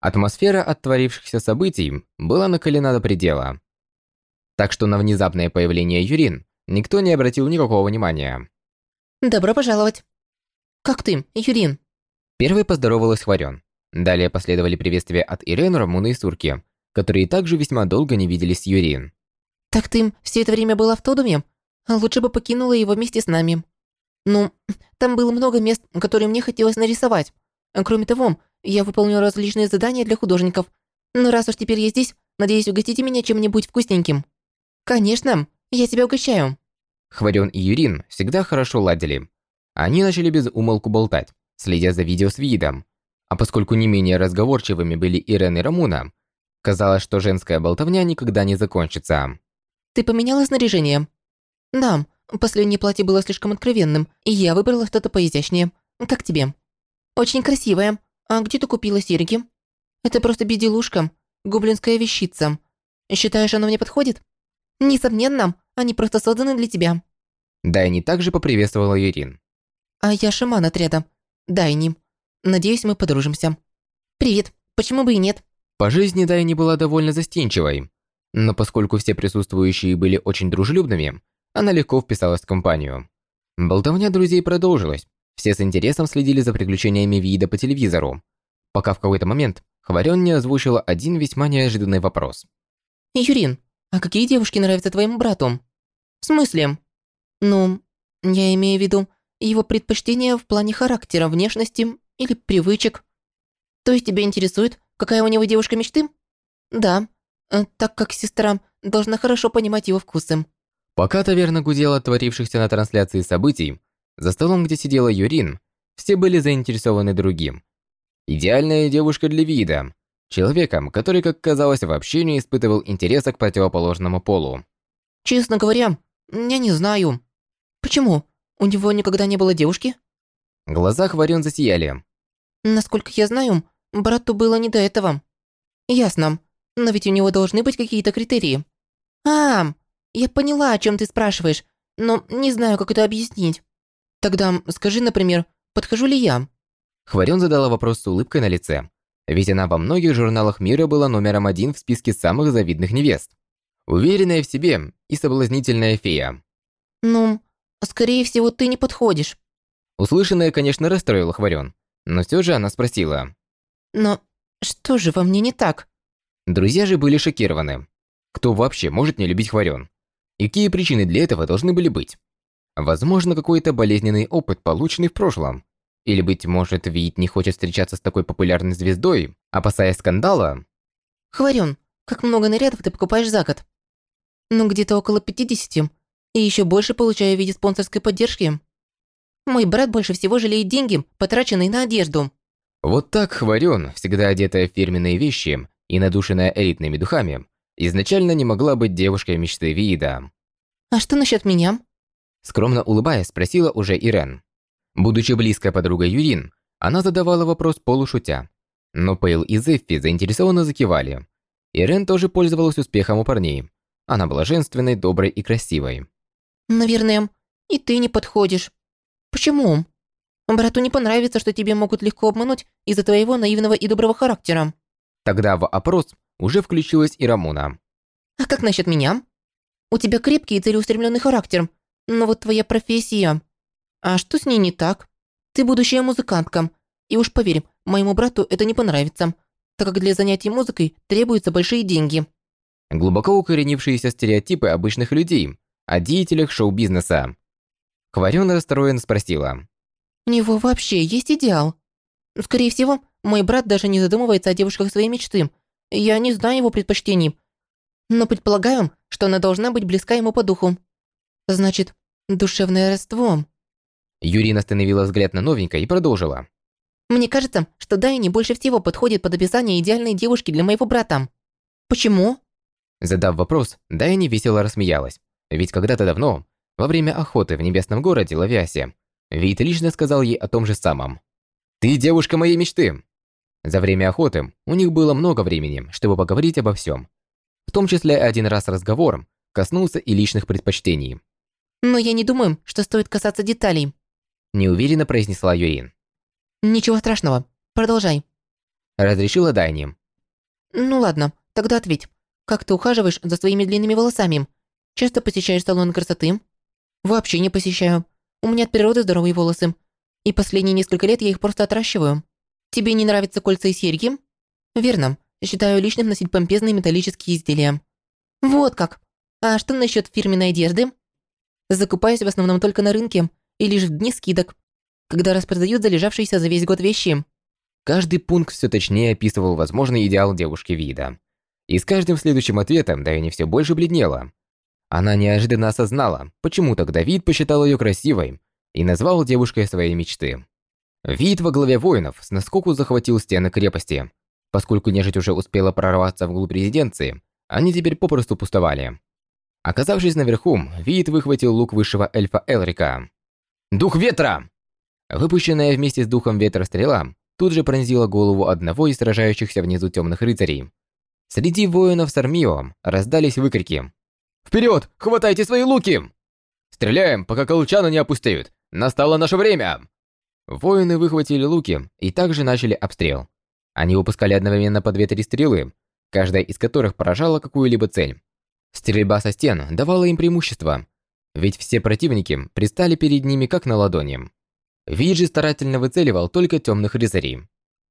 Атмосфера от творившихся событий была накалена до предела. Так что на внезапное появление Юрин никто не обратил никакого внимания. Добро пожаловать. Как ты, Юрин? Первой поздоровалась Хварен. Далее последовали приветствия от Ирены, Рамуны и Сурки, которые также весьма долго не виделись с Юрин. Так ты все это время была в Тодуме? Лучше бы покинула его вместе с нами. Ну, там было много мест, которые мне хотелось нарисовать. Кроме того, я выполню различные задания для художников. Но раз уж теперь я здесь, надеюсь, угостите меня чем-нибудь вкусненьким. Конечно, я тебя угощаю. Хварен и Юрин всегда хорошо ладили. Они начали без умолку болтать, следя за видео с видом. А поскольку не менее разговорчивыми были Ирен и Рамуна, казалось, что женская болтовня никогда не закончится. Ты поменяла снаряжение? Да, последнее платье было слишком откровенным, и я выбрала что-то поизящнее. Как тебе? Очень красивое. А где ты купила серьги? Это просто безделушка, гоблинская вещица. Считаешь, оно мне подходит? Несомненно, они просто созданы для тебя. Дайни также поприветствовала Юрин. А я шаман отряда. Дайни. Надеюсь, мы подружимся. Привет. Почему бы и нет? По жизни Дайни была довольно застенчивой. Но поскольку все присутствующие были очень дружелюбными, она легко вписалась в компанию. Болтовня друзей продолжилась. Все с интересом следили за приключениями Вида по телевизору. Пока в какой-то момент Хварен не озвучила один весьма неожиданный вопрос. Юрин, а какие девушки нравятся твоему брату? В смысле? Ну, я имею в виду его предпочтения в плане характера, внешности или привычек. То есть тебя интересует, какая у него девушка мечты? Да, э, так как сестра должна хорошо понимать его вкусы. Пока таверна гудела от творившихся на трансляции событий, за столом, где сидела Юрин, все были заинтересованы другим. Идеальная девушка для вида, человеком, который, как казалось, вообще не испытывал интереса к противоположному полу. Честно говоря, я не знаю. Почему? У него никогда не было девушки? Глаза Хварен засияли. Насколько я знаю, брату было не до этого. Ясно. Но ведь у него должны быть какие-то критерии. А, я поняла, о чем ты спрашиваешь, но не знаю, как это объяснить. Тогда скажи, например, подхожу ли я? Хварен задала вопрос с улыбкой на лице. Ведь она во многих журналах мира была номером один в списке самых завидных невест. Уверенная в себе и соблазнительная фея. Ну, скорее всего, ты не подходишь. Услышанное, конечно, расстроило Хварен, но все же она спросила. Но что же во мне не так? Друзья же были шокированы. Кто вообще может не любить Хварен? И какие причины для этого должны были быть? Возможно, какой-то болезненный опыт, полученный в прошлом. Или, быть может, Вит не хочет встречаться с такой популярной звездой, опасаясь скандала? Хварен, как много нарядов ты покупаешь за год? Ну, где-то около 50. И еще больше получаю в виде спонсорской поддержки. Мой брат больше всего жалеет деньги, потраченные на одежду. Вот так Хварен, всегда одетая в фирменные вещи и надушенная элитными духами, изначально не могла быть девушкой мечты Вида. А что насчет меня? Скромно улыбаясь, спросила уже Ирен. Будучи близкой подругой Юрин, она задавала вопрос полушутя. Но Пейл и Зеффи заинтересованно закивали. Ирен тоже пользовалась успехом у парней. Она была женственной, доброй и красивой. Наверное, и ты не подходишь. Почему? Брату не понравится, что тебе могут легко обмануть из-за твоего наивного и доброго характера. Тогда в опрос уже включилась и Рамуна. А как насчет меня? У тебя крепкий и целеустремленный характер, но вот твоя профессия... А что с ней не так? Ты будущая музыкантка, и уж поверь, моему брату это не понравится, так как для занятий музыкой требуются большие деньги. Глубоко укоренившиеся стереотипы обычных людей о деятелях шоу-бизнеса. Хварёна расстроенно спросила. У него вообще есть идеал? Скорее всего, мой брат даже не задумывается о девушках своей мечты. Я не знаю его предпочтений. Но предполагаю, что она должна быть близка ему по духу. Значит, душевное родство. Юрина остановила взгляд на новенькой и продолжила. Мне кажется, что Дайни больше всего подходит под описание идеальной девушки для моего брата. Почему? Задав вопрос, Дайни весело рассмеялась. Ведь когда-то давно, во время охоты в небесном городе Лавиасе, Вит лично сказал ей о том же самом. «Ты девушка моей мечты!» За время охоты у них было много времени, чтобы поговорить обо всем. В том числе один раз разговор коснулся и личных предпочтений. «Но я не думаю, что стоит касаться деталей», неуверенно произнесла Юрин. «Ничего страшного. Продолжай». Разрешила Дайни. «Ну ладно, тогда ответь. Как ты ухаживаешь за своими длинными волосами? Часто посещаешь салон красоты?» «Вообще не посещаю. У меня от природы здоровые волосы. И последние несколько лет я их просто отращиваю. Тебе не нравятся кольца и серьги?» «Верно. Считаю лишним носить помпезные металлические изделия». «Вот как. А что насчет фирменной одежды?» «Закупаюсь в основном только на рынке и лишь в дни скидок когда распродают залежавшиеся за весь год вещи. Каждый пункт все точнее описывал возможный идеал девушки вида. И с каждым следующим ответом Дайни все больше бледнела. Она неожиданно осознала, почему тогда вид посчитал ее красивой и назвал девушкой своей мечты. Вид во главе воинов с наскоку захватил стены крепости. Поскольку нежить уже успела прорваться вглубь резиденции, они теперь попросту пустовали. Оказавшись наверху, Вид выхватил лук высшего эльфа Элрика. «Дух ветра!» Выпущенная вместе с духом ветра стрела тут же пронзила голову одного из сражающихся внизу темных рыцарей. Среди воинов с Армио раздались выкрики. «Вперед! Хватайте свои луки!» «Стреляем, пока колчаны не опустеют! Настало наше время!» Воины выхватили луки и также начали обстрел. Они выпускали одновременно по две-три стрелы, каждая из которых поражала какую-либо цель. Стрельба со стен давала им преимущество, ведь все противники пристали перед ними как на ладони. Виджи старательно выцеливал только темных рыцарей.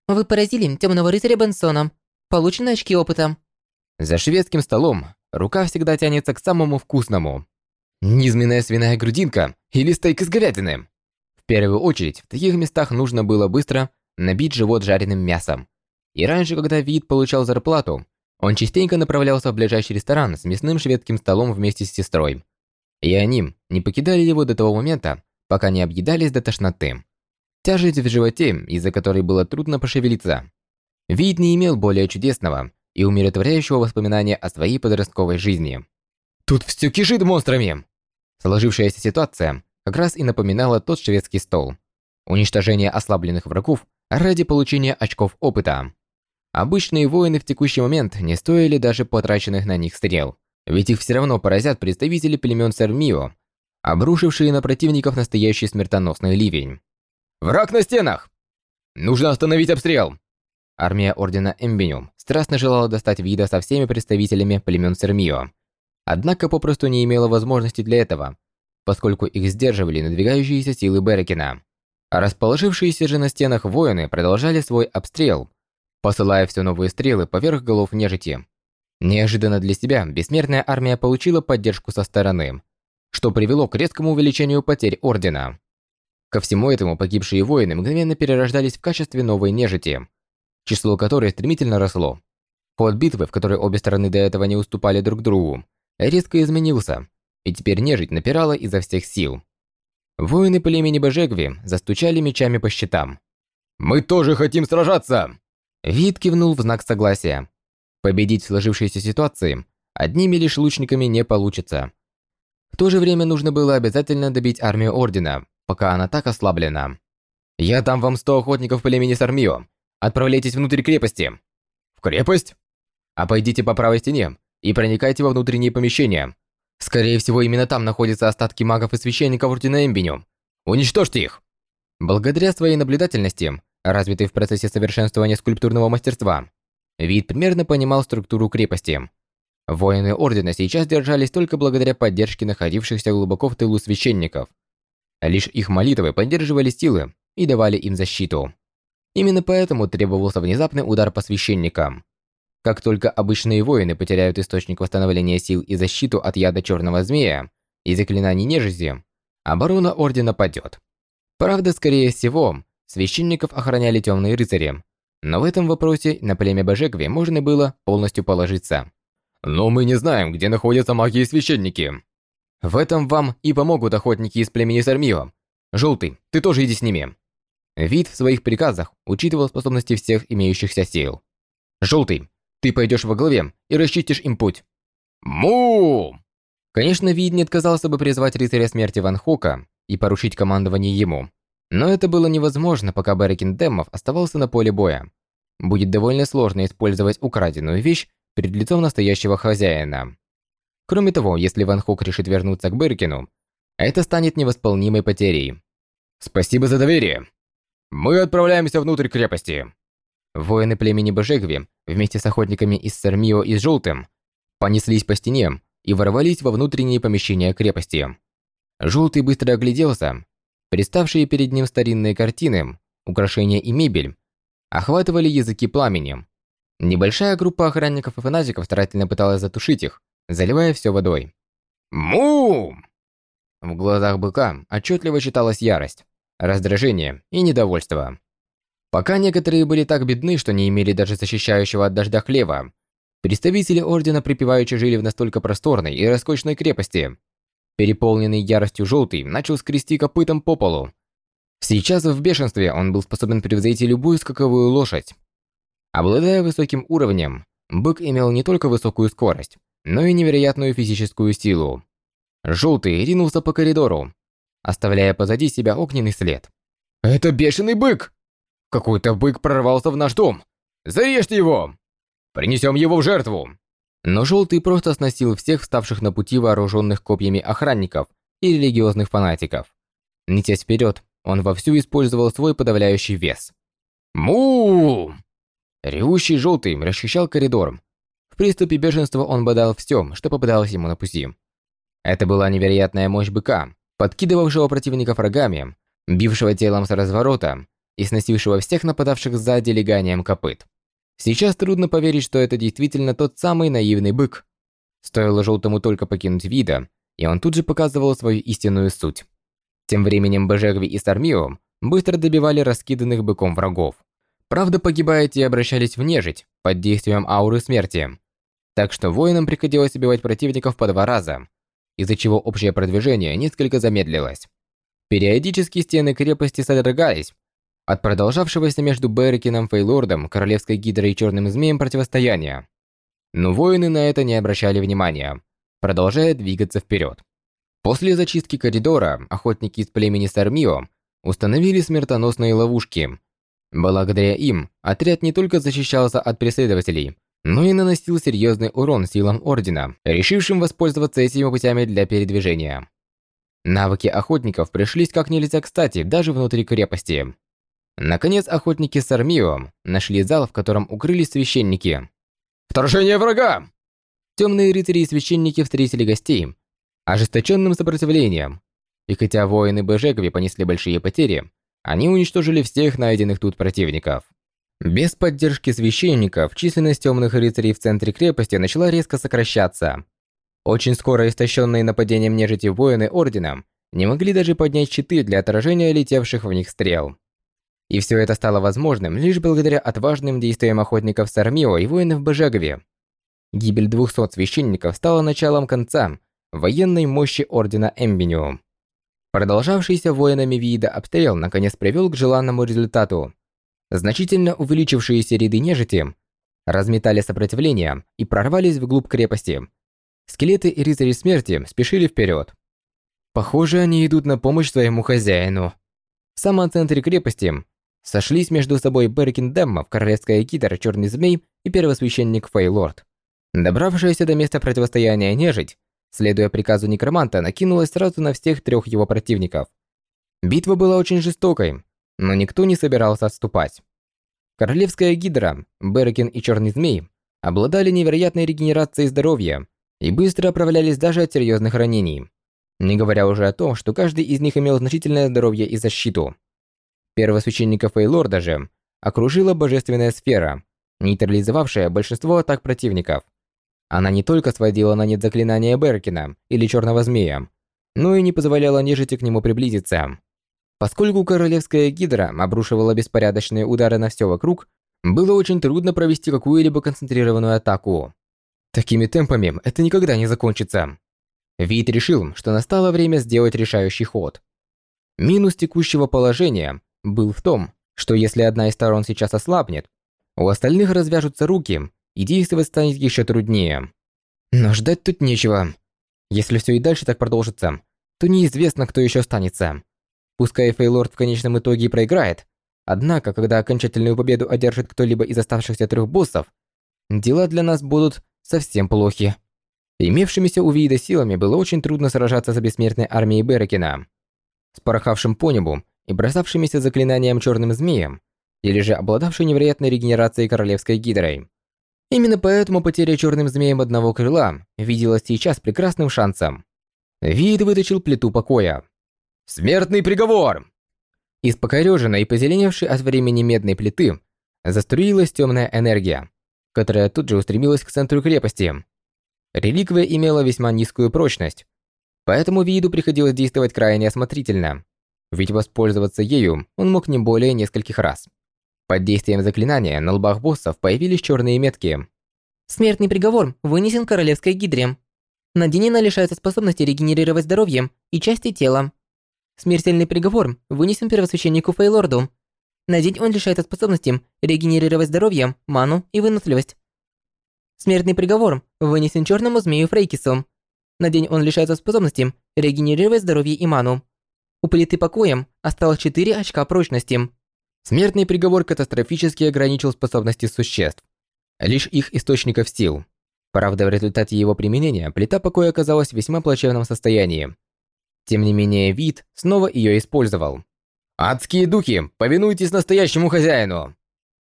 «Вы поразили темного рыцаря Бенсона. Получены очки опыта». За шведским столом рука всегда тянется к самому вкусному. Низменная свиная грудинка или стейк из говядины. В первую очередь, в таких местах нужно было быстро набить живот жареным мясом. И раньше, когда Вид получал зарплату, он частенько направлялся в ближайший ресторан с мясным шведским столом вместе с сестрой. И они не покидали его до того момента, пока не объедались до тошноты. Тяжесть в животе, из-за которой было трудно пошевелиться. Вид не имел более чудесного и умиротворяющего воспоминания о своей подростковой жизни. «Тут все кишит монстрами!» Сложившаяся ситуация как раз и напоминала тот шведский стол. Уничтожение ослабленных врагов ради получения очков опыта. Обычные воины в текущий момент не стоили даже потраченных на них стрел, ведь их все равно поразят представители племен Сармио обрушившие на противников настоящий смертоносный ливень. «Враг на стенах! Нужно остановить обстрел!» Армия Ордена Эмбиниум страстно желала достать вида со всеми представителями племен Сермио. Однако попросту не имела возможности для этого, поскольку их сдерживали надвигающиеся силы Берекина. Расположившиеся же на стенах воины продолжали свой обстрел, посылая все новые стрелы поверх голов нежити. Неожиданно для себя бессмертная армия получила поддержку со стороны – что привело к резкому увеличению потерь Ордена. Ко всему этому погибшие воины мгновенно перерождались в качестве новой нежити, число которой стремительно росло. Ход битвы, в которой обе стороны до этого не уступали друг другу, резко изменился, и теперь нежить напирала изо всех сил. Воины племени Бежегви застучали мечами по щитам. «Мы тоже хотим сражаться!» Вид кивнул в знак согласия. Победить в сложившейся ситуации одними лишь лучниками не получится. В то же время нужно было обязательно добить армию Ордена, пока она так ослаблена. «Я дам вам сто охотников племени Сармио. Отправляйтесь внутрь крепости». «В крепость?» «А пойдите по правой стене и проникайте во внутренние помещения. Скорее всего, именно там находятся остатки магов и священников Ордена Эмбиню. Уничтожьте их!» Благодаря своей наблюдательности, развитой в процессе совершенствования скульптурного мастерства, вид примерно понимал структуру крепости. Воины Ордена сейчас держались только благодаря поддержке находившихся глубоко в тылу священников. Лишь их молитвы поддерживали силы и давали им защиту. Именно поэтому требовался внезапный удар по священникам. Как только обычные воины потеряют источник восстановления сил и защиту от яда черного змея и заклинаний нежити, оборона Ордена падет. Правда, скорее всего, священников охраняли темные рыцари, но в этом вопросе на племя Бажекви можно было полностью положиться. Но мы не знаем, где находятся маги и священники. В этом вам и помогут охотники из племени Сармио. Желтый, ты тоже иди с ними. Вид в своих приказах учитывал способности всех имеющихся сил. Желтый, ты пойдешь во главе и расчистишь им путь. Му! Конечно, Вид не отказался бы призвать рыцаря смерти Ван Хока и поручить командование ему. Но это было невозможно, пока Берекин Деммов оставался на поле боя. Будет довольно сложно использовать украденную вещь перед лицом настоящего хозяина. Кроме того, если Ван Хок решит вернуться к Беркину, это станет невосполнимой потерей. Спасибо за доверие. Мы отправляемся внутрь крепости. Воины племени Бежегви вместе с охотниками из Сармио и Желтым понеслись по стене и ворвались во внутренние помещения крепости. Желтый быстро огляделся. Представшие перед ним старинные картины, украшения и мебель охватывали языки пламени. Небольшая группа охранников и фанатиков старательно пыталась затушить их, заливая все водой. Му! В глазах быка отчетливо читалась ярость, раздражение и недовольство. Пока некоторые были так бедны, что не имели даже защищающего от дождя хлеба, представители Ордена припеваючи жили в настолько просторной и роскошной крепости. Переполненный яростью Желтый начал скрести копытом по полу. Сейчас в бешенстве он был способен превзойти любую скаковую лошадь. Обладая высоким уровнем, бык имел не только высокую скорость, но и невероятную физическую силу. Желтый ринулся по коридору, оставляя позади себя огненный след. «Это бешеный бык! Какой-то бык прорвался в наш дом! Зарежьте его! Принесем его в жертву!» Но Желтый просто сносил всех вставших на пути вооруженных копьями охранников и религиозных фанатиков. Нетясь вперед, он вовсю использовал свой подавляющий вес. му Ревущий Желтый расчищал коридор. В приступе бешенства он бодал все, что попадалось ему на пути. Это была невероятная мощь быка, подкидывавшего противников рогами, бившего телом с разворота и сносившего всех нападавших сзади леганием копыт. Сейчас трудно поверить, что это действительно тот самый наивный бык. Стоило желтому только покинуть вида, и он тут же показывал свою истинную суть. Тем временем Бежегви и Сармио быстро добивали раскиданных быком врагов. Правда, погибая те обращались в нежить под действием ауры смерти. Так что воинам приходилось убивать противников по два раза, из-за чего общее продвижение несколько замедлилось. Периодически стены крепости содрогались, от продолжавшегося между Беркином, Фейлордом, Королевской Гидрой и Черным Змеем противостояния. Но воины на это не обращали внимания, продолжая двигаться вперед. После зачистки коридора охотники из племени Сармио установили смертоносные ловушки. Благодаря им отряд не только защищался от преследователей, но и наносил серьезный урон силам Ордена, решившим воспользоваться этими путями для передвижения. Навыки охотников пришлись как нельзя кстати даже внутри крепости. Наконец, охотники с Армио нашли зал, в котором укрылись священники. «Вторжение врага!» Темные рыцари и священники встретили гостей ожесточенным сопротивлением. И хотя воины Бежегови понесли большие потери, они уничтожили всех найденных тут противников. Без поддержки священников численность темных рыцарей в центре крепости начала резко сокращаться. Очень скоро истощенные нападением нежити воины Ордена не могли даже поднять щиты для отражения летевших в них стрел. И все это стало возможным лишь благодаря отважным действиям охотников Сармио и воинов Бежагови. Гибель 200 священников стала началом конца военной мощи Ордена Эмбиниум. Продолжавшийся воинами вида обстрел наконец привел к желанному результату. Значительно увеличившиеся ряды нежити разметали сопротивление и прорвались вглубь крепости. Скелеты и рыцари смерти спешили вперед. Похоже, они идут на помощь своему хозяину. В самом центре крепости сошлись между собой Беркин Деммов, королевская китара, черный змей и первосвященник Фейлорд. Добравшаяся до места противостояния нежить, следуя приказу некроманта, накинулась сразу на всех трех его противников. Битва была очень жестокой, но никто не собирался отступать. Королевская гидра, Беркин и черный змей обладали невероятной регенерацией здоровья и быстро оправлялись даже от серьезных ранений. Не говоря уже о том, что каждый из них имел значительное здоровье и защиту. Первосвященника Фейлорда же окружила божественная сфера, нейтрализовавшая большинство атак противников. Она не только сводила на нет заклинания Беркина или Черного Змея, но и не позволяла нежити к нему приблизиться. Поскольку королевская гидра обрушивала беспорядочные удары на все вокруг, было очень трудно провести какую-либо концентрированную атаку. Такими темпами это никогда не закончится. Вид решил, что настало время сделать решающий ход. Минус текущего положения был в том, что если одна из сторон сейчас ослабнет, у остальных развяжутся руки, и действовать станет еще труднее. Но ждать тут нечего. Если все и дальше так продолжится, то неизвестно, кто еще останется. Пускай Фейлорд в конечном итоге проиграет, однако, когда окончательную победу одержит кто-либо из оставшихся трех боссов, дела для нас будут совсем плохи. Имевшимися у Вида силами было очень трудно сражаться за бессмертной армией Берекина. С порхавшим по небу и бросавшимися заклинанием черным змеем, или же обладавшей невероятной регенерацией королевской гидрой. Именно поэтому потеря черным змеем одного крыла виделась сейчас прекрасным шансом. Вид вытащил плиту покоя. «Смертный приговор!» Из покореженной и позеленевшей от времени медной плиты заструилась темная энергия, которая тут же устремилась к центру крепости. Реликвия имела весьма низкую прочность, поэтому виду приходилось действовать крайне осмотрительно, ведь воспользоваться ею он мог не более нескольких раз. Под действием заклинания на лбах боссов появились черные метки. Смертный приговор вынесен королевской гидре. Наденина лишается способности регенерировать здоровье и части тела. Смертельный приговор вынесен первосвященнику Фейлорду. На день он лишается способности регенерировать здоровье, ману и выносливость. Смертный приговор вынесен черному змею Фрейкису. На день он лишается способности регенерировать здоровье и ману. У плиты покоя осталось 4 очка прочности. Смертный приговор катастрофически ограничил способности существ. Лишь их источников сил. Правда, в результате его применения плита покоя оказалась в весьма плачевном состоянии. Тем не менее, вид снова ее использовал. «Адские духи, повинуйтесь настоящему хозяину!»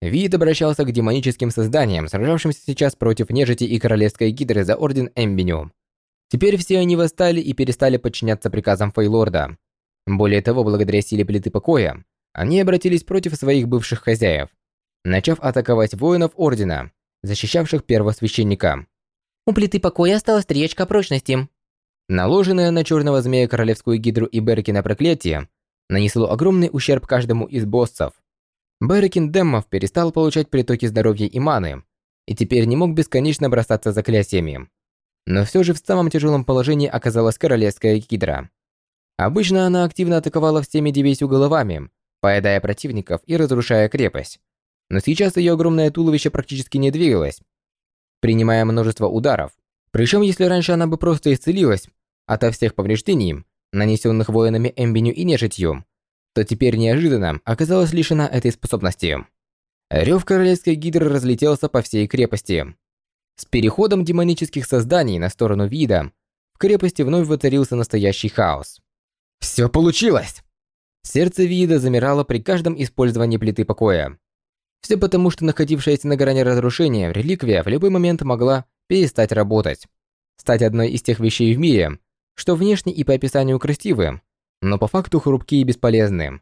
Вид обращался к демоническим созданиям, сражавшимся сейчас против нежити и королевской гидры за орден Эмбиню. Теперь все они восстали и перестали подчиняться приказам Фейлорда. Более того, благодаря силе плиты покоя, они обратились против своих бывших хозяев, начав атаковать воинов ордена, защищавших первосвященника. У плиты покоя осталось три очка прочности. Наложенное на черного змея королевскую гидру и Беркина проклятие нанесло огромный ущерб каждому из боссов. Беркин Деммов перестал получать притоки здоровья и маны, и теперь не мог бесконечно бросаться заклятиями. Но все же в самом тяжелом положении оказалась королевская гидра. Обычно она активно атаковала всеми девятью головами, поедая противников и разрушая крепость. Но сейчас ее огромное туловище практически не двигалось, принимая множество ударов, причем, если раньше она бы просто исцелилась ото всех повреждений, нанесенных воинами Эмбиню и нежитью, то теперь неожиданно оказалась лишена этой способности. Рев королевской гидры разлетелся по всей крепости. С переходом демонических созданий на сторону вида, в крепости вновь воцарился настоящий хаос. Все получилось! Сердце вида замирало при каждом использовании плиты покоя. Все потому, что находившаяся на грани разрушения реликвия в любой момент могла перестать работать. Стать одной из тех вещей в мире, что внешне и по описанию красивы, но по факту хрупкие и бесполезны.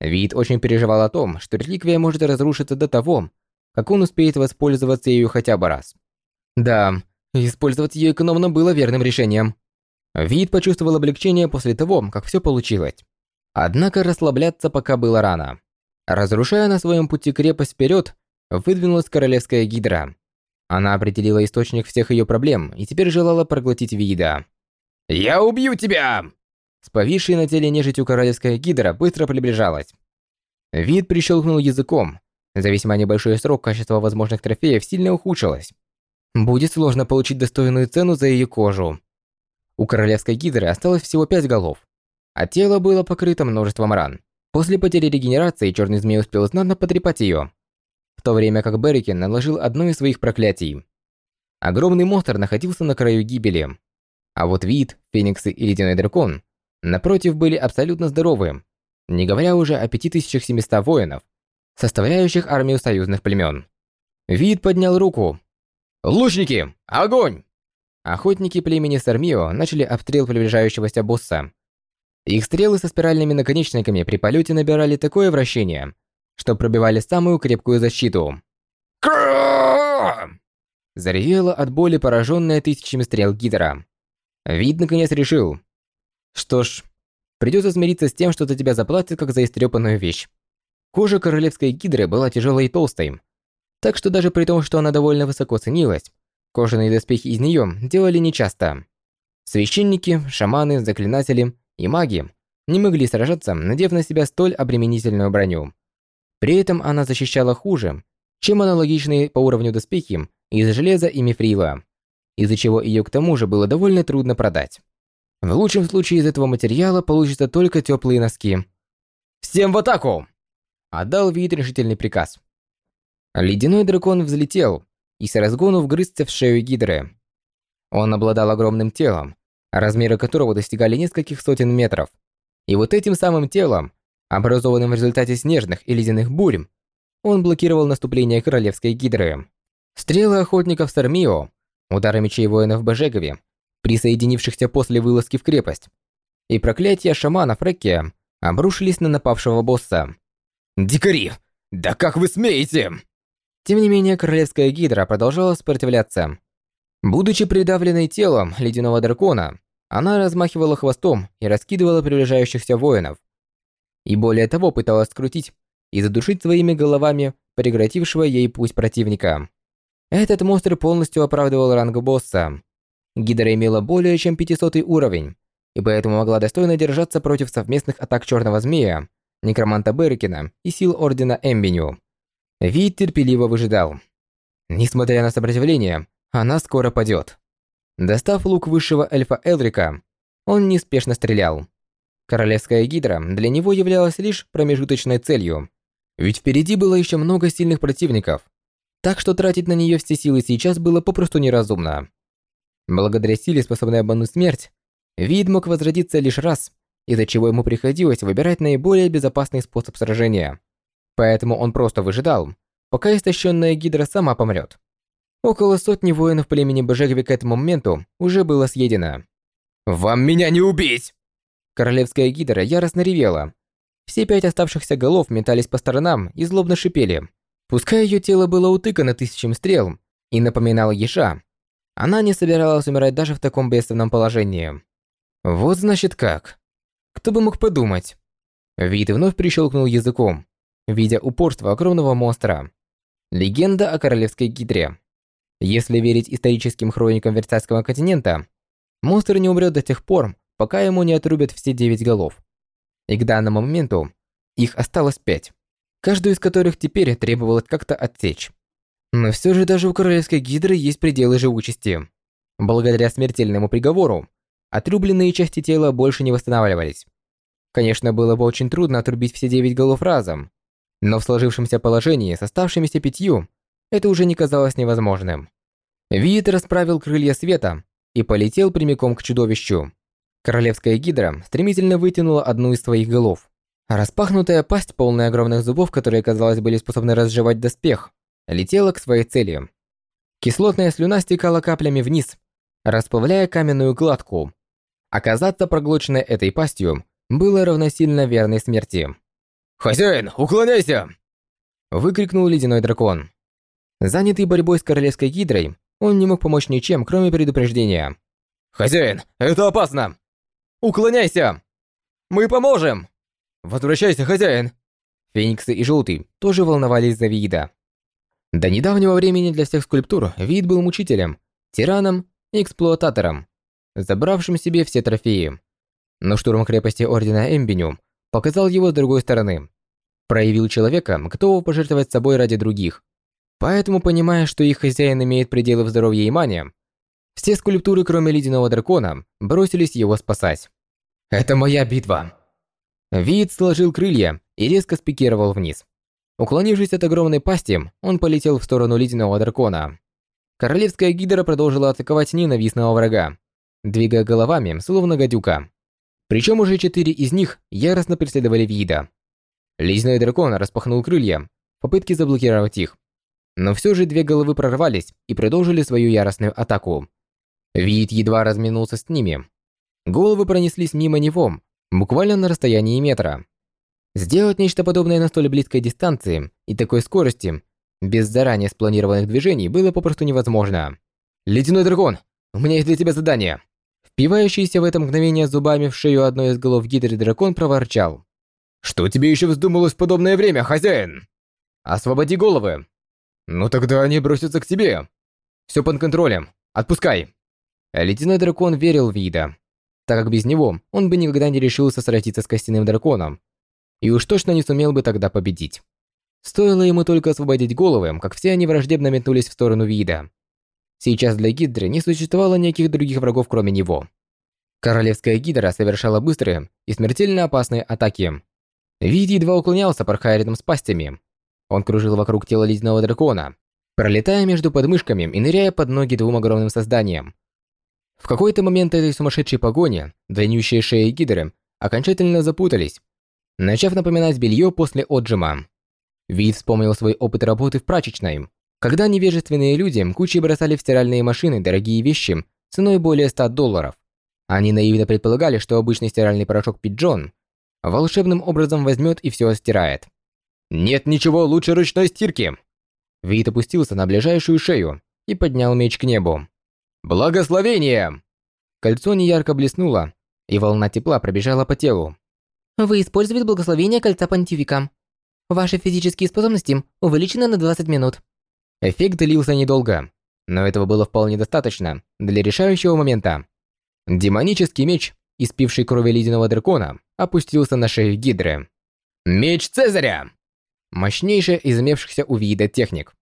Вид очень переживал о том, что реликвия может разрушиться до того, как он успеет воспользоваться ею хотя бы раз. Да, использовать ее экономно было верным решением. Вид почувствовал облегчение после того, как все получилось. Однако расслабляться пока было рано. Разрушая на своем пути крепость вперед, выдвинулась королевская гидра. Она определила источник всех ее проблем и теперь желала проглотить вида. «Я убью тебя!» С повисшей на теле нежитью королевская гидра быстро приближалась. Вид прищелкнул языком. За весьма небольшой срок качество возможных трофеев сильно ухудшилось. Будет сложно получить достойную цену за ее кожу. У королевской гидры осталось всего пять голов, а тело было покрыто множеством ран. После потери регенерации черный змей успел знатно потрепать ее, то время как Беррикин наложил одно из своих проклятий. Огромный монстр находился на краю гибели. А вот вид, фениксы и ледяной дракон, напротив, были абсолютно здоровы, не говоря уже о 5700 воинов, составляющих армию союзных племен. Вид поднял руку. Лучники! Огонь! Охотники племени Сармио начали обстрел приближающегося босса. Их стрелы со спиральными наконечниками при полете набирали такое вращение, что пробивали самую крепкую защиту. Заревела от боли пораженная тысячами стрел Гидра. Вид наконец решил. Что ж, придется смириться с тем, что за тебя заплатят, как за истрепанную вещь. Кожа королевской гидры была тяжелой и толстой, так что даже при том, что она довольно высоко ценилась, кожаные доспехи из нее делали нечасто. Священники, шаманы, заклинатели и маги не могли сражаться, надев на себя столь обременительную броню. При этом она защищала хуже, чем аналогичные по уровню доспехи из железа и мифрила, из-за чего ее к тому же было довольно трудно продать. В лучшем случае из этого материала получатся только теплые носки. «Всем в атаку!» Отдал вид решительный приказ. Ледяной дракон взлетел и с разгону вгрызся в шею Гидры. Он обладал огромным телом, размеры которого достигали нескольких сотен метров. И вот этим самым телом, образованным в результате снежных и ледяных бурь, он блокировал наступление королевской Гидры. Стрелы охотников Сармио, удары мечей воинов Бежегове, присоединившихся после вылазки в крепость, и проклятия шаманов Реке обрушились на напавшего босса. «Дикари! Да как вы смеете!» Тем не менее, королевская гидра продолжала сопротивляться. Будучи придавленной телом ледяного дракона, она размахивала хвостом и раскидывала приближающихся воинов. И более того, пыталась скрутить и задушить своими головами прекратившего ей путь противника. Этот монстр полностью оправдывал ранг босса. Гидра имела более чем 500 уровень, и поэтому могла достойно держаться против совместных атак Черного Змея, Некроманта Беркина и сил Ордена Эмбеню. Вид терпеливо выжидал. Несмотря на сопротивление, она скоро падет. Достав лук высшего эльфа Элрика, он неспешно стрелял. Королевская гидра для него являлась лишь промежуточной целью, ведь впереди было еще много сильных противников, так что тратить на нее все силы сейчас было попросту неразумно. Благодаря силе, способной обмануть смерть, вид мог возродиться лишь раз, из-за чего ему приходилось выбирать наиболее безопасный способ сражения. Поэтому он просто выжидал, пока истощенная гидра сама помрет. Около сотни воинов племени Бежегви к этому моменту уже было съедено. «Вам меня не убить!» Королевская гидра яростно ревела. Все пять оставшихся голов метались по сторонам и злобно шипели. Пускай ее тело было утыкано тысячами стрел и напоминало еша, она не собиралась умирать даже в таком бедственном положении. Вот значит как. Кто бы мог подумать. Вид вновь прищелкнул языком, видя упорство огромного монстра. Легенда о королевской гидре. Если верить историческим хроникам Версальского континента, монстр не умрет до тех пор, пока ему не отрубят все девять голов. И к данному моменту их осталось пять, каждую из которых теперь требовалось как-то отсечь. Но все же даже у королевской гидры есть пределы живучести. Благодаря смертельному приговору, отрубленные части тела больше не восстанавливались. Конечно, было бы очень трудно отрубить все девять голов разом, но в сложившемся положении с оставшимися пятью это уже не казалось невозможным. Виит расправил крылья света и полетел прямиком к чудовищу. Королевская гидра стремительно вытянула одну из своих голов. Распахнутая пасть, полная огромных зубов, которые, казалось, были способны разжевать доспех, летела к своей цели. Кислотная слюна стекала каплями вниз, расплавляя каменную кладку. Оказаться проглоченной этой пастью было равносильно верной смерти. «Хозяин, уклоняйся!» Выкрикнул ледяной дракон. Занятый борьбой с королевской гидрой, он не мог помочь ничем, кроме предупреждения. «Хозяин, это опасно! Уклоняйся! Мы поможем! Возвращайся, хозяин!» Фениксы и Желтый тоже волновались за Вида. До недавнего времени для всех скульптур Вид был мучителем, тираном и эксплуататором, забравшим себе все трофеи. Но штурм крепости Ордена Эмбиню показал его с другой стороны. Проявил человека, готового пожертвовать собой ради других. Поэтому, понимая, что их хозяин имеет пределы в здоровье и мане, все скульптуры, кроме Ледяного Дракона, бросились его спасать. «Это моя битва!» Вид сложил крылья и резко спикировал вниз. Уклонившись от огромной пасти, он полетел в сторону Ледяного Дракона. Королевская гидра продолжила атаковать ненавистного врага, двигая головами, словно гадюка. Причем уже четыре из них яростно преследовали вида. Ледяной дракон распахнул крылья в попытке заблокировать их. Но все же две головы прорвались и продолжили свою яростную атаку. Вид едва разминулся с ними. Головы пронеслись мимо него, буквально на расстоянии метра. Сделать нечто подобное на столь близкой дистанции и такой скорости, без заранее спланированных движений, было попросту невозможно. «Ледяной дракон, у меня есть для тебя задание!» Впивающийся в это мгновение зубами в шею одной из голов гидры дракон проворчал. «Что тебе еще вздумалось в подобное время, хозяин?» «Освободи головы!» «Ну тогда они бросятся к тебе!» «Все под контролем, отпускай!» Ледяной дракон верил в Вида, так как без него он бы никогда не решился сразиться с костяным драконом, и уж точно не сумел бы тогда победить. Стоило ему только освободить головы, как все они враждебно метнулись в сторону Вида. Сейчас для Гидры не существовало никаких других врагов, кроме него. Королевская Гидра совершала быстрые и смертельно опасные атаки. Вид едва уклонялся, порхая рядом с пастями. Он кружил вокруг тела ледяного дракона, пролетая между подмышками и ныряя под ноги двум огромным созданиям. В какой-то момент этой сумасшедшей погони длиннющие шеи Гидры окончательно запутались, начав напоминать белье после отжима. Вид вспомнил свой опыт работы в прачечной, когда невежественные люди кучей бросали в стиральные машины дорогие вещи ценой более 100 долларов. Они наивно предполагали, что обычный стиральный порошок Пиджон волшебным образом возьмет и все стирает. «Нет ничего лучше ручной стирки!» Вид опустился на ближайшую шею и поднял меч к небу. «Благословение!» Кольцо неярко блеснуло, и волна тепла пробежала по телу. Вы использовали благословение кольца понтифика. Ваши физические способности увеличены на 20 минут. Эффект длился недолго, но этого было вполне достаточно для решающего момента. Демонический меч, испивший крови ледяного дракона, опустился на шею Гидры. «Меч Цезаря!» Мощнейшая из имевшихся у вида техник.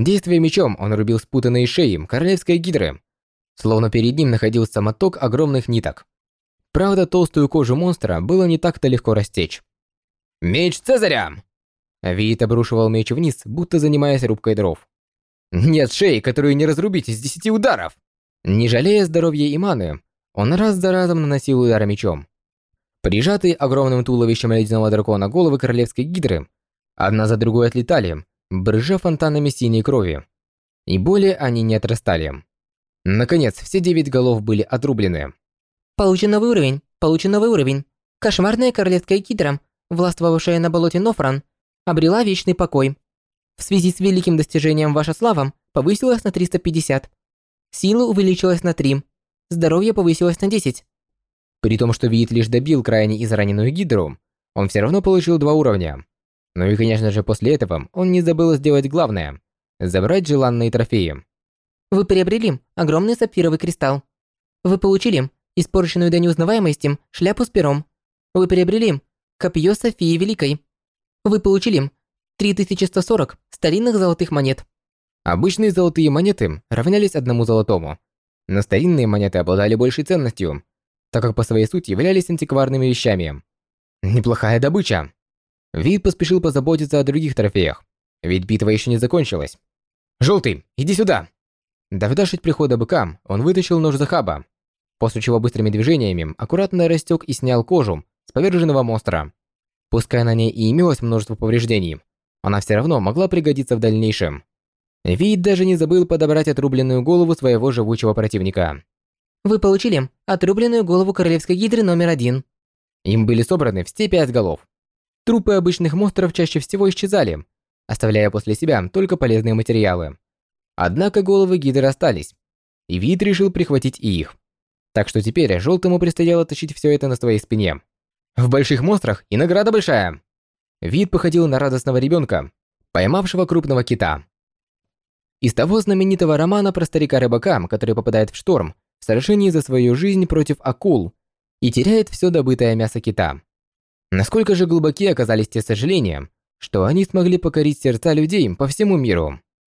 Действуя мечом, он рубил спутанные шеи королевской Гидры, словно перед ним находился моток огромных ниток. Правда, толстую кожу монстра было не так-то легко растечь. «Меч Цезаря!» Вид обрушивал меч вниз, будто занимаясь рубкой дров. Нет шеи, которую не разрубить из десяти ударов. Не жалея здоровья и маны, он раз за разом наносил удары мечом. Прижатые огромным туловищем ледяного дракона головы королевской гидры одна за другой отлетали, брызжа фонтанами синей крови. И более они не отрастали. Наконец, все девять голов были отрублены. Получен новый уровень, получен новый уровень. Кошмарная королевская гидра, властвовавшая на болоте Нофран, обрела вечный покой. В связи с великим достижением ваша слава повысилась на 350. Сила увеличилась на 3. Здоровье повысилось на 10. При том, что Виит лишь добил крайне израненную Гидру, он все равно получил два уровня. Ну и, конечно же, после этого он не забыл сделать главное – забрать желанные трофеи. Вы приобрели огромный сапфировый кристалл. Вы получили испорченную до неузнаваемости шляпу с пером. Вы приобрели копье Софии Великой. Вы получили 3140 старинных золотых монет. Обычные золотые монеты равнялись одному золотому, но старинные монеты обладали большей ценностью, так как по своей сути являлись антикварными вещами. Неплохая добыча. Вид поспешил позаботиться о других трофеях, ведь битва еще не закончилась. «Желтый, иди сюда!» Дождавшись прихода быка, он вытащил нож Захаба, после чего быстрыми движениями аккуратно растек и снял кожу с поверженного монстра. Пускай на ней и имелось множество повреждений, она все равно могла пригодиться в дальнейшем. Вид даже не забыл подобрать отрубленную голову своего живучего противника. Вы получили отрубленную голову королевской гидры номер один. Им были собраны все пять голов. Трупы обычных монстров чаще всего исчезали, оставляя после себя только полезные материалы. Однако головы гидры остались, и Вид решил прихватить и их. Так что теперь желтому предстояло тащить все это на своей спине. В больших монстрах и награда большая. Вид походил на радостного ребенка, поймавшего крупного кита. Из того знаменитого романа про старика-рыбака, который попадает в шторм в сражении за свою жизнь против акул и теряет все добытое мясо кита. Насколько же глубоки оказались те сожаления, что они смогли покорить сердца людей по всему миру.